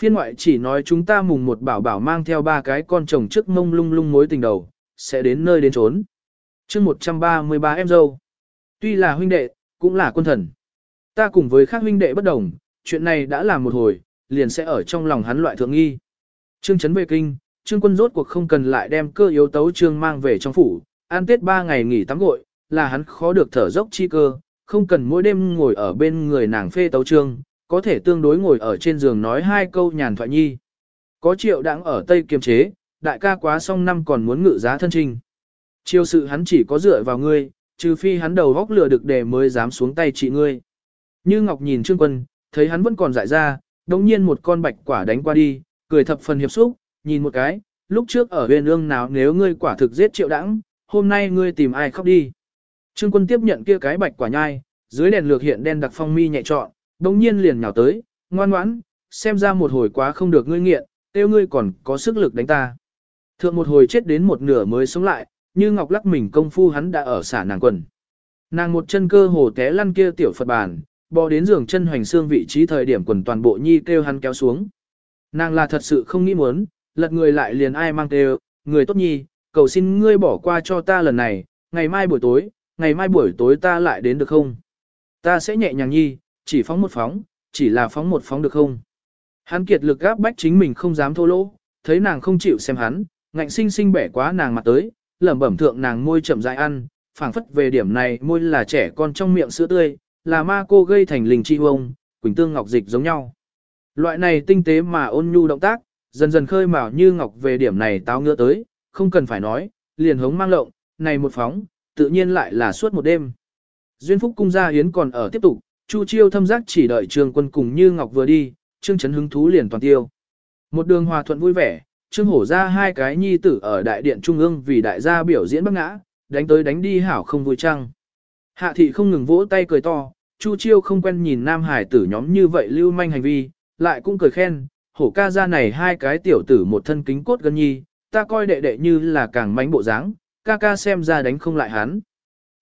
Phiên ngoại chỉ nói chúng ta mùng một bảo bảo mang theo ba cái con chồng trước mông lung lung mối tình đầu, sẽ đến nơi đến trốn. chương 133 em dâu. Tuy là huynh đệ, cũng là quân thần. Ta cùng với khác huynh đệ bất đồng, chuyện này đã làm một hồi, liền sẽ ở trong lòng hắn loại thượng nghi. Trương Trấn về kinh, Trương quân rốt cuộc không cần lại đem cơ yếu tấu Trương mang về trong phủ, an tết ba ngày nghỉ tắm gội, là hắn khó được thở dốc chi cơ, không cần mỗi đêm ngồi ở bên người nàng phê tấu Trương, có thể tương đối ngồi ở trên giường nói hai câu nhàn thoại nhi. Có triệu đang ở Tây kiềm chế, đại ca quá xong năm còn muốn ngự giá thân trình. Chiêu sự hắn chỉ có dựa vào ngươi, trừ phi hắn đầu góc lừa được để mới dám xuống tay trị ngươi. Như Ngọc nhìn Trương Quân, thấy hắn vẫn còn dại ra, đồng nhiên một con bạch quả đánh qua đi, cười thập phần hiệp xúc, nhìn một cái, lúc trước ở huyền ương nào nếu ngươi quả thực giết triệu đãng, hôm nay ngươi tìm ai khóc đi. Trương Quân tiếp nhận kia cái bạch quả nhai, dưới đèn lược hiện đen đặc phong mi nhẹ trọn, đồng nhiên liền nhào tới, ngoan ngoãn, xem ra một hồi quá không được ngươi nghiện, tiêu ngươi còn có sức lực đánh ta. Thượng một hồi chết đến một nửa mới sống lại, như ngọc lắc mình công phu hắn đã ở xả nàng quần. Nàng một chân cơ hồ té lăn kia tiểu Phật bàn, bò đến giường chân hoành xương vị trí thời điểm quần toàn bộ nhi kêu hắn kéo xuống. Nàng là thật sự không nghĩ muốn, lật người lại liền ai mang tê người tốt nhi, cầu xin ngươi bỏ qua cho ta lần này, ngày mai buổi tối, ngày mai buổi tối ta lại đến được không? Ta sẽ nhẹ nhàng nhi, chỉ phóng một phóng, chỉ là phóng một phóng được không? Hắn kiệt lực gáp bách chính mình không dám thô lỗ, thấy nàng không chịu xem hắn, ngạnh sinh sinh bẻ quá nàng mặt tới, lẩm bẩm thượng nàng môi chậm rãi ăn, phảng phất về điểm này môi là trẻ con trong miệng sữa tươi, là ma cô gây thành linh chi hông, quỳnh tương ngọc dịch giống nhau. Loại này tinh tế mà ôn nhu động tác, dần dần khơi mào như ngọc về điểm này táo ngựa tới, không cần phải nói, liền hống mang lộng, này một phóng, tự nhiên lại là suốt một đêm. Duyên phúc cung gia hiến còn ở tiếp tục, Chu Chiêu thâm giác chỉ đợi Trương Quân cùng Như Ngọc vừa đi, Trương Chấn hứng thú liền toàn tiêu. Một đường hòa thuận vui vẻ, Trương Hổ ra hai cái nhi tử ở đại điện trung ương vì đại gia biểu diễn bắc ngã, đánh tới đánh đi hảo không vui trăng. Hạ thị không ngừng vỗ tay cười to, Chu Chiêu không quen nhìn nam hải tử nhóm như vậy lưu manh hành vi, lại cũng cười khen, hổ ca ra này hai cái tiểu tử một thân kính cốt gần nhi, ta coi đệ đệ như là càng mánh bộ dáng, ca ca xem ra đánh không lại hắn.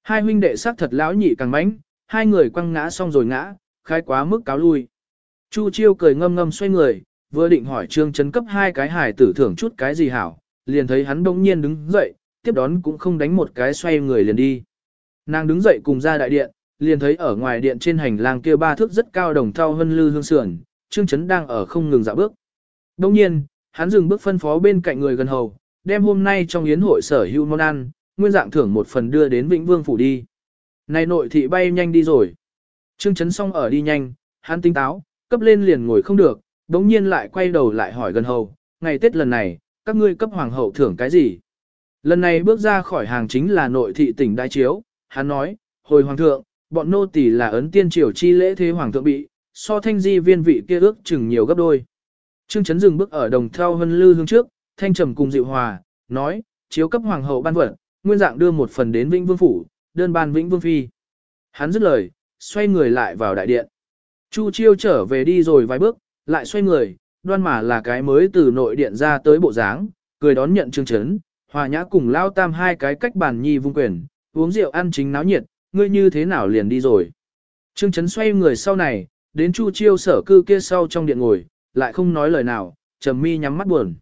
Hai huynh đệ sắc thật lão nhị càng mánh, hai người quăng ngã xong rồi ngã, khai quá mức cáo lui. Chu Chiêu cười ngâm ngâm xoay người, vừa định hỏi Trương Chấn cấp hai cái hải tử thưởng chút cái gì hảo, liền thấy hắn đông nhiên đứng dậy, tiếp đón cũng không đánh một cái xoay người liền đi. Nàng đứng dậy cùng ra đại điện, liền thấy ở ngoài điện trên hành lang kia ba thước rất cao đồng thau hân lư hương sườn, Trương Chấn đang ở không ngừng dạo bước. Đồng nhiên, hắn dừng bước phân phó bên cạnh người gần hầu, đem hôm nay trong yến hội sở hữu món ăn, nguyên dạng thưởng một phần đưa đến Vĩnh Vương phủ đi. Này nội thị bay nhanh đi rồi. Trương Chấn xong ở đi nhanh, hắn tinh táo, cấp lên liền ngồi không được, đống nhiên lại quay đầu lại hỏi gần hầu, ngày Tết lần này, các ngươi cấp hoàng hậu thưởng cái gì? Lần này bước ra khỏi hàng chính là nội thị tỉnh đại chiếu, hắn nói, hồi hoàng thượng, bọn nô tỳ là ấn tiên triều chi lễ thế hoàng thượng bị, so thanh di viên vị kia ước chừng nhiều gấp đôi. Trương Chấn dừng bước ở đồng theo hân lư hương trước, thanh trầm cùng dịu hòa, nói, chiếu cấp hoàng hậu ban vật, nguyên dạng đưa một phần đến Vĩnh Vương Phủ, đơn ban Vĩnh Vương Phi. Hắn dứt lời, xoay người lại vào đại điện. Chu Chiêu trở về đi rồi vài bước, lại xoay người, đoan mà là cái mới từ nội điện ra tới bộ dáng, cười đón nhận Trương Chấn, hòa nhã cùng lao tam hai cái cách bàn nhi vung quyền, uống rượu ăn chính náo nhiệt, ngươi như thế nào liền đi rồi. Trương Chấn xoay người sau này, đến Chu Chiêu sở cư kia sau trong điện ngồi, lại không nói lời nào, trầm mi nhắm mắt buồn.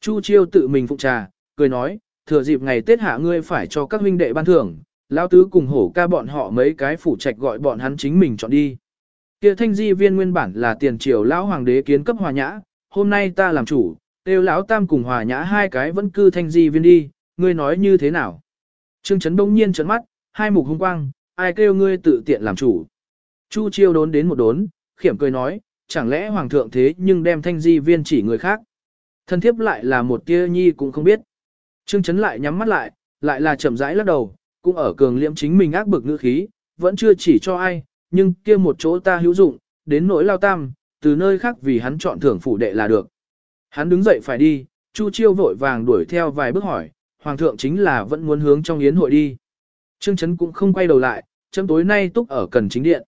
Chu Chiêu tự mình phụ trà, cười nói, thừa dịp ngày Tết hạ ngươi phải cho các huynh đệ ban thưởng, lão tứ cùng hổ ca bọn họ mấy cái phủ trạch gọi bọn hắn chính mình chọn đi. Kia thanh di viên nguyên bản là tiền triều lão hoàng đế kiến cấp hòa nhã, hôm nay ta làm chủ, tiêu lão tam cùng hòa nhã hai cái vẫn cư thanh di viên đi, ngươi nói như thế nào? Trương Trấn bỗng nhiên trấn mắt, hai mục hung quang, ai kêu ngươi tự tiện làm chủ. Chu chiêu đốn đến một đốn, khiểm cười nói, chẳng lẽ hoàng thượng thế nhưng đem thanh di viên chỉ người khác. Thân thiếp lại là một tia nhi cũng không biết. Trương Trấn lại nhắm mắt lại, lại là chậm rãi lắc đầu, cũng ở cường liễm chính mình ác bực ngữ khí, vẫn chưa chỉ cho ai, nhưng kia một chỗ ta hữu dụng, đến nỗi lao tam, từ nơi khác vì hắn chọn thưởng phủ đệ là được. Hắn đứng dậy phải đi, Chu Chiêu vội vàng đuổi theo vài bước hỏi, Hoàng thượng chính là vẫn muốn hướng trong yến hội đi. Trương Trấn cũng không quay đầu lại, chấm tối nay túc ở cần chính điện.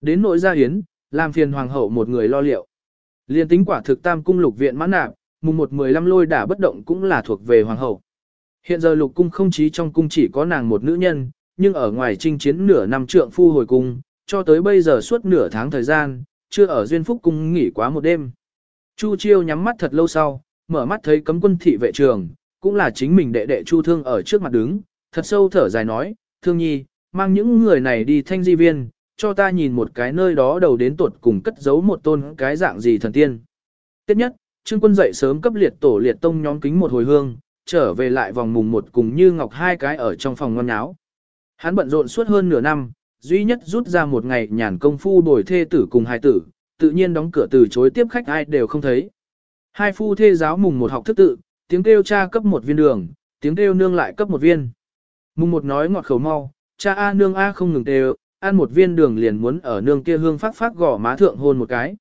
Đến nội gia yến, làm phiền Hoàng hậu một người lo liệu. Liên tính quả thực tam cung lục viện mãn nạp, mùng một mười lăm lôi đả bất động cũng là thuộc về Hoàng hậu. Hiện giờ lục cung không chí trong cung chỉ có nàng một nữ nhân, nhưng ở ngoài chinh chiến nửa năm trượng phu hồi cung, cho tới bây giờ suốt nửa tháng thời gian, chưa ở duyên phúc cung nghỉ quá một đêm. Chu Chiêu nhắm mắt thật lâu sau, mở mắt thấy cấm quân thị vệ trường, cũng là chính mình đệ đệ Chu Thương ở trước mặt đứng, thật sâu thở dài nói, Thương Nhi, mang những người này đi thanh di viên, cho ta nhìn một cái nơi đó đầu đến tuột cùng cất giấu một tôn cái dạng gì thần tiên. Tiếp nhất, Trương quân dậy sớm cấp liệt tổ liệt tông nhóm kính một hồi hương, trở về lại vòng mùng một cùng như ngọc hai cái ở trong phòng ngon áo. Hắn bận rộn suốt hơn nửa năm, duy nhất rút ra một ngày nhàn công phu đổi thê tử cùng hai tử, tự nhiên đóng cửa từ chối tiếp khách ai đều không thấy. Hai phu thê giáo mùng một học thức tự, tiếng kêu cha cấp một viên đường, tiếng kêu nương lại cấp một viên. Mùng một nói ngọt khẩu mau, cha A nương A không ngừng đều, ăn một viên đường liền muốn ở nương kia hương phát phát gõ má thượng hôn một cái.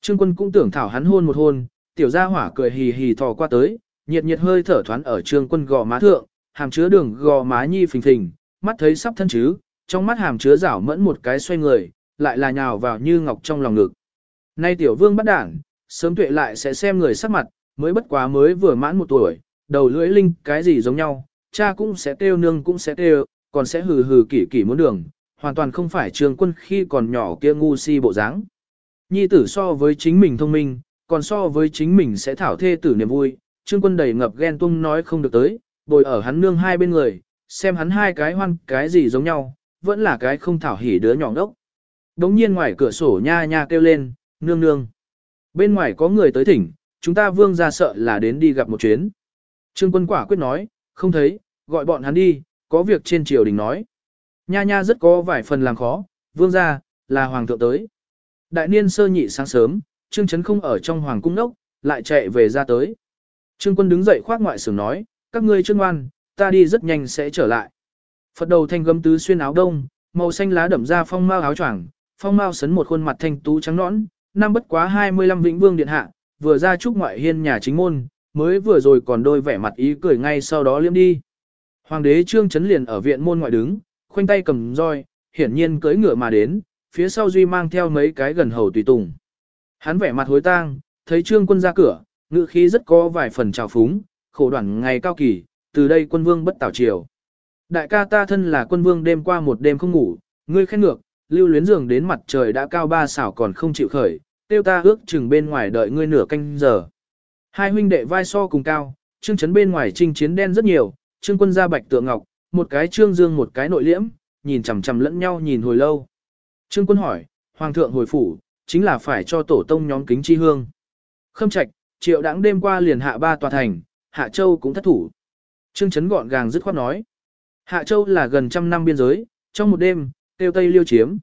Trương quân cũng tưởng thảo hắn hôn một hôn, tiểu gia hỏa cười hì hì thò qua tới, nhiệt nhiệt hơi thở thoán ở trương quân gò má thượng, hàm chứa đường gò má nhi phình phình, mắt thấy sắp thân chứ, trong mắt hàm chứa rảo mẫn một cái xoay người, lại là nhào vào như ngọc trong lòng ngực. Nay tiểu vương bắt đảng, sớm tuệ lại sẽ xem người sắc mặt, mới bất quá mới vừa mãn một tuổi, đầu lưỡi linh cái gì giống nhau, cha cũng sẽ kêu nương cũng sẽ kêu, còn sẽ hừ hừ kỷ kỷ muốn đường, hoàn toàn không phải trường quân khi còn nhỏ kia ngu si bộ dáng. Nhi tử so với chính mình thông minh, còn so với chính mình sẽ thảo thê tử niềm vui, trương quân đầy ngập ghen tung nói không được tới, bồi ở hắn nương hai bên người, xem hắn hai cái hoan cái gì giống nhau, vẫn là cái không thảo hỉ đứa nhỏ đốc. Đống nhiên ngoài cửa sổ nha nha kêu lên, nương nương. Bên ngoài có người tới thỉnh, chúng ta vương ra sợ là đến đi gặp một chuyến. Trương quân quả quyết nói, không thấy, gọi bọn hắn đi, có việc trên triều đình nói. Nha nha rất có vài phần làm khó, vương gia là hoàng thượng tới. Đại niên sơ nhị sáng sớm, Trương Trấn không ở trong hoàng cung nốc, lại chạy về ra tới. Trương quân đứng dậy khoác ngoại sưởng nói, các ngươi chưa ngoan, ta đi rất nhanh sẽ trở lại. Phật đầu thanh gấm tứ xuyên áo đông, màu xanh lá đậm ra phong mao áo choàng, phong mao sấn một khuôn mặt thanh tú trắng nõn, năm bất quá 25 vĩnh vương điện hạ, vừa ra chúc ngoại hiên nhà chính môn, mới vừa rồi còn đôi vẻ mặt ý cười ngay sau đó liêm đi. Hoàng đế trương chấn liền ở viện môn ngoại đứng, khoanh tay cầm roi, hiển nhiên cưỡi ngựa mà đến, phía sau duy mang theo mấy cái gần hầu tùy tùng. Hắn vẻ mặt hối tang, thấy trương quân ra cửa, ngựa khí rất có vài phần trào phúng, khổ đoạn ngày cao kỳ, từ đây quân vương bất tảo triều. Đại ca ta thân là quân vương đêm qua một đêm không ngủ, ngươi khen ngược, lưu luyến giường đến mặt trời đã cao ba xảo còn không chịu khởi, tiêu ta ước chừng bên ngoài đợi ngươi nửa canh giờ. Hai huynh đệ vai so cùng cao, trương chấn bên ngoài trinh chiến đen rất nhiều, trương quân ra bạch tượng ngọc, một cái trương dương một cái nội liễm, nhìn chằm chằm lẫn nhau nhìn hồi lâu. Trương quân hỏi, hoàng thượng hồi phủ, chính là phải cho tổ tông nhóm kính chi hương. Khâm trạch, triệu đãng đêm qua liền hạ ba tòa thành, hạ châu cũng thất thủ. Trương chấn gọn gàng dứt khoát nói. Hạ châu là gần trăm năm biên giới, trong một đêm, tiêu tây liêu chiếm.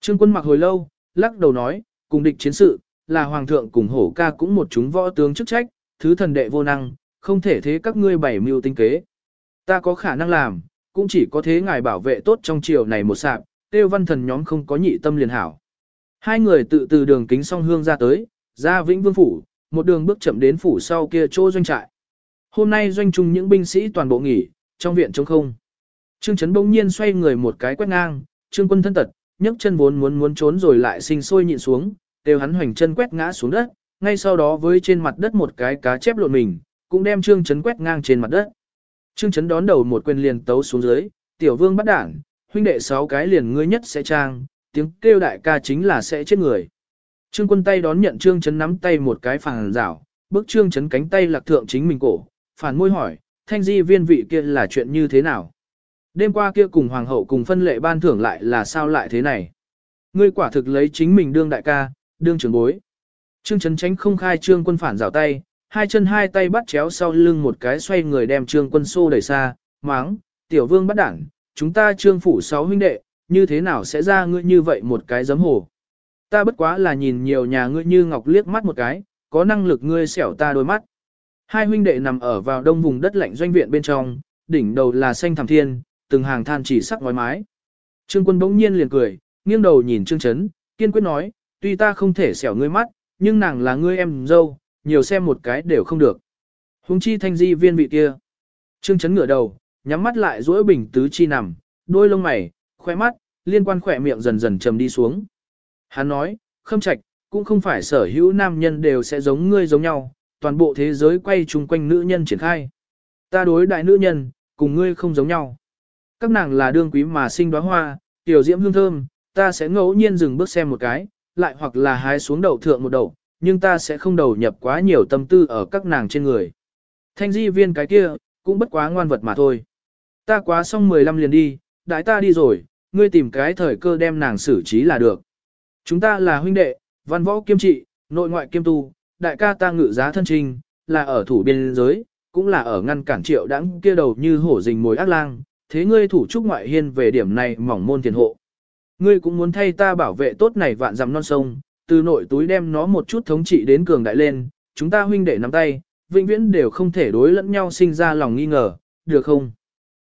Trương quân mặc hồi lâu, lắc đầu nói, cùng địch chiến sự, là hoàng thượng cùng hổ ca cũng một chúng võ tướng chức trách, thứ thần đệ vô năng, không thể thế các ngươi bảy mưu tinh kế. Ta có khả năng làm, cũng chỉ có thế ngài bảo vệ tốt trong triều này một sạp, tiêu văn thần nhóm không có nhị tâm liền hảo. Hai người tự từ đường kính song hương ra tới, ra vĩnh vương phủ, một đường bước chậm đến phủ sau kia chỗ doanh trại. Hôm nay doanh trung những binh sĩ toàn bộ nghỉ, trong viện trống không. Trương Trấn bỗng nhiên xoay người một cái quét ngang, Trương Quân thân tật, nhấc chân vốn muốn muốn trốn rồi lại sinh sôi nhịn xuống, đều hắn hoành chân quét ngã xuống đất, ngay sau đó với trên mặt đất một cái cá chép lộn mình, cũng đem Trương Trấn quét ngang trên mặt đất. Trương Chấn đón đầu một quyền liền tấu xuống dưới, tiểu vương bắt đảng, huynh đệ sáu cái liền ngươi nhất sẽ trang, tiếng kêu đại ca chính là sẽ chết người. Trương quân tay đón nhận Trương Chấn nắm tay một cái phản rảo, bước Trương Chấn cánh tay lạc thượng chính mình cổ, phản môi hỏi, thanh di viên vị kia là chuyện như thế nào? Đêm qua kia cùng hoàng hậu cùng phân lệ ban thưởng lại là sao lại thế này? Ngươi quả thực lấy chính mình đương đại ca, đương trưởng bối. Trương Chấn tránh không khai Trương quân phản rảo tay, hai chân hai tay bắt chéo sau lưng một cái xoay người đem Trương quân xô đẩy xa, máng, tiểu vương bắt đảng, chúng ta Trương phủ sáu huynh đệ, như thế nào sẽ ra ngươi như vậy một cái giấm hồ? Ta bất quá là nhìn nhiều nhà ngươi như ngọc liếc mắt một cái, có năng lực ngươi xẻo ta đôi mắt. Hai huynh đệ nằm ở vào đông vùng đất lạnh doanh viện bên trong, đỉnh đầu là xanh thẳm thiên, từng hàng than chỉ sắc ngói mái. Trương quân bỗng nhiên liền cười, nghiêng đầu nhìn Trương Chấn, kiên quyết nói, tuy ta không thể xẻo ngươi mắt, nhưng nàng là ngươi em dâu, nhiều xem một cái đều không được. Hùng chi thanh di viên vị kia. Trương Chấn ngửa đầu, nhắm mắt lại duỗi bình tứ chi nằm, đôi lông mày, khoe mắt, liên quan khỏe miệng dần dần trầm đi xuống. Hắn nói, khâm trạch, cũng không phải sở hữu nam nhân đều sẽ giống ngươi giống nhau, toàn bộ thế giới quay chung quanh nữ nhân triển khai. Ta đối đại nữ nhân, cùng ngươi không giống nhau. Các nàng là đương quý mà sinh đóa hoa, tiểu diễm hương thơm, ta sẽ ngẫu nhiên dừng bước xem một cái, lại hoặc là hái xuống đầu thượng một đầu, nhưng ta sẽ không đầu nhập quá nhiều tâm tư ở các nàng trên người. Thanh di viên cái kia, cũng bất quá ngoan vật mà thôi. Ta quá xong 15 liền đi, đại ta đi rồi, ngươi tìm cái thời cơ đem nàng xử trí là được. Chúng ta là huynh đệ, văn võ kiêm trị, nội ngoại kiêm tu, đại ca ta ngự giá thân trình, là ở thủ biên giới, cũng là ở ngăn cản triệu đãng kia đầu như hổ rình mồi ác lang, thế ngươi thủ trúc ngoại hiên về điểm này mỏng môn tiền hộ. Ngươi cũng muốn thay ta bảo vệ tốt này vạn dặm non sông, từ nội túi đem nó một chút thống trị đến cường đại lên, chúng ta huynh đệ nắm tay, vĩnh viễn đều không thể đối lẫn nhau sinh ra lòng nghi ngờ, được không?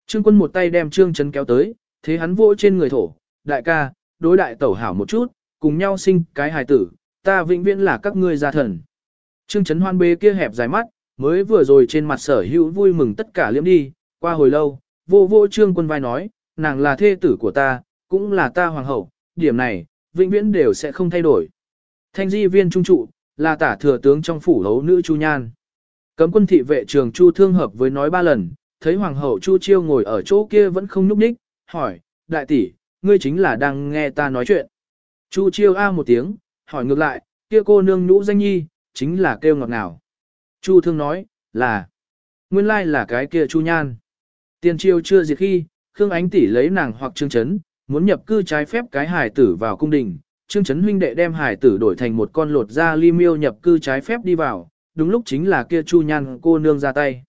Trương quân một tay đem trương chấn kéo tới, thế hắn vỗ trên người thổ, đại ca, đối đại tẩu hảo một chút, cùng nhau sinh cái hài tử, ta vĩnh viễn là các ngươi gia thần. Trương chấn hoan bê kia hẹp dài mắt, mới vừa rồi trên mặt sở hữu vui mừng tất cả liếm đi, qua hồi lâu, vô vô trương quân vai nói, nàng là thê tử của ta, cũng là ta hoàng hậu, điểm này, vĩnh viễn đều sẽ không thay đổi. Thanh di viên trung trụ, là tả thừa tướng trong phủ hấu nữ Chu Nhan. Cấm quân thị vệ trường Chu thương hợp với nói ba lần, thấy hoàng hậu Chu Chiêu ngồi ở chỗ kia vẫn không nhúc nhích, hỏi, đại tỷ, ngươi chính là đang nghe ta nói chuyện. Chu Chiêu a một tiếng, hỏi ngược lại, kia cô nương nhũ danh nhi, chính là kêu ngọt ngào. Chu thương nói, là, nguyên lai là cái kia Chu Nhan. Tiền chiêu chưa diệt khi, Khương Ánh tỷ lấy nàng hoặc trương chấn, muốn nhập cư trái phép cái hài tử vào cung đình. Trương chấn huynh đệ đem Hải tử đổi thành một con lột da li miêu nhập cư trái phép đi vào, đúng lúc chính là kia Chu Nhan cô nương ra tay.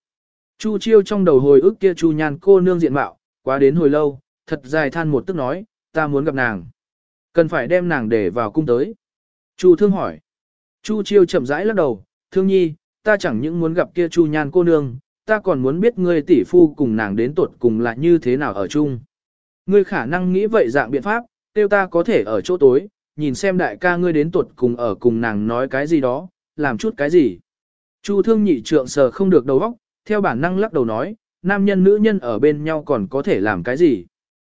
Chu chiêu trong đầu hồi ức kia Chu Nhan cô nương diện mạo, quá đến hồi lâu, thật dài than một tức nói, ta muốn gặp nàng. Cần phải đem nàng để vào cung tới. Chu thương hỏi. Chu chiêu chậm rãi lắc đầu, thương nhi, ta chẳng những muốn gặp kia Chu Nhan cô nương, ta còn muốn biết ngươi tỷ phu cùng nàng đến tuột cùng là như thế nào ở chung. Ngươi khả năng nghĩ vậy dạng biện pháp, tiêu ta có thể ở chỗ tối, nhìn xem đại ca ngươi đến tuột cùng ở cùng nàng nói cái gì đó, làm chút cái gì. Chu thương nhị trượng sờ không được đầu óc, theo bản năng lắc đầu nói, nam nhân nữ nhân ở bên nhau còn có thể làm cái gì.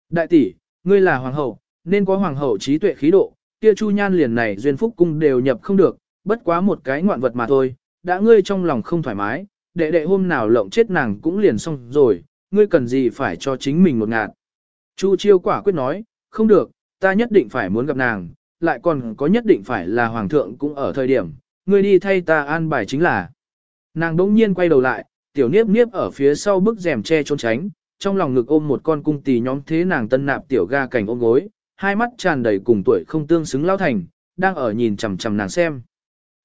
Đại tỷ, ngươi là hoàng hậu, nên có hoàng hậu trí tuệ khí độ, kia chu nhan liền này duyên phúc cung đều nhập không được, bất quá một cái ngoạn vật mà thôi, đã ngươi trong lòng không thoải mái, đệ đệ hôm nào lộng chết nàng cũng liền xong rồi, ngươi cần gì phải cho chính mình một ngạt. Chu chiêu quả quyết nói, không được, ta nhất định phải muốn gặp nàng, lại còn có nhất định phải là hoàng thượng cũng ở thời điểm, ngươi đi thay ta an bài chính là. Nàng đỗng nhiên quay đầu lại, tiểu niếp niếp ở phía sau bức rèm che trốn tránh, trong lòng ngực ôm một con cung tỳ nhóm thế nàng tân nạp tiểu ga cảnh ôm gối, hai mắt tràn đầy cùng tuổi không tương xứng lao thành, đang ở nhìn chằm chằm nàng xem.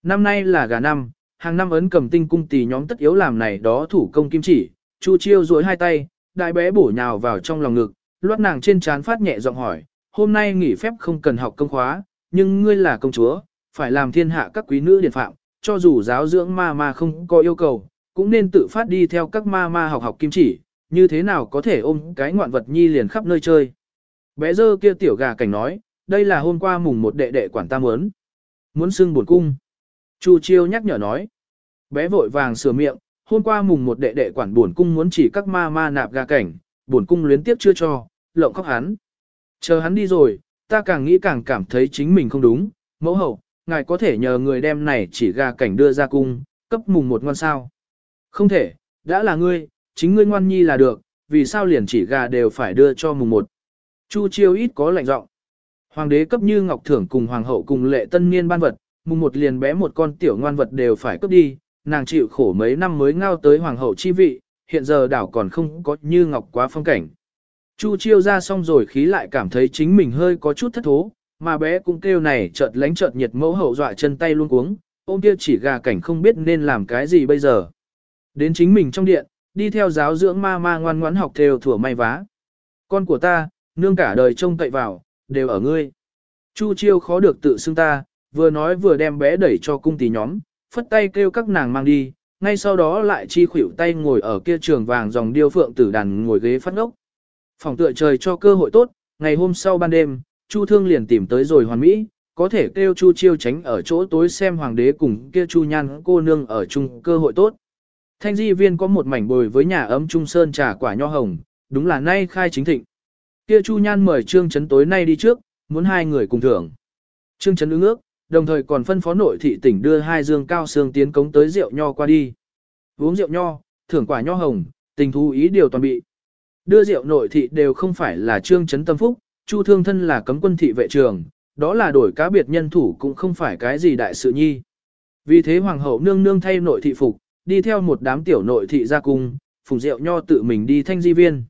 Năm nay là gà năm, hàng năm ấn cầm tinh cung tỳ nhóm tất yếu làm này đó thủ công kim chỉ, Chu Chiêu duỗi hai tay, đại bé bổ nhào vào trong lòng ngực, luốt nàng trên trán phát nhẹ giọng hỏi, hôm nay nghỉ phép không cần học công khóa, nhưng ngươi là công chúa, phải làm thiên hạ các quý nữ điển phạm, cho dù giáo dưỡng ma ma không có yêu cầu, cũng nên tự phát đi theo các ma ma học học kim chỉ, như thế nào có thể ôm cái ngoạn vật nhi liền khắp nơi chơi. Bé dơ kia tiểu gà cảnh nói, đây là hôm qua mùng một đệ đệ quản ta muốn. Muốn xưng buồn cung. Chu chiêu nhắc nhở nói. Bé vội vàng sửa miệng, hôm qua mùng một đệ đệ quản buồn cung muốn chỉ các ma ma nạp gà cảnh, buồn cung luyến tiếp chưa cho, lộng khóc hắn. Chờ hắn đi rồi, ta càng nghĩ càng cảm thấy chính mình không đúng, mẫu hậu, ngài có thể nhờ người đem này chỉ gà cảnh đưa ra cung, cấp mùng một ngon sao. Không thể, đã là ngươi, chính ngươi ngoan nhi là được, vì sao liền chỉ gà đều phải đưa cho mùng một. Chu chiêu ít có lạnh giọng. Hoàng đế cấp như ngọc thưởng cùng hoàng hậu cùng lệ tân niên ban vật, mùng một liền bé một con tiểu ngoan vật đều phải cấp đi, nàng chịu khổ mấy năm mới ngao tới hoàng hậu chi vị, hiện giờ đảo còn không có như ngọc quá phong cảnh. Chu chiêu ra xong rồi khí lại cảm thấy chính mình hơi có chút thất thố, mà bé cũng kêu này chợt lánh chợt nhiệt mẫu hậu dọa chân tay luôn cuống, ôm kia chỉ gà cảnh không biết nên làm cái gì bây giờ. Đến chính mình trong điện, đi theo giáo dưỡng ma ma ngoan ngoãn học theo thủa may vá. Con của ta, nương cả đời trông cậy vào, đều ở ngươi. Chu chiêu khó được tự xưng ta, vừa nói vừa đem bé đẩy cho cung tỷ nhóm, phất tay kêu các nàng mang đi, ngay sau đó lại chi khuỷu tay ngồi ở kia trường vàng dòng điêu phượng tử đàn ngồi ghế phát ngốc. Phòng tựa trời cho cơ hội tốt, ngày hôm sau ban đêm, Chu Thương liền tìm tới rồi hoàn mỹ, có thể kêu Chu Chiêu tránh ở chỗ tối xem hoàng đế cùng kia Chu Nhan cô nương ở chung cơ hội tốt. Thanh di viên có một mảnh bồi với nhà ấm Trung Sơn trà quả nho hồng, đúng là nay khai chính thịnh. Kia Chu Nhan mời Trương Trấn tối nay đi trước, muốn hai người cùng thưởng. Trương Trấn ứng ước, đồng thời còn phân phó nội thị tỉnh đưa hai dương cao xương tiến cống tới rượu nho qua đi. Uống rượu nho, thưởng quả nho hồng, tình thú ý điều toàn bị. Đưa rượu nội thị đều không phải là trương chấn tâm phúc, chu thương thân là cấm quân thị vệ trường, đó là đổi cá biệt nhân thủ cũng không phải cái gì đại sự nhi. Vì thế hoàng hậu nương nương thay nội thị phục, đi theo một đám tiểu nội thị ra cung, phùng rượu nho tự mình đi thanh di viên.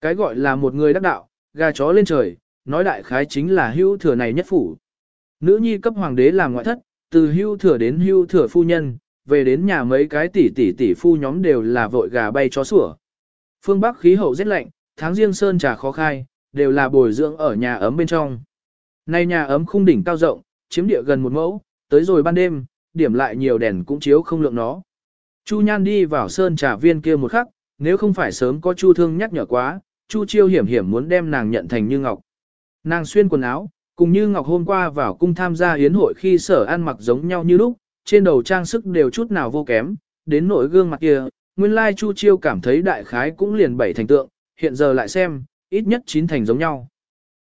Cái gọi là một người đắc đạo, gà chó lên trời, nói đại khái chính là hưu thừa này nhất phủ. Nữ nhi cấp hoàng đế làm ngoại thất, từ hưu thừa đến hưu thừa phu nhân, về đến nhà mấy cái tỷ tỷ tỷ phu nhóm đều là vội gà bay chó sủa. Phương Bắc khí hậu rất lạnh, tháng riêng sơn trà khó khai, đều là bồi dưỡng ở nhà ấm bên trong. Nay nhà ấm khung đỉnh cao rộng, chiếm địa gần một mẫu, tới rồi ban đêm, điểm lại nhiều đèn cũng chiếu không lượng nó. Chu Nhan đi vào sơn trà viên kia một khắc, nếu không phải sớm có Chu Thương nhắc nhở quá, Chu Chiêu hiểm hiểm muốn đem nàng nhận thành Như Ngọc. Nàng xuyên quần áo, cùng Như Ngọc hôm qua vào cung tham gia yến hội khi sở ăn mặc giống nhau như lúc, trên đầu trang sức đều chút nào vô kém, đến nỗi gương mặt kia, nguyên lai Chu Chiêu cảm thấy đại khái cũng liền bảy thành tượng, hiện giờ lại xem, ít nhất chín thành giống nhau.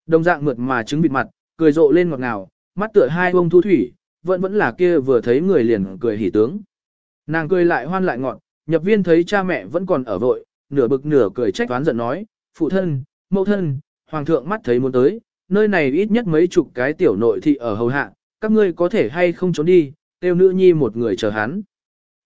Đồng dạng mượt mà trứng bịt mặt, cười rộ lên ngọt ngào, mắt tựa hai bông thu thủy, vẫn vẫn là kia vừa thấy người liền cười hỉ tướng. Nàng cười lại hoan lại ngọt, nhập viên thấy cha mẹ vẫn còn ở vội, nửa bực nửa cười trách toán giận nói, phụ thân, mẫu thân, hoàng thượng mắt thấy muốn tới, nơi này ít nhất mấy chục cái tiểu nội thị ở hầu hạ, các ngươi có thể hay không trốn đi, tiêu nữ nhi một người chờ hắn.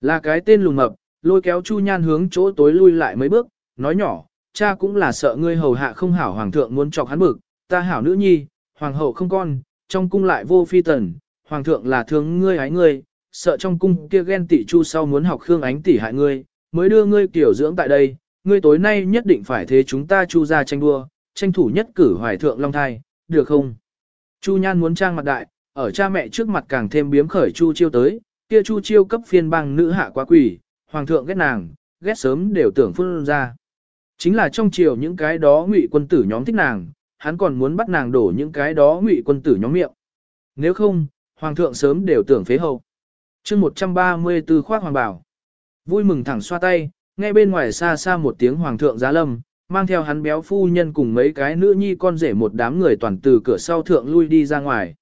Là cái tên lùng mập, lôi kéo Chu Nhan hướng chỗ tối lui lại mấy bước, nói nhỏ, cha cũng là sợ ngươi hầu hạ không hảo hoàng thượng muốn chọc hắn bực, ta hảo nữ nhi, hoàng hậu không con, trong cung lại vô phi tần, hoàng thượng là thương ngươi ái ngươi, sợ trong cung kia ghen tỷ chu sau muốn học khương ánh tỷ hại ngươi, mới đưa ngươi tiểu dưỡng tại đây, ngươi tối nay nhất định phải thế chúng ta chu ra tranh đua, tranh thủ nhất cử hoài thượng long thai, được không? Chu nhan muốn trang mặt đại, ở cha mẹ trước mặt càng thêm biếm khởi chu chiêu tới, kia chu chiêu cấp phiên bang nữ hạ quá quỷ, hoàng thượng ghét nàng, ghét sớm đều tưởng phun ra. Chính là trong triều những cái đó ngụy quân tử nhóm thích nàng, hắn còn muốn bắt nàng đổ những cái đó ngụy quân tử nhóm miệng. Nếu không, hoàng thượng sớm đều tưởng phế hậu. chương 134 khoác hoàng bảo. Vui mừng thẳng xoa tay, nghe bên ngoài xa xa một tiếng hoàng thượng giá lâm, mang theo hắn béo phu nhân cùng mấy cái nữ nhi con rể một đám người toàn từ cửa sau thượng lui đi ra ngoài.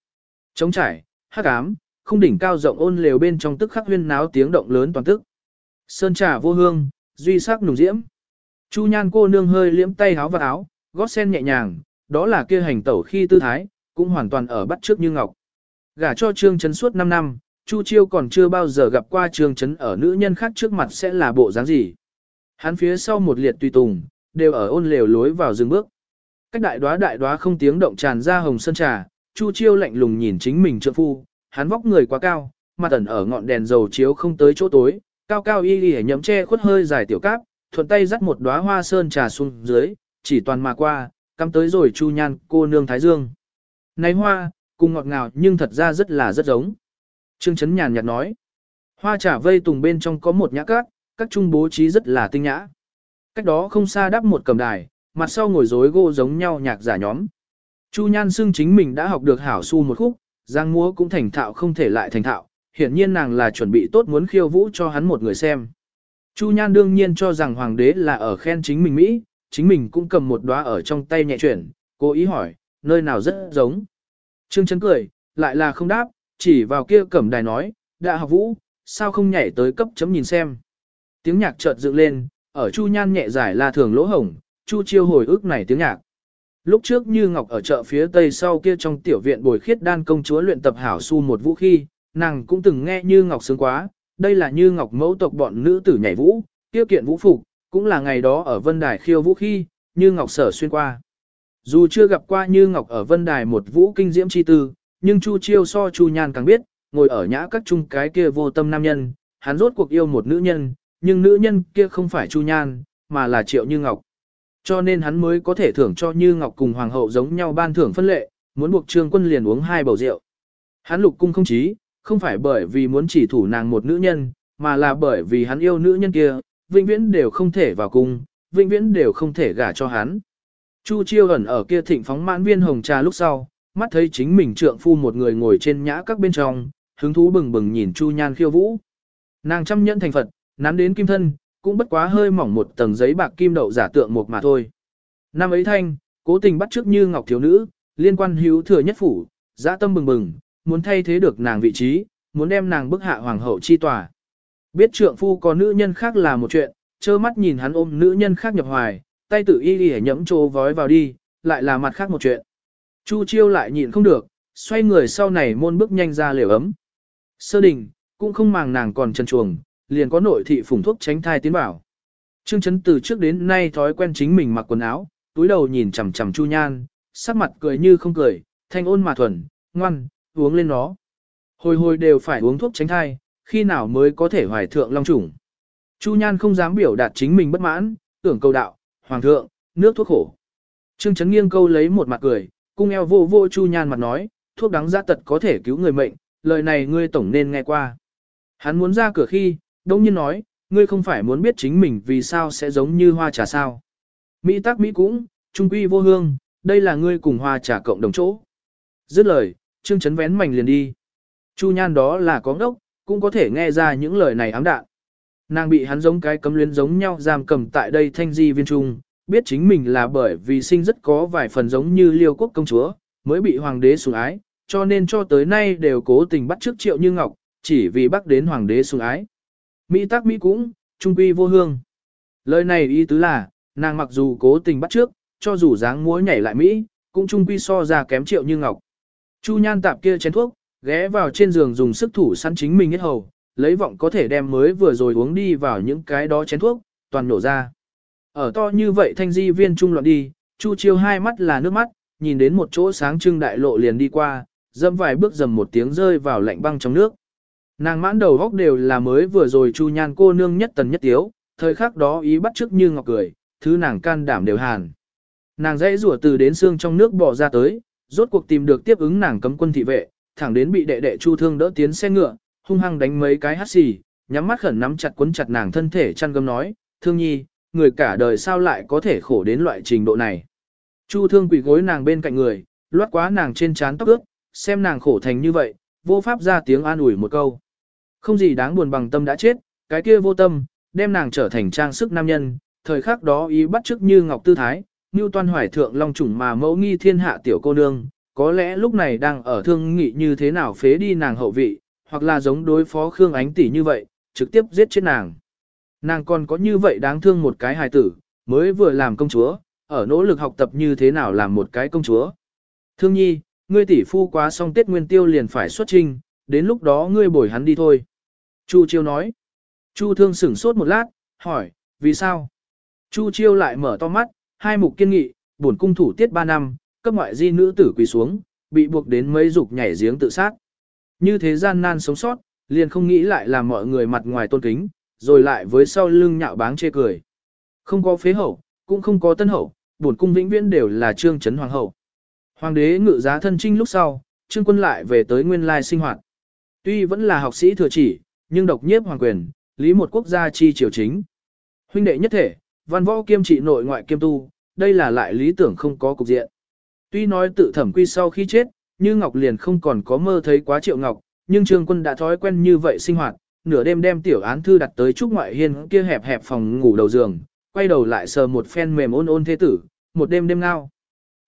Trống trải, hắc ám, không đỉnh cao rộng ôn lều bên trong tức khắc huyên náo tiếng động lớn toàn tức. Sơn trà vô hương, duy sắc nùng diễm. Chu nhan cô nương hơi liễm tay háo và áo, gót sen nhẹ nhàng, đó là kia hành tẩu khi tư thái, cũng hoàn toàn ở bắt trước như ngọc. Gả cho Trương Trấn suốt 5 năm, Chu Chiêu còn chưa bao giờ gặp qua Trương Trấn ở nữ nhân khác trước mặt sẽ là bộ dáng gì. Hắn phía sau một liệt tùy tùng, đều ở ôn lều lối vào dừng bước. Cách đại đoá đại đoá không tiếng động tràn ra hồng sơn trà, Chu Chiêu lạnh lùng nhìn chính mình trượng phu, hắn vóc người quá cao, mặt ẩn ở ngọn đèn dầu chiếu không tới chỗ tối, cao cao y y nhậm che khuất hơi dài tiểu cáp, thuận tay dắt một đóa hoa sơn trà xuống dưới, chỉ toàn mà qua, cắm tới rồi Chu Nhan cô nương Thái Dương. Này hoa, cùng ngọt ngào nhưng thật ra rất là rất giống. Trương Chấn nhàn nhạt nói, hoa trà vây tùng bên trong có một nhã cát, các trung bố trí rất là tinh nhã. Cách đó không xa đắp một cầm đài, mặt sau ngồi rối gỗ giống nhau nhạc giả nhóm. Chu Nhan xưng chính mình đã học được hảo su một khúc, giang múa cũng thành thạo không thể lại thành thạo, hiển nhiên nàng là chuẩn bị tốt muốn khiêu vũ cho hắn một người xem. Chu Nhan đương nhiên cho rằng hoàng đế là ở khen chính mình Mỹ, chính mình cũng cầm một đóa ở trong tay nhẹ chuyển, cố ý hỏi, nơi nào rất giống. Trương Trấn cười, lại là không đáp, chỉ vào kia cẩm đài nói, đã học vũ, sao không nhảy tới cấp chấm nhìn xem. Tiếng nhạc chợt dựng lên, ở Chu Nhan nhẹ giải là thường lỗ hổng, Chu Chiêu hồi ức này tiếng nhạc. Lúc trước như Ngọc ở chợ phía tây sau kia trong tiểu viện bồi khiết đan công chúa luyện tập hảo su một vũ khi, nàng cũng từng nghe như Ngọc sướng quá, đây là như Ngọc mẫu tộc bọn nữ tử nhảy vũ, tiêu kiện vũ phục, cũng là ngày đó ở Vân Đài khiêu vũ khi, như Ngọc sở xuyên qua. Dù chưa gặp qua như Ngọc ở Vân Đài một vũ kinh diễm chi tư, nhưng Chu Chiêu so Chu Nhan càng biết, ngồi ở nhã các trung cái kia vô tâm nam nhân, hắn rốt cuộc yêu một nữ nhân, nhưng nữ nhân kia không phải Chu Nhan, mà là Triệu Như Ngọc. Cho nên hắn mới có thể thưởng cho Như Ngọc cùng Hoàng hậu giống nhau ban thưởng phân lệ, muốn buộc Trương Quân liền uống hai bầu rượu. Hắn lục cung không chí, không phải bởi vì muốn chỉ thủ nàng một nữ nhân, mà là bởi vì hắn yêu nữ nhân kia, vĩnh viễn đều không thể vào cung, vĩnh viễn đều không thể gả cho hắn. Chu Chiêu ẩn ở kia thịnh phóng mãn viên hồng trà lúc sau, mắt thấy chính mình trượng phu một người ngồi trên nhã các bên trong, hứng thú bừng bừng nhìn Chu Nhan khiêu vũ. Nàng chăm nhẫn thành Phật, nắm đến kim thân, cũng bất quá hơi mỏng một tầng giấy bạc kim đậu giả tượng một mà thôi. Năm ấy thanh, cố tình bắt trước như ngọc thiếu nữ, liên quan hữu thừa nhất phủ, dã tâm bừng bừng, muốn thay thế được nàng vị trí, muốn đem nàng bức hạ hoàng hậu chi tòa. Biết trượng phu có nữ nhân khác là một chuyện, trơ mắt nhìn hắn ôm nữ nhân khác nhập hoài, tay tự y y nhẫm trô vói vào đi, lại là mặt khác một chuyện. Chu chiêu lại nhịn không được, xoay người sau này môn bước nhanh ra lều ấm. Sơ đình, cũng không màng nàng còn chân chuồng, liền có nội thị phùng thuốc tránh thai tiến bảo. Trương Chấn từ trước đến nay thói quen chính mình mặc quần áo, túi đầu nhìn chằm chằm Chu Nhan, sắc mặt cười như không cười, thanh ôn mà thuần, ngoan, uống lên nó. Hồi hồi đều phải uống thuốc tránh thai, khi nào mới có thể hoài thượng long chủng. Chu Nhan không dám biểu đạt chính mình bất mãn, tưởng câu đạo, hoàng thượng, nước thuốc khổ. Trương Trấn nghiêng câu lấy một mặt cười, cung eo vô vô Chu Nhan mặt nói, thuốc đắng giá tật có thể cứu người mệnh, lời này ngươi tổng nên nghe qua. Hắn muốn ra cửa khi, đông nhiên nói, ngươi không phải muốn biết chính mình vì sao sẽ giống như hoa trà sao. Mỹ tắc Mỹ cũng, trung quy vô hương, đây là ngươi cùng hoa trà cộng đồng chỗ. Dứt lời, Trương Chấn vén mảnh liền đi. Chu Nhan đó là có ngốc, cũng có thể nghe ra những lời này ám đạn. Nàng bị hắn giống cái cấm luyến giống nhau giam cầm tại đây thanh di viên trung, biết chính mình là bởi vì sinh rất có vài phần giống như liêu quốc công chúa, mới bị hoàng đế sủng ái, cho nên cho tới nay đều cố tình bắt trước triệu như ngọc, chỉ vì bắt đến hoàng đế sủng ái. Mỹ tác Mỹ cũng, trung quy vô hương. Lời này ý tứ là, nàng mặc dù cố tình bắt trước, cho dù dáng múa nhảy lại Mỹ, cũng trung quy so ra kém triệu như ngọc. Chu nhan tạp kia chén thuốc, ghé vào trên giường dùng sức thủ săn chính mình hết hầu, lấy vọng có thể đem mới vừa rồi uống đi vào những cái đó chén thuốc, toàn nổ ra. Ở to như vậy thanh di viên trung loạn đi, Chu chiêu hai mắt là nước mắt, nhìn đến một chỗ sáng trưng đại lộ liền đi qua, dâm vài bước dầm một tiếng rơi vào lạnh băng trong nước. Nàng mãn đầu góc đều là mới vừa rồi Chu nhan cô nương nhất tần nhất tiếu, thời khắc đó ý bắt trước như ngọc cười, thứ nàng can đảm đều hàn. Nàng dãy rủa từ đến xương trong nước bỏ ra tới, rốt cuộc tìm được tiếp ứng nàng cấm quân thị vệ, thẳng đến bị đệ đệ Chu Thương đỡ tiến xe ngựa, hung hăng đánh mấy cái hắt xì, nhắm mắt khẩn nắm chặt quấn chặt nàng thân thể chăn gấm nói, "Thương nhi, người cả đời sao lại có thể khổ đến loại trình độ này?" Chu Thương quỳ gối nàng bên cạnh người, loát quá nàng trên trán tóc ướt, xem nàng khổ thành như vậy, vô pháp ra tiếng an ủi một câu. Không gì đáng buồn bằng tâm đã chết, cái kia vô tâm, đem nàng trở thành trang sức nam nhân, thời khắc đó ý bắt chước như ngọc tư thái, như toan hoài thượng long trùng mà mẫu nghi thiên hạ tiểu cô nương, có lẽ lúc này đang ở thương nghị như thế nào phế đi nàng hậu vị, hoặc là giống đối phó Khương Ánh tỷ như vậy, trực tiếp giết chết nàng. Nàng còn có như vậy đáng thương một cái hài tử, mới vừa làm công chúa, ở nỗ lực học tập như thế nào làm một cái công chúa. Thương nhi, ngươi tỷ phu quá xong Tết Nguyên Tiêu liền phải xuất trinh, đến lúc đó ngươi bồi hắn đi thôi. Chu Chiêu nói. Chu Thương sửng sốt một lát, hỏi, vì sao? Chu Chiêu lại mở to mắt, hai mục kiên nghị, bổn cung thủ tiết ba năm, cấp ngoại di nữ tử quỳ xuống, bị buộc đến mấy dục nhảy giếng tự sát. Như thế gian nan sống sót, liền không nghĩ lại làm mọi người mặt ngoài tôn kính, rồi lại với sau lưng nhạo báng chê cười. Không có phế hậu, cũng không có tân hậu, bổn cung vĩnh viễn đều là trương chấn hoàng hậu. Hoàng đế ngự giá thân trinh lúc sau, trương quân lại về tới nguyên lai sinh hoạt. Tuy vẫn là học sĩ thừa chỉ, nhưng độc nhiếp hoàng quyền, lý một quốc gia chi triều chính. Huynh đệ nhất thể, văn võ kiêm trị nội ngoại kiêm tu, đây là lại lý tưởng không có cục diện. Tuy nói tự thẩm quy sau khi chết, như Ngọc liền không còn có mơ thấy quá triệu Ngọc, nhưng Trương Quân đã thói quen như vậy sinh hoạt, nửa đêm đem tiểu án thư đặt tới trúc ngoại hiên kia hẹp hẹp phòng ngủ đầu giường, quay đầu lại sờ một phen mềm ôn ôn thế tử, một đêm đêm ngao.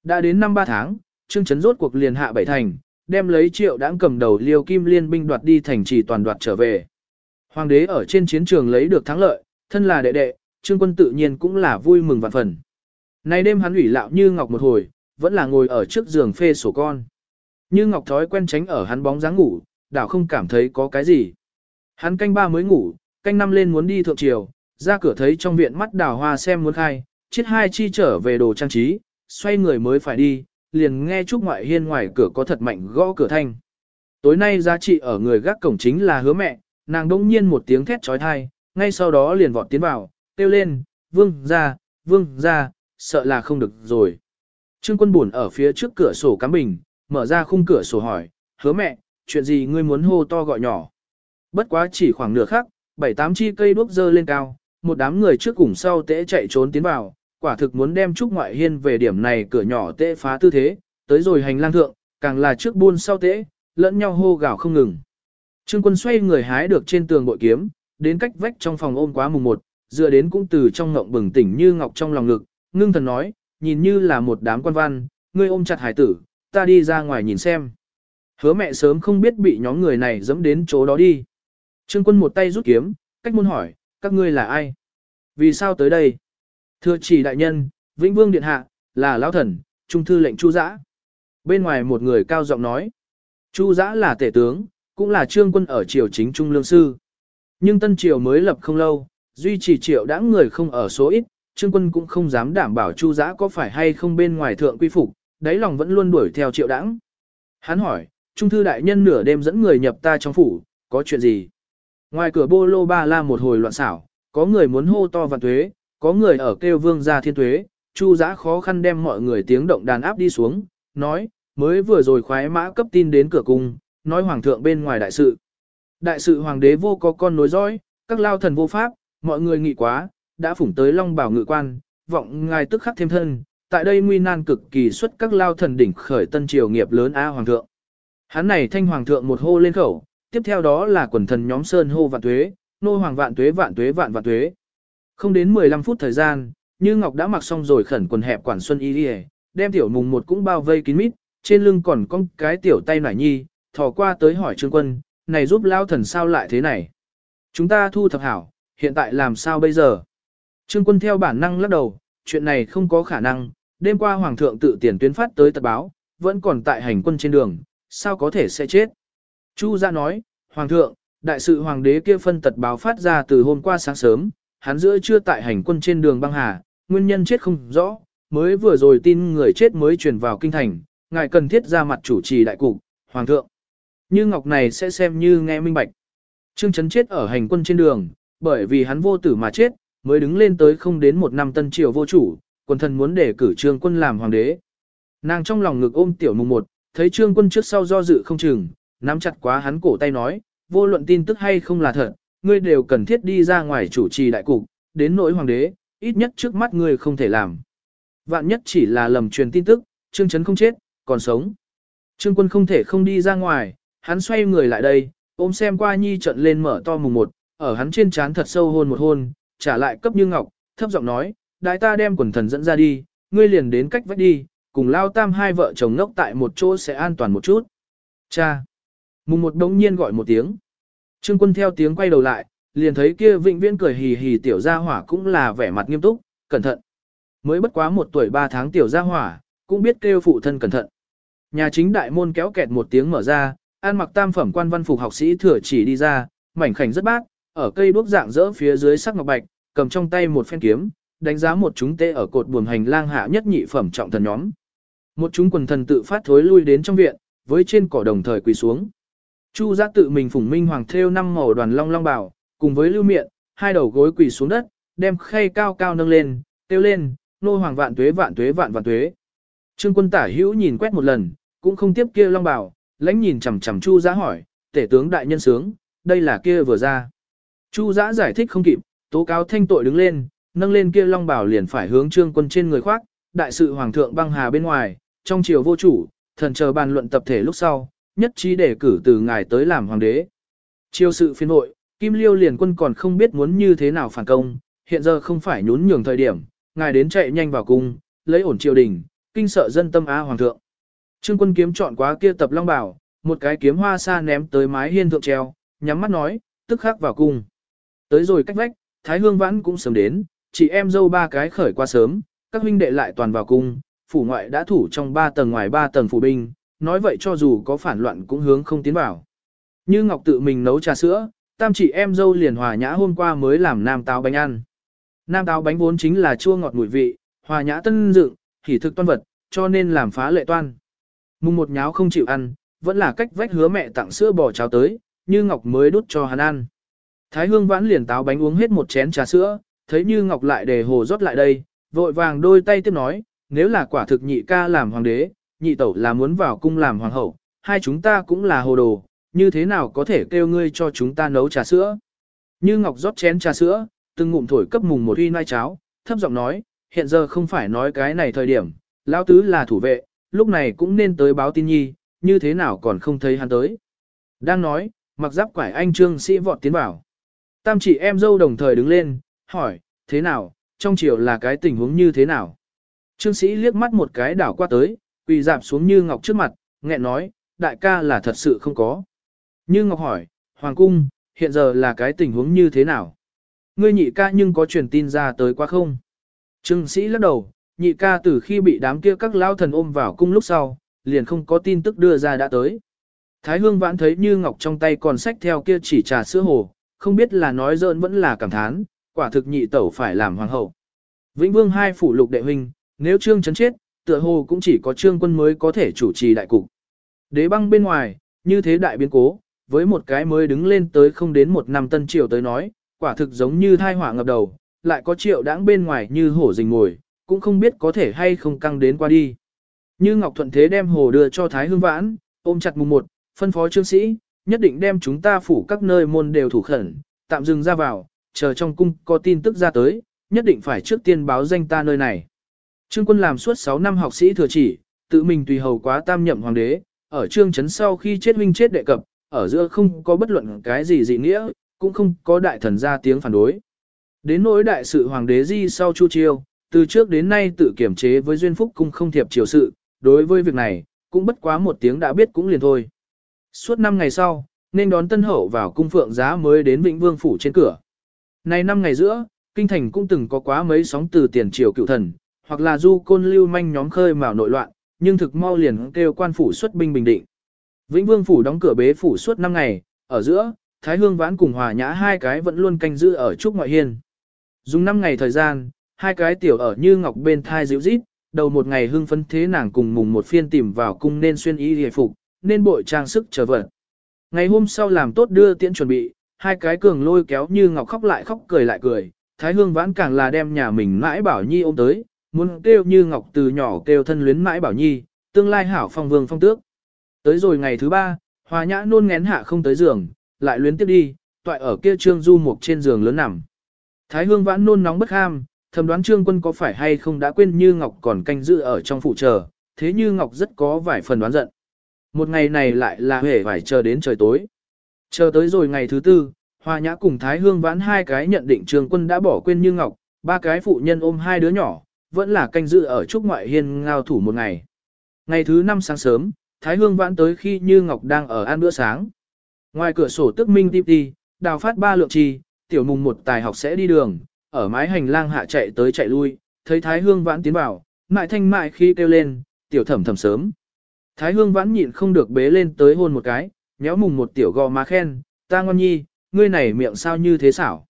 Đã đến năm ba tháng, Trương Chấn rốt cuộc liền hạ bảy thành, đem lấy triệu đãng cầm đầu liêu kim liên binh đoạt đi thành trì toàn đoạt trở về. Hoàng đế ở trên chiến trường lấy được thắng lợi, thân là đệ đệ, Trương Quân tự nhiên cũng là vui mừng vạn phần. Nay đêm hắn ủy lạo như ngọc một hồi, vẫn là ngồi ở trước giường phê sổ con. Như ngọc thói quen tránh ở hắn bóng dáng ngủ, đảo không cảm thấy có cái gì. Hắn canh ba mới ngủ, canh năm lên muốn đi thượng triều, ra cửa thấy trong viện mắt đào hoa xem muốn khai, chiết hai chi trở về đồ trang trí, xoay người mới phải đi, liền nghe Trúc Ngoại Hiên ngoài cửa có thật mạnh gõ cửa thanh. Tối nay giá trị ở người gác cổng chính là hứa mẹ, nàng đông nhiên một tiếng thét trói thai, ngay sau đó liền vọt tiến vào, kêu lên, vương ra, vương ra, sợ là không được rồi. Trương quân buồn ở phía trước cửa sổ cắm bình, mở ra khung cửa sổ hỏi, hứa mẹ, chuyện gì ngươi muốn hô to gọi nhỏ. Bất quá chỉ khoảng nửa khắc, bảy tám chi cây đuốc dơ lên cao, một đám người trước cùng sau tễ chạy trốn tiến vào, quả thực muốn đem Trúc Ngoại Hiên về điểm này cửa nhỏ tễ phá tư thế, tới rồi hành lang thượng, càng là trước buôn sau tễ, lẫn nhau hô gào không ngừng. Trương quân xoay người hái được trên tường bội kiếm, đến cách vách trong phòng ôm quá mùng một, dựa đến cũng từ trong ngộng bừng tỉnh như ngọc trong lòng ngực, ngưng thần nói, nhìn như là một đám quan văn, ngươi ôm chặt hải tử, ta đi ra ngoài nhìn xem. Hứa mẹ sớm không biết bị nhóm người này dẫm đến chỗ đó đi. Trương quân một tay rút kiếm, cách muốn hỏi, các ngươi là ai? Vì sao tới đây? Thưa chỉ đại nhân, Vĩnh Vương Điện Hạ, là lão thần, trung thư lệnh Chu Giã. Bên ngoài một người cao giọng nói. Chu Giã là tể tướng, cũng là trương quân ở triều chính trung lương sư. Nhưng tân triều mới lập không lâu, duy trì triệu đã người không ở số ít, trương quân cũng không dám đảm bảo chu giã có phải hay không bên ngoài thượng quy phục, đáy lòng vẫn luôn đuổi theo triệu đãng. Hắn hỏi, trung thư đại nhân nửa đêm dẫn người nhập ta trong phủ, có chuyện gì? Ngoài cửa bô lô ba la một hồi loạn xảo, có người muốn hô to vạn tuế, có người ở kêu vương gia thiên tuế, chu giã khó khăn đem mọi người tiếng động đàn áp đi xuống, nói, mới vừa rồi khoái mã cấp tin đến cửa cung, nói hoàng thượng bên ngoài đại sự. Đại sự hoàng đế vô có con nối dõi, các lao thần vô pháp, mọi người nghị quá, đã phủng tới long bảo ngự quan, vọng ngài tức khắc thêm thân, tại đây nguy nan cực kỳ xuất các lao thần đỉnh khởi tân triều nghiệp lớn a hoàng thượng. Hắn này thanh hoàng thượng một hô lên khẩu, tiếp theo đó là quần thần nhóm sơn hô vạn tuế, nô hoàng vạn tuế vạn tuế vạn vạn tuế. Không đến 15 phút thời gian, Như Ngọc đã mặc xong rồi khẩn quần hẹp quản xuân y đi đem tiểu mùng một cũng bao vây kín mít, trên lưng còn có cái tiểu tay nải nhi, thò qua tới hỏi Trương Quân, này giúp lao thần sao lại thế này? Chúng ta thu thập hảo, hiện tại làm sao bây giờ? Trương Quân theo bản năng lắc đầu, chuyện này không có khả năng, đêm qua Hoàng thượng tự tiền tuyến phát tới tật báo, vẫn còn tại hành quân trên đường, sao có thể sẽ chết? Chu gia nói, Hoàng thượng, đại sự Hoàng đế kia phân tật báo phát ra từ hôm qua sáng sớm, hắn giữa chưa tại hành quân trên đường băng hà, nguyên nhân chết không rõ, mới vừa rồi tin người chết mới truyền vào kinh thành, ngài cần thiết ra mặt chủ trì đại cục, Hoàng thượng. Như Ngọc này sẽ xem như nghe minh bạch. Trương Chấn chết ở hành quân trên đường, bởi vì hắn vô tử mà chết, mới đứng lên tới không đến một năm tân triều vô chủ, quân thần muốn để cử Trương quân làm hoàng đế. Nàng trong lòng ngực ôm tiểu mùng một, thấy Trương quân trước sau do dự không chừng, nắm chặt quá hắn cổ tay nói, vô luận tin tức hay không là thật, ngươi đều cần thiết đi ra ngoài chủ trì đại cục, đến nỗi hoàng đế, ít nhất trước mắt ngươi không thể làm. Vạn nhất chỉ là lầm truyền tin tức, Trương Chấn không chết, còn sống. Trương quân không thể không đi ra ngoài, hắn xoay người lại đây, ôm xem qua nhi trận lên mở to mùng một, ở hắn trên trán thật sâu hôn một hôn, trả lại cấp như ngọc, thấp giọng nói, đại ta đem quần thần dẫn ra đi, ngươi liền đến cách vách đi, cùng lao tam hai vợ chồng ngốc tại một chỗ sẽ an toàn một chút. Cha! Mùng một đống nhiên gọi một tiếng. Trương quân theo tiếng quay đầu lại, liền thấy kia vĩnh viễn cười hì hì tiểu gia hỏa cũng là vẻ mặt nghiêm túc, cẩn thận. Mới bất quá một tuổi ba tháng tiểu gia hỏa, cũng biết kêu phụ thân cẩn thận. Nhà chính đại môn kéo kẹt một tiếng mở ra, an mặc tam phẩm quan văn phục học sĩ thừa chỉ đi ra, mảnh khảnh rất bát, ở cây đuốc dạng dỡ phía dưới sắc ngọc bạch, cầm trong tay một phen kiếm, đánh giá một chúng tê ở cột buồm hành lang hạ nhất nhị phẩm trọng thần nhóm. Một chúng quần thần tự phát thối lui đến trong viện, với trên cỏ đồng thời quỳ xuống. Chu giác tự mình phủng minh hoàng thêu năm màu đoàn long long bảo, cùng với lưu miệng, hai đầu gối quỳ xuống đất, đem khay cao cao nâng lên, tiêu lên, nô hoàng vạn tuế vạn tuế vạn vạn tuế. Trương quân tả hữu nhìn quét một lần, cũng không tiếp kia long bảo, lãnh nhìn chằm chằm Chu Giã hỏi, tể tướng đại nhân sướng, đây là kia vừa ra. Chu Giã giải thích không kịp, tố cáo thanh tội đứng lên, nâng lên kia long bảo liền phải hướng trương quân trên người khoác, đại sự hoàng thượng băng hà bên ngoài, trong triều vô chủ, thần chờ bàn luận tập thể lúc sau, nhất trí để cử từ ngài tới làm hoàng đế. Triều sự phiên hội, Kim Liêu liền quân còn không biết muốn như thế nào phản công, hiện giờ không phải nhún nhường thời điểm, ngài đến chạy nhanh vào cung, lấy ổn triều đình, kinh sợ dân tâm á hoàng thượng. Trương quân kiếm chọn quá kia tập long bảo, một cái kiếm hoa sa ném tới mái hiên thượng treo, nhắm mắt nói, tức khắc vào cung. Tới rồi cách vách, Thái Hương Vãn cũng sớm đến, chị em dâu ba cái khởi qua sớm, các huynh đệ lại toàn vào cung, phủ ngoại đã thủ trong ba tầng ngoài ba tầng phủ binh, nói vậy cho dù có phản loạn cũng hướng không tiến vào. Như Ngọc tự mình nấu trà sữa, tam chị em dâu liền hòa nhã hôm qua mới làm nam táo bánh ăn. Nam táo bánh vốn chính là chua ngọt mùi vị, hòa nhã tân dựng, hỉ thực toan vật, cho nên làm phá lệ toan. Mùng một nháo không chịu ăn, vẫn là cách vách hứa mẹ tặng sữa bò cháo tới, như Ngọc mới đút cho hắn ăn. Thái Hương vãn liền táo bánh uống hết một chén trà sữa, thấy như Ngọc lại đề hồ rót lại đây, vội vàng đôi tay tiếp nói, nếu là quả thực nhị ca làm hoàng đế, nhị tẩu là muốn vào cung làm hoàng hậu, hai chúng ta cũng là hồ đồ, như thế nào có thể kêu ngươi cho chúng ta nấu trà sữa. Như Ngọc rót chén trà sữa, từng ngụm thổi cấp mùng một uy nai cháo, thấp giọng nói, hiện giờ không phải nói cái này thời điểm, lão tứ là thủ vệ, lúc này cũng nên tới báo tin nhi, như thế nào còn không thấy hắn tới. Đang nói, mặc giáp quải anh trương sĩ vọt tiến vào. Tam chị em dâu đồng thời đứng lên, hỏi, thế nào, trong chiều là cái tình huống như thế nào. Trương sĩ liếc mắt một cái đảo qua tới, quỳ dạp xuống như ngọc trước mặt, nghẹn nói, đại ca là thật sự không có. Như ngọc hỏi, hoàng cung, hiện giờ là cái tình huống như thế nào. Ngươi nhị ca nhưng có truyền tin ra tới quá không? Trương sĩ lắc đầu, nhị ca từ khi bị đám kia các lao thần ôm vào cung lúc sau, liền không có tin tức đưa ra đã tới. Thái hương vãn thấy như ngọc trong tay còn sách theo kia chỉ trà sữa hồ, không biết là nói dơn vẫn là cảm thán, quả thực nhị tẩu phải làm hoàng hậu. Vĩnh vương hai phủ lục đệ huynh, nếu trương chấn chết, tựa hồ cũng chỉ có trương quân mới có thể chủ trì đại cục. Đế băng bên ngoài, như thế đại biến cố, với một cái mới đứng lên tới không đến một năm tân triều tới nói, quả thực giống như thai hỏa ngập đầu, lại có triệu đãng bên ngoài như hổ rình ngồi, cũng không biết có thể hay không căng đến qua đi. Như Ngọc Thuận Thế đem hồ đưa cho Thái Hương Vãn, ôm chặt mùng một, phân phó trương sĩ, nhất định đem chúng ta phủ các nơi môn đều thủ khẩn, tạm dừng ra vào, chờ trong cung có tin tức ra tới, nhất định phải trước tiên báo danh ta nơi này. Trương quân làm suốt 6 năm học sĩ thừa chỉ, tự mình tùy hầu quá tam nhậm hoàng đế, ở trương chấn sau khi chết huynh chết đệ cập, ở giữa không có bất luận cái gì dị nghĩa, cũng không có đại thần ra tiếng phản đối. Đến nỗi đại sự hoàng đế di sau chu chiêu, từ trước đến nay tự kiểm chế với duyên phúc cung không thiệp triều sự, đối với việc này, cũng bất quá một tiếng đã biết cũng liền thôi. Suốt năm ngày sau, nên đón tân hậu vào cung phượng giá mới đến Vĩnh Vương phủ trên cửa. Này năm ngày giữa, kinh thành cũng từng có quá mấy sóng từ tiền triều cựu thần, hoặc là du côn lưu manh nhóm khơi mào nội loạn, nhưng thực mau liền kêu quan phủ xuất binh bình định. Vĩnh Vương phủ đóng cửa bế phủ suốt năm ngày, ở giữa, Thái Hương Vãn cùng Hòa Nhã hai cái vẫn luôn canh giữ ở trúc ngoại hiên. Dùng năm ngày thời gian, hai cái tiểu ở như ngọc bên thai dịu rít, đầu một ngày hưng phấn thế nàng cùng mùng một phiên tìm vào cung nên xuyên y hề phục, nên bội trang sức trở vật. Ngày hôm sau làm tốt đưa tiễn chuẩn bị, hai cái cường lôi kéo như ngọc khóc lại khóc cười lại cười, Thái Hương Vãn càng là đem nhà mình mãi bảo nhi ôm tới, muốn kêu như ngọc từ nhỏ kêu thân luyến mãi bảo nhi, tương lai hảo phong vương phong tước. Tới rồi ngày thứ ba, hòa nhã nôn ngén hạ không tới giường, lại luyến tiếp đi, toại ở kia trương du mục trên giường lớn nằm. Thái hương vãn nôn nóng bất ham, thầm đoán trương quân có phải hay không đã quên như ngọc còn canh giữ ở trong phụ chờ, thế như ngọc rất có vài phần đoán giận. Một ngày này lại là hề phải chờ đến trời tối. Chờ tới rồi ngày thứ tư, Hoa Nhã cùng Thái Hương vãn hai cái nhận định Trương Quân đã bỏ quên Như Ngọc, ba cái phụ nhân ôm hai đứa nhỏ, vẫn là canh dự ở trúc ngoại hiên ngao thủ một ngày. Ngày thứ năm sáng sớm, Thái Hương vãn tới khi Như Ngọc đang ở ăn bữa sáng. Ngoài cửa sổ tức minh tiếp đi, đào phát ba lượng trì, tiểu mùng một tài học sẽ đi đường, ở mái hành lang hạ chạy tới chạy lui, thấy Thái Hương vãn tiến vào, mại thanh mại khi kêu lên, tiểu thẩm thẩm sớm. Thái Hương vãn nhịn không được bế lên tới hôn một cái, nhéo mùng một tiểu gò má khen, ta ngon nhi, ngươi này miệng sao như thế xảo.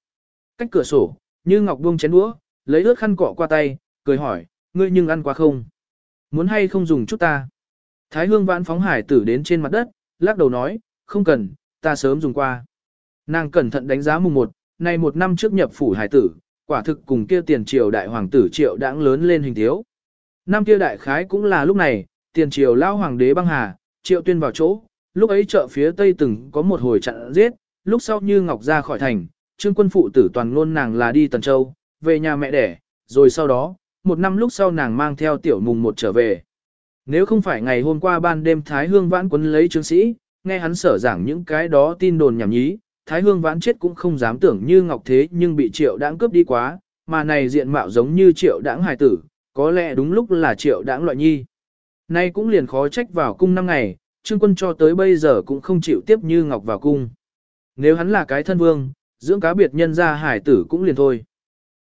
Cách cửa sổ, như ngọc buông chén đũa, lấy ướt khăn cọ qua tay, cười hỏi, ngươi nhưng ăn qua không? Muốn hay không dùng chút ta? Thái hương vãn phóng hải tử đến trên mặt đất, lắc đầu nói, không cần, ta sớm dùng qua. Nàng cẩn thận đánh giá mùng một, này một năm trước nhập phủ hải tử, quả thực cùng kia tiền triều đại hoàng tử triệu đãng lớn lên hình thiếu. Năm kia đại khái cũng là lúc này, tiền triều lao hoàng đế băng hà, triệu tuyên vào chỗ, lúc ấy chợ phía tây từng có một hồi chặn giết, lúc sau như ngọc ra khỏi thành, trương quân phụ tử toàn luôn nàng là đi Tần Châu, về nhà mẹ đẻ, rồi sau đó, một năm lúc sau nàng mang theo tiểu mùng một trở về. Nếu không phải ngày hôm qua ban đêm Thái Hương Vãn quấn lấy trương sĩ, nghe hắn sở giảng những cái đó tin đồn nhảm nhí, Thái Hương Vãn chết cũng không dám tưởng như ngọc thế nhưng bị triệu đãng cướp đi quá, mà này diện mạo giống như triệu đãng hài tử, có lẽ đúng lúc là triệu đãng loại nhi. Nay cũng liền khó trách vào cung năm ngày, trương quân cho tới bây giờ cũng không chịu tiếp như ngọc vào cung. Nếu hắn là cái thân vương, dưỡng cá biệt nhân ra hải tử cũng liền thôi.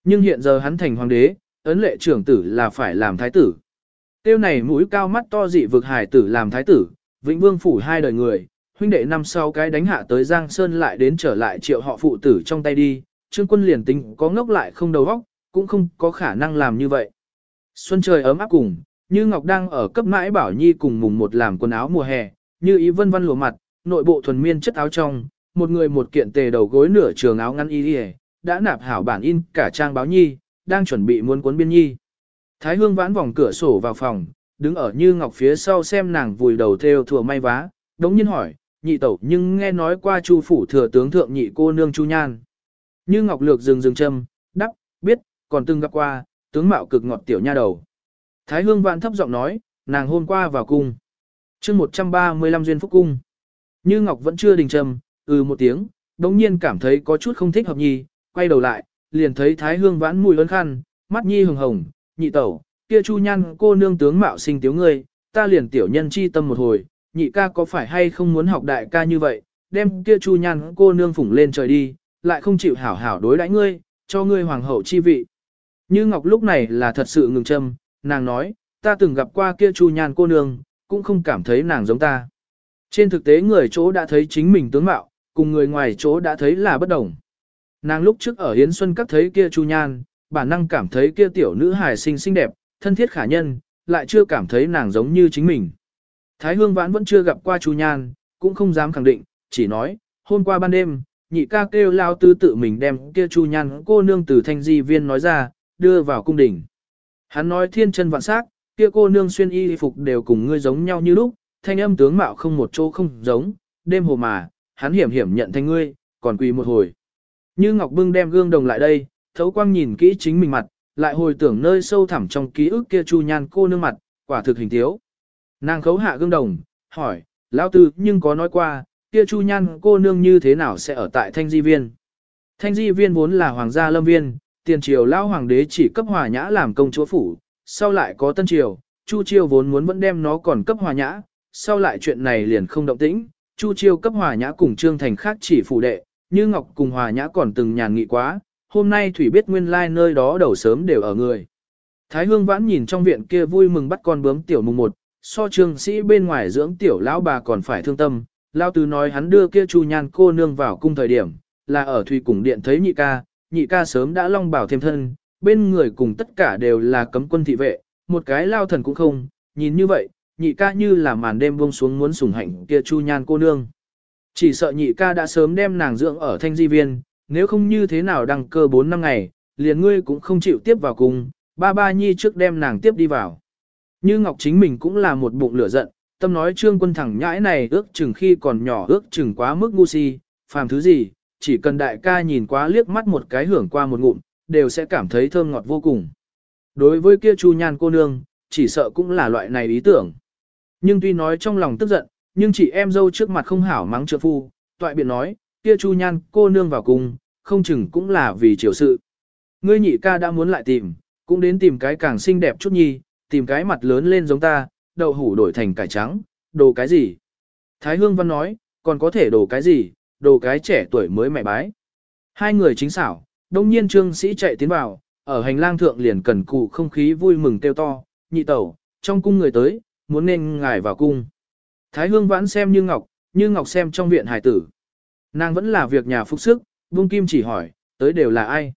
Nhưng hiện giờ hắn thành hoàng đế, ấn lệ trưởng tử là phải làm thái tử. Tiêu này mũi cao mắt to dị vực hải tử làm thái tử, vĩnh vương phủ hai đời người, huynh đệ năm sau cái đánh hạ tới Giang Sơn lại đến trở lại triệu họ phụ tử trong tay đi, trương quân liền tính có ngốc lại không đầu óc, cũng không có khả năng làm như vậy. Xuân trời ấm áp cùng, như Ngọc đang ở cấp mãi bảo nhi cùng mùng một làm quần áo mùa hè, như ý vân vân lùa mặt, nội bộ thuần miên chất áo trong, một người một kiện tề đầu gối nửa trường áo ngăn y đi đã nạp hảo bản in cả trang báo nhi, đang chuẩn bị muốn cuốn biên nhi. Thái hương vãn vòng cửa sổ vào phòng, đứng ở như ngọc phía sau xem nàng vùi đầu theo thừa may vá, đống nhiên hỏi, nhị tẩu nhưng nghe nói qua chu phủ thừa tướng thượng nhị cô nương chu nhan. Như ngọc lược dừng dừng châm, đắp, biết, còn từng gặp qua, tướng mạo cực ngọt tiểu nha đầu. Thái hương vãn thấp giọng nói, nàng hôm qua vào cung. chương 135 duyên phúc cung. Như ngọc vẫn chưa đình trầm, ừ một tiếng, đống nhiên cảm thấy có chút không thích hợp nhi, quay đầu lại, liền thấy thái hương vãn mùi ơn khăn, mắt nhi hồng hồng, nhị tẩu, kia chu nhan cô nương tướng mạo sinh tiếu ngươi, ta liền tiểu nhân chi tâm một hồi, nhị ca có phải hay không muốn học đại ca như vậy, đem kia chu nhan cô nương phủng lên trời đi, lại không chịu hảo hảo đối đãi ngươi, cho ngươi hoàng hậu chi vị. Như Ngọc lúc này là thật sự ngừng châm, nàng nói, ta từng gặp qua kia Chu Nhan cô nương, cũng không cảm thấy nàng giống ta. Trên thực tế người chỗ đã thấy chính mình tướng mạo, cùng người ngoài chỗ đã thấy là bất đồng. Nàng lúc trước ở Hiến Xuân các thấy kia Chu Nhan, bản năng cảm thấy kia tiểu nữ hài xinh xinh đẹp, thân thiết khả nhân, lại chưa cảm thấy nàng giống như chính mình. Thái Hương Vãn vẫn chưa gặp qua Chu Nhan, cũng không dám khẳng định, chỉ nói, hôm qua ban đêm, nhị ca kêu lao tư tự mình đem kia Chu Nhan cô nương từ thanh di viên nói ra, đưa vào cung đình. Hắn nói thiên chân vạn sắc, kia cô nương xuyên y phục đều cùng ngươi giống nhau như lúc, thanh âm tướng mạo không một chỗ không giống, đêm hồ mà, hắn hiểm hiểm nhận thành ngươi, còn quỳ một hồi. Như Ngọc Bưng đem gương đồng lại đây, thấu quang nhìn kỹ chính mình mặt, lại hồi tưởng nơi sâu thẳm trong ký ức kia chu nhan cô nương mặt, quả thực hình thiếu. Nàng khấu hạ gương đồng, hỏi, lão tư nhưng có nói qua, kia chu nhan cô nương như thế nào sẽ ở tại thanh di viên. Thanh di viên vốn là hoàng gia lâm viên, tiền triều lão hoàng đế chỉ cấp hòa nhã làm công chúa phủ, sau lại có tân triều, chu triều vốn muốn vẫn đem nó còn cấp hòa nhã, sau lại chuyện này liền không động tĩnh, chu triều cấp hòa nhã cùng trương thành khác chỉ phủ đệ, như ngọc cùng hòa nhã còn từng nhàn nghị quá, hôm nay thủy biết nguyên lai like nơi đó đầu sớm đều ở người. Thái hương vãn nhìn trong viện kia vui mừng bắt con bướm tiểu mùng một, so trương sĩ bên ngoài dưỡng tiểu lão bà còn phải thương tâm, lao tứ nói hắn đưa kia chu nhan cô nương vào cung thời điểm, là ở thủy cùng điện thấy nhị ca, nhị ca sớm đã long bảo thêm thân, bên người cùng tất cả đều là cấm quân thị vệ, một cái lao thần cũng không, nhìn như vậy, nhị ca như là màn đêm buông xuống muốn sủng hạnh kia chu nhan cô nương. Chỉ sợ nhị ca đã sớm đem nàng dưỡng ở thanh di viên, nếu không như thế nào đăng cơ 4 năm ngày, liền ngươi cũng không chịu tiếp vào cùng, ba ba nhi trước đem nàng tiếp đi vào. Như Ngọc chính mình cũng là một bụng lửa giận, tâm nói trương quân thẳng nhãi này ước chừng khi còn nhỏ ước chừng quá mức ngu si, phàm thứ gì, chỉ cần đại ca nhìn quá liếc mắt một cái hưởng qua một ngụm, đều sẽ cảm thấy thơm ngọt vô cùng. Đối với kia chu nhan cô nương, chỉ sợ cũng là loại này ý tưởng. Nhưng tuy nói trong lòng tức giận, nhưng chị em dâu trước mặt không hảo mắng trợ phu, toại biện nói, kia chu nhan cô nương vào cùng, không chừng cũng là vì chiều sự. Ngươi nhị ca đã muốn lại tìm, cũng đến tìm cái càng xinh đẹp chút nhi, tìm cái mặt lớn lên giống ta, đậu hủ đổi thành cải trắng, đồ cái gì. Thái Hương Văn nói, còn có thể đồ cái gì, đồ cái trẻ tuổi mới mẹ bái. Hai người chính xảo, đông nhiên trương sĩ chạy tiến vào, ở hành lang thượng liền cần cụ không khí vui mừng kêu to, nhị tẩu, trong cung người tới, muốn nên ngài vào cung. Thái Hương Vãn xem như ngọc, như ngọc xem trong viện hải tử. Nàng vẫn là việc nhà phúc sức, Vung Kim chỉ hỏi, tới đều là ai?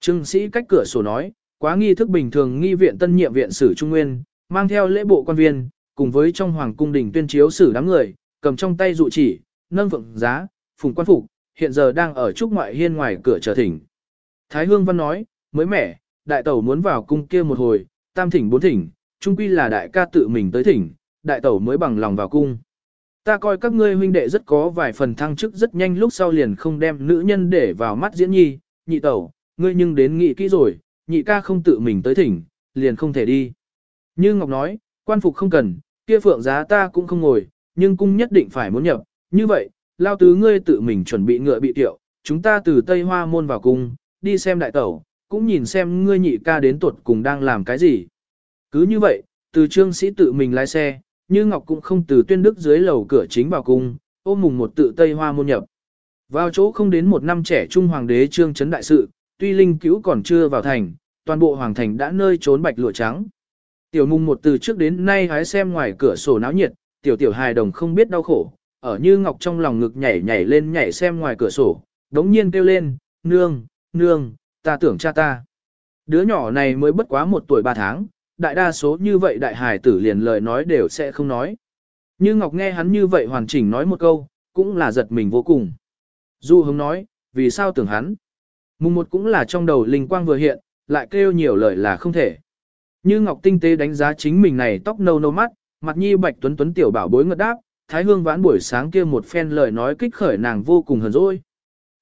Trương sĩ cách cửa sổ nói, quá nghi thức bình thường nghi viện tân nhiệm viện sử Trung Nguyên, mang theo lễ bộ quan viên, cùng với trong hoàng cung đình tuyên chiếu sử đám người, cầm trong tay dụ chỉ, nâng vượng giá, phùng quan phục, hiện giờ đang ở trúc ngoại hiên ngoài cửa chờ thỉnh. Thái Hương Văn nói, mới mẻ, đại tẩu muốn vào cung kia một hồi, tam thỉnh bốn thỉnh, trung quy là đại ca tự mình tới thỉnh, đại tẩu mới bằng lòng vào cung. Ta coi các ngươi huynh đệ rất có vài phần thăng chức rất nhanh lúc sau liền không đem nữ nhân để vào mắt diễn nhi, nhị tẩu, ngươi nhưng đến nghị kỹ rồi, nhị ca không tự mình tới thỉnh, liền không thể đi. Như Ngọc nói, quan phục không cần, kia phượng giá ta cũng không ngồi, nhưng cung nhất định phải muốn nhập, như vậy, lao tứ ngươi tự mình chuẩn bị ngựa bị tiệu, chúng ta từ Tây Hoa môn vào cung, đi xem đại tẩu, cũng nhìn xem ngươi nhị ca đến tuột cùng đang làm cái gì. Cứ như vậy, từ trương sĩ tự mình lái xe, như Ngọc cũng không từ tuyên đức dưới lầu cửa chính vào cung, ôm mùng một tự Tây Hoa môn nhập. Vào chỗ không đến một năm trẻ trung hoàng đế trương chấn đại sự, tuy linh cứu còn chưa vào thành, toàn bộ hoàng thành đã nơi trốn bạch lụa trắng. Tiểu mùng một từ trước đến nay hái xem ngoài cửa sổ náo nhiệt, tiểu tiểu hài đồng không biết đau khổ, ở như ngọc trong lòng ngực nhảy nhảy lên nhảy xem ngoài cửa sổ, đống nhiên kêu lên, nương, nương, ta tưởng cha ta. Đứa nhỏ này mới bất quá một tuổi ba tháng, đại đa số như vậy đại hài tử liền lời nói đều sẽ không nói. Như Ngọc nghe hắn như vậy hoàn chỉnh nói một câu, cũng là giật mình vô cùng. Du hứng nói, vì sao tưởng hắn? Mùng một cũng là trong đầu linh quang vừa hiện, lại kêu nhiều lời là không thể. Như Ngọc tinh tế đánh giá chính mình này tóc nâu nâu mắt, mặt nhi bạch tuấn tuấn tiểu bảo bối ngật đáp, Thái Hương vãn buổi sáng kia một phen lời nói kích khởi nàng vô cùng hờn dỗi.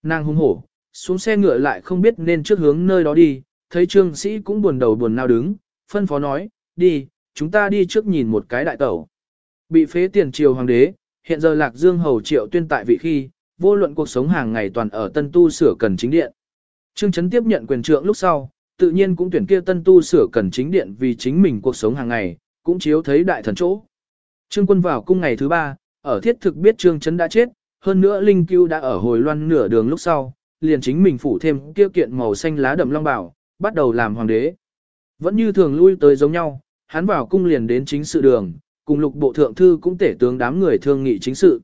Nàng hung hổ, xuống xe ngựa lại không biết nên trước hướng nơi đó đi, thấy trương sĩ cũng buồn đầu buồn nào đứng, phân phó nói, đi, chúng ta đi trước nhìn một cái đại tẩu. Bị phế tiền triều hoàng đế, hiện giờ lạc dương hầu triệu tuyên tại vị khi, vô luận cuộc sống hàng ngày toàn ở tân tu sửa cần chính điện. Trương Trấn tiếp nhận quyền trượng lúc sau, tự nhiên cũng tuyển kia tân tu sửa cần chính điện vì chính mình cuộc sống hàng ngày, cũng chiếu thấy đại thần chỗ. Trương quân vào cung ngày thứ ba, ở thiết thực biết Trương Trấn đã chết, hơn nữa Linh Cưu đã ở hồi loan nửa đường lúc sau, liền chính mình phủ thêm kia kiện màu xanh lá đậm long bảo, bắt đầu làm hoàng đế. Vẫn như thường lui tới giống nhau, hắn vào cung liền đến chính sự đường, cùng lục bộ thượng thư cũng tể tướng đám người thương nghị chính sự.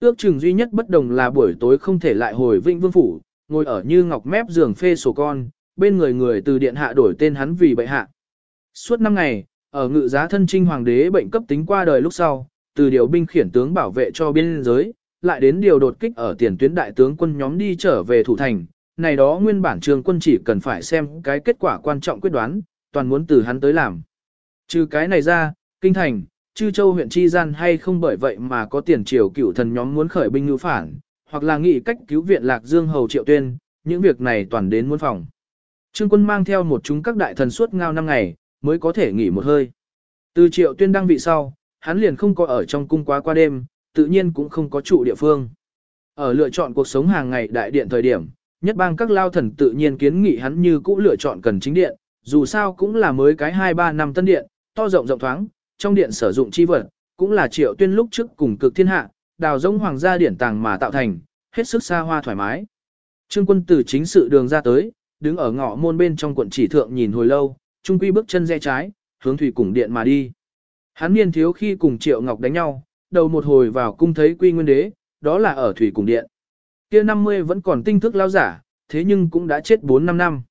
Ước chừng duy nhất bất đồng là buổi tối không thể lại hồi vinh vương phủ, ngồi ở như ngọc mép giường phê sổ con, bên người người từ điện hạ đổi tên hắn vì bệ hạ. Suốt năm ngày, ở ngự giá thân trinh hoàng đế bệnh cấp tính qua đời lúc sau, từ điều binh khiển tướng bảo vệ cho biên giới, lại đến điều đột kích ở tiền tuyến đại tướng quân nhóm đi trở về thủ thành, này đó nguyên bản trường quân chỉ cần phải xem cái kết quả quan trọng quyết đoán, toàn muốn từ hắn tới làm. Trừ cái này ra, kinh thành, chư châu huyện chi gian hay không bởi vậy mà có tiền triều cựu thần nhóm muốn khởi binh ngữ phản, hoặc là nghĩ cách cứu viện lạc dương hầu triệu tuyên, những việc này toàn đến muốn phòng. Trương quân mang theo một chúng các đại thần suốt ngao năm ngày, mới có thể nghỉ một hơi. Từ triệu tuyên đăng vị sau, hắn liền không có ở trong cung quá qua đêm, tự nhiên cũng không có trụ địa phương. Ở lựa chọn cuộc sống hàng ngày đại điện thời điểm, nhất bang các lao thần tự nhiên kiến nghị hắn như cũ lựa chọn cần chính điện, dù sao cũng là mới cái 2-3 năm tân điện, to rộng rộng thoáng, trong điện sử dụng chi vật, cũng là triệu tuyên lúc trước cùng cực thiên hạ, đào giống hoàng gia điển tàng mà tạo thành, hết sức xa hoa thoải mái. Trương quân từ chính sự đường ra tới, đứng ở ngõ môn bên trong quận chỉ thượng nhìn hồi lâu, trung quy bước chân rẽ trái, hướng thủy cùng điện mà đi. Hắn niên thiếu khi cùng Triệu Ngọc đánh nhau, đầu một hồi vào cung thấy quy nguyên đế, đó là ở thủy cùng điện. Kia 50 vẫn còn tinh thức lao giả, thế nhưng cũng đã chết 4 năm năm.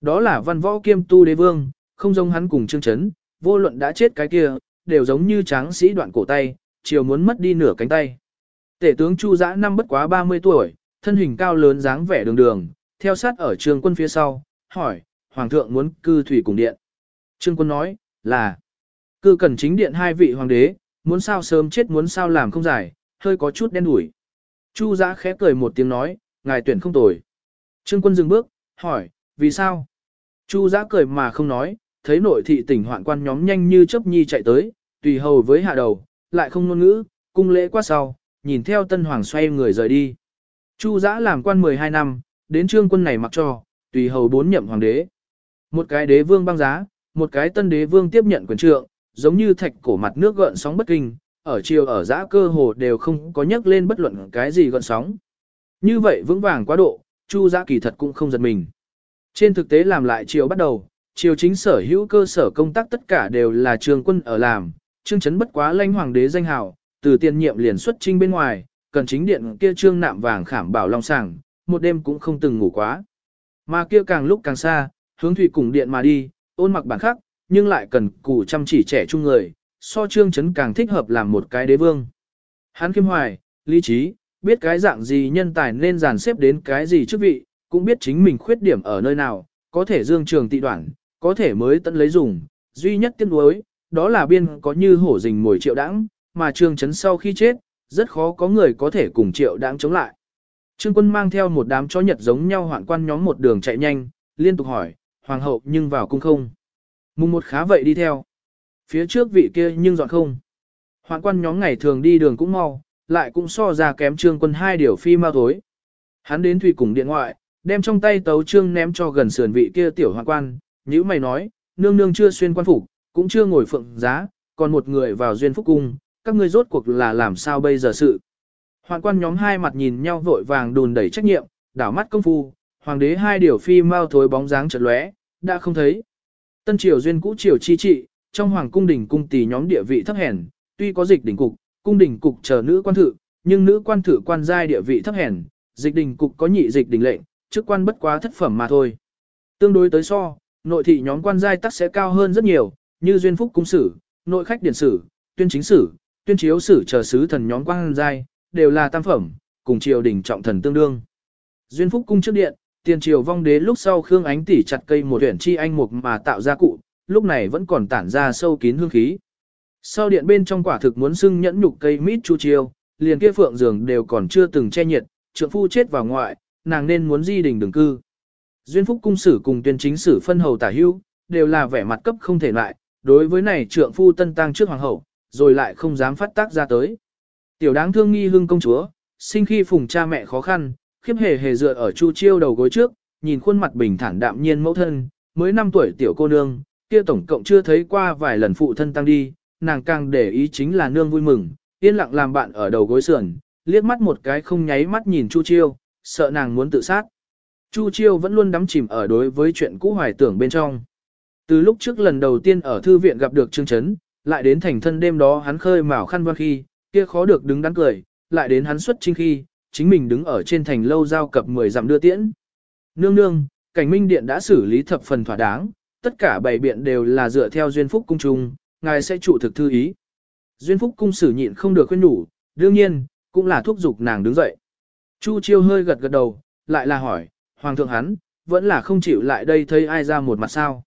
Đó là văn võ kiêm tu đế vương, không giống hắn cùng trương chấn, vô luận đã chết cái kia, đều giống như tráng sĩ đoạn cổ tay, chiều muốn mất đi nửa cánh tay. Tể tướng Chu Dã năm bất quá 30 tuổi, thân hình cao lớn dáng vẻ đường đường, theo sát ở trường quân phía sau, hỏi, Hoàng thượng muốn cư thủy cùng điện. Trương quân nói, là, cư cần chính điện hai vị hoàng đế, muốn sao sớm chết muốn sao làm không giải, hơi có chút đen đủi. Chu Dã khẽ cười một tiếng nói, ngài tuyển không tồi. Trương quân dừng bước, hỏi, vì sao? Chu Dã cười mà không nói, thấy nội thị tỉnh hoạn quan nhóm nhanh như chớp nhi chạy tới, tùy hầu với hạ đầu, lại không ngôn ngữ, cung lễ qua sau, nhìn theo tân hoàng xoay người rời đi. Chu Dã làm quan 12 năm, đến trương quân này mặc cho, tùy hầu bốn nhậm hoàng đế. Một cái đế vương băng giá, một cái tân đế vương tiếp nhận quyền trượng, giống như thạch cổ mặt nước gợn sóng bất kinh, ở chiều ở giã cơ hồ đều không có nhắc lên bất luận cái gì gợn sóng. Như vậy vững vàng quá độ, Chu Giã kỳ thật cũng không giật mình. Trên thực tế làm lại chiều bắt đầu, chiều chính sở hữu cơ sở công tác tất cả đều là trường quân ở làm, trương chấn bất quá lãnh hoàng đế danh hào, từ tiền nhiệm liền xuất trinh bên ngoài, cần chính điện kia trương nạm vàng khảm bảo long sàng, một đêm cũng không từng ngủ quá. Mà kia càng lúc càng xa, hướng thủy cùng điện mà đi, ôn mặc bản khắc, nhưng lại cần cù chăm chỉ trẻ trung người, so trương chấn càng thích hợp làm một cái đế vương. Hắn khiêm hoài, lý trí, biết cái dạng gì nhân tài nên dàn xếp đến cái gì chức vị, cũng biết chính mình khuyết điểm ở nơi nào, có thể dương trường tị đoạn, có thể mới tận lấy dùng, duy nhất tiếc nuối, đó là biên có như hổ rình mồi triệu đãng, mà trương chấn sau khi chết, rất khó có người có thể cùng triệu đãng chống lại. Trương quân mang theo một đám chó nhật giống nhau hoạn quan nhóm một đường chạy nhanh, liên tục hỏi, hoàng hậu nhưng vào cung không. Mùng một khá vậy đi theo. Phía trước vị kia nhưng dọn không. Hoạn quan nhóm ngày thường đi đường cũng mau, lại cũng so ra kém trương quân hai điều phi mau thối. Hắn đến thủy cùng điện ngoại, đem trong tay tấu trương ném cho gần sườn vị kia tiểu hoạn quan, như mày nói, nương nương chưa xuyên quan phục, cũng chưa ngồi phượng giá, còn một người vào duyên phúc cung, các ngươi rốt cuộc là làm sao bây giờ sự. Hoạn quan nhóm hai mặt nhìn nhau vội vàng đùn đẩy trách nhiệm, đảo mắt công phu, hoàng đế hai điều phi mau thối bóng dáng chợt lóe, đã không thấy. Tân triều duyên cũ triều chi trị, trong hoàng cung đình cung tỷ nhóm địa vị thấp hèn, tuy có dịch đỉnh cục, cung đình cục chờ nữ quan thự, nhưng nữ quan thự quan giai địa vị thấp hèn, dịch đình cục có nhị dịch đình lệnh, chức quan bất quá thất phẩm mà thôi. Tương đối tới so, nội thị nhóm quan giai tắc sẽ cao hơn rất nhiều, như duyên phúc cung sử, nội khách điển sử, tuyên chính sử, tuyên chiếu sử chờ sứ thần nhóm quan giai, đều là tam phẩm, cùng triều đình trọng thần tương đương. Duyên phúc cung trước điện, tiền triều vong đế lúc sau Khương Ánh tỉ chặt cây một tuyển chi anh mục mà tạo ra cụ, lúc này vẫn còn tản ra sâu kín hương khí. Sau điện bên trong quả thực muốn xưng nhẫn nhục cây mít chu chiêu, liền kia phượng giường đều còn chưa từng che nhiệt, trượng phu chết vào ngoại, nàng nên muốn di đình đường cư. Duyên phúc cung sử cùng tuyên chính sử phân hầu tả hưu, đều là vẻ mặt cấp không thể lại, đối với này trượng phu tân tăng trước hoàng hậu, rồi lại không dám phát tác ra tới. Tiểu đáng thương nghi hương công chúa, sinh khi phùng cha mẹ khó khăn, khiếp hề hề dựa ở chu chiêu đầu gối trước, nhìn khuôn mặt bình thản đạm nhiên mẫu thân, mới 5 tuổi tiểu cô nương, kia tổng cộng chưa thấy qua vài lần phụ thân tăng đi, nàng càng để ý chính là nương vui mừng, yên lặng làm bạn ở đầu gối sườn, liếc mắt một cái không nháy mắt nhìn chu chiêu, sợ nàng muốn tự sát. Chu Chiêu vẫn luôn đắm chìm ở đối với chuyện cũ hoài tưởng bên trong. Từ lúc trước lần đầu tiên ở thư viện gặp được Trương Chấn, lại đến thành thân đêm đó hắn khơi mào khăn văn khi, kia khó được đứng đắn cười, lại đến hắn xuất trinh khi, chính mình đứng ở trên thành lâu giao cập 10 dặm đưa tiễn. Nương nương, cảnh minh điện đã xử lý thập phần thỏa đáng, tất cả bảy biện đều là dựa theo duyên phúc cung trung, ngài sẽ chủ thực thư ý. Duyên phúc cung sử nhịn không được khuyên nhủ, đương nhiên, cũng là thúc giục nàng đứng dậy. Chu chiêu hơi gật gật đầu, lại là hỏi, hoàng thượng hắn, vẫn là không chịu lại đây thấy ai ra một mặt sao.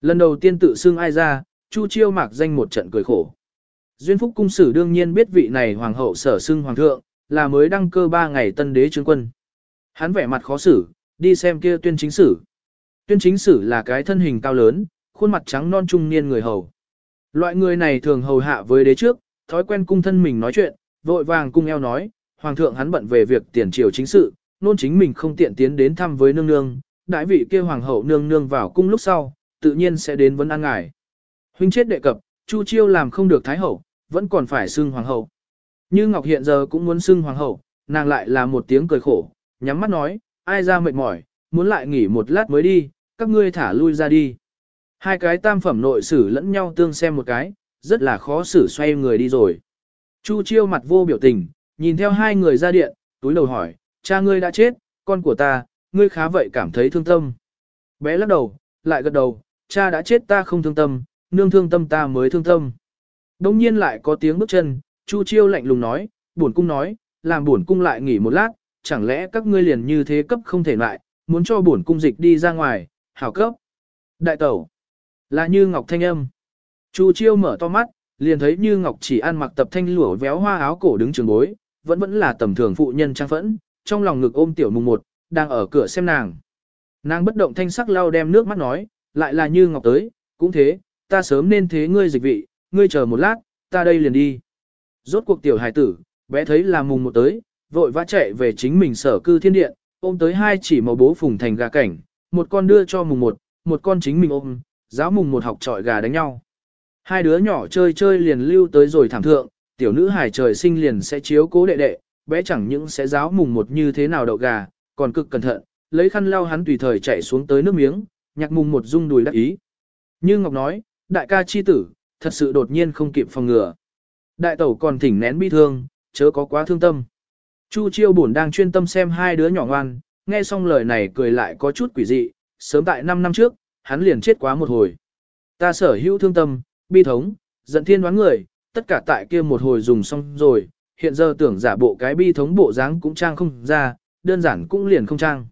Lần đầu tiên tự xưng ai ra, Chu chiêu mạc danh một trận cười khổ. Duyên phúc cung sử đương nhiên biết vị này hoàng hậu sở xưng hoàng thượng, là mới đăng cơ ba ngày tân đế trương quân. Hắn vẻ mặt khó xử, đi xem kia tuyên chính sử. Tuyên chính sử là cái thân hình cao lớn, khuôn mặt trắng non trung niên người hầu. Loại người này thường hầu hạ với đế trước, thói quen cung thân mình nói chuyện, vội vàng cung eo nói, hoàng thượng hắn bận về việc tiền triều chính sự, nôn chính mình không tiện tiến đến thăm với nương nương, đại vị kia hoàng hậu nương nương vào cung lúc sau, tự nhiên sẽ đến vấn an ngài. Huynh chết đệ cập, Chu Chiêu làm không được thái hậu, vẫn còn phải xưng hoàng hậu. Như Ngọc hiện giờ cũng muốn xưng hoàng hậu, nàng lại là một tiếng cười khổ, nhắm mắt nói, ai ra mệt mỏi, muốn lại nghỉ một lát mới đi, các ngươi thả lui ra đi. Hai cái tam phẩm nội sử lẫn nhau tương xem một cái, rất là khó xử xoay người đi rồi. Chu chiêu mặt vô biểu tình, nhìn theo hai người ra điện, túi đầu hỏi, cha ngươi đã chết, con của ta, ngươi khá vậy cảm thấy thương tâm. Bé lắc đầu, lại gật đầu, cha đã chết ta không thương tâm, nương thương tâm ta mới thương tâm. Đông nhiên lại có tiếng bước chân, Chu chiêu lạnh lùng nói, buồn cung nói, làm buồn cung lại nghỉ một lát, chẳng lẽ các ngươi liền như thế cấp không thể lại, muốn cho buồn cung dịch đi ra ngoài, hảo cấp. Đại tẩu, là như ngọc thanh âm. Chu chiêu mở to mắt, liền thấy như ngọc chỉ ăn mặc tập thanh lụa véo hoa áo cổ đứng trường bối, vẫn vẫn là tầm thường phụ nhân trang phẫn, trong lòng ngực ôm tiểu mùng một, đang ở cửa xem nàng. Nàng bất động thanh sắc lau đem nước mắt nói, lại là như ngọc tới, cũng thế, ta sớm nên thế ngươi dịch vị, ngươi chờ một lát, ta đây liền đi. Rốt cuộc tiểu hài tử, bé thấy là mùng một tới, vội vã chạy về chính mình sở cư thiên điện, ôm tới hai chỉ màu bố phùng thành gà cảnh, một con đưa cho mùng một, một con chính mình ôm, giáo mùng một học trọi gà đánh nhau. Hai đứa nhỏ chơi chơi liền lưu tới rồi thảm thượng, tiểu nữ hài trời sinh liền sẽ chiếu cố đệ đệ, bé chẳng những sẽ giáo mùng một như thế nào đậu gà, còn cực cẩn thận, lấy khăn lau hắn tùy thời chạy xuống tới nước miếng, nhạc mùng một rung đùi đắc ý. Như Ngọc nói, đại ca chi tử, thật sự đột nhiên không kịp phòng ngừa. Đại tẩu còn thỉnh nén bi thương, chớ có quá thương tâm. Chu chiêu buồn đang chuyên tâm xem hai đứa nhỏ ngoan, nghe xong lời này cười lại có chút quỷ dị, sớm tại 5 năm trước, hắn liền chết quá một hồi. Ta sở hữu thương tâm, bi thống, giận thiên đoán người, tất cả tại kia một hồi dùng xong rồi, hiện giờ tưởng giả bộ cái bi thống bộ dáng cũng trang không ra, đơn giản cũng liền không trang.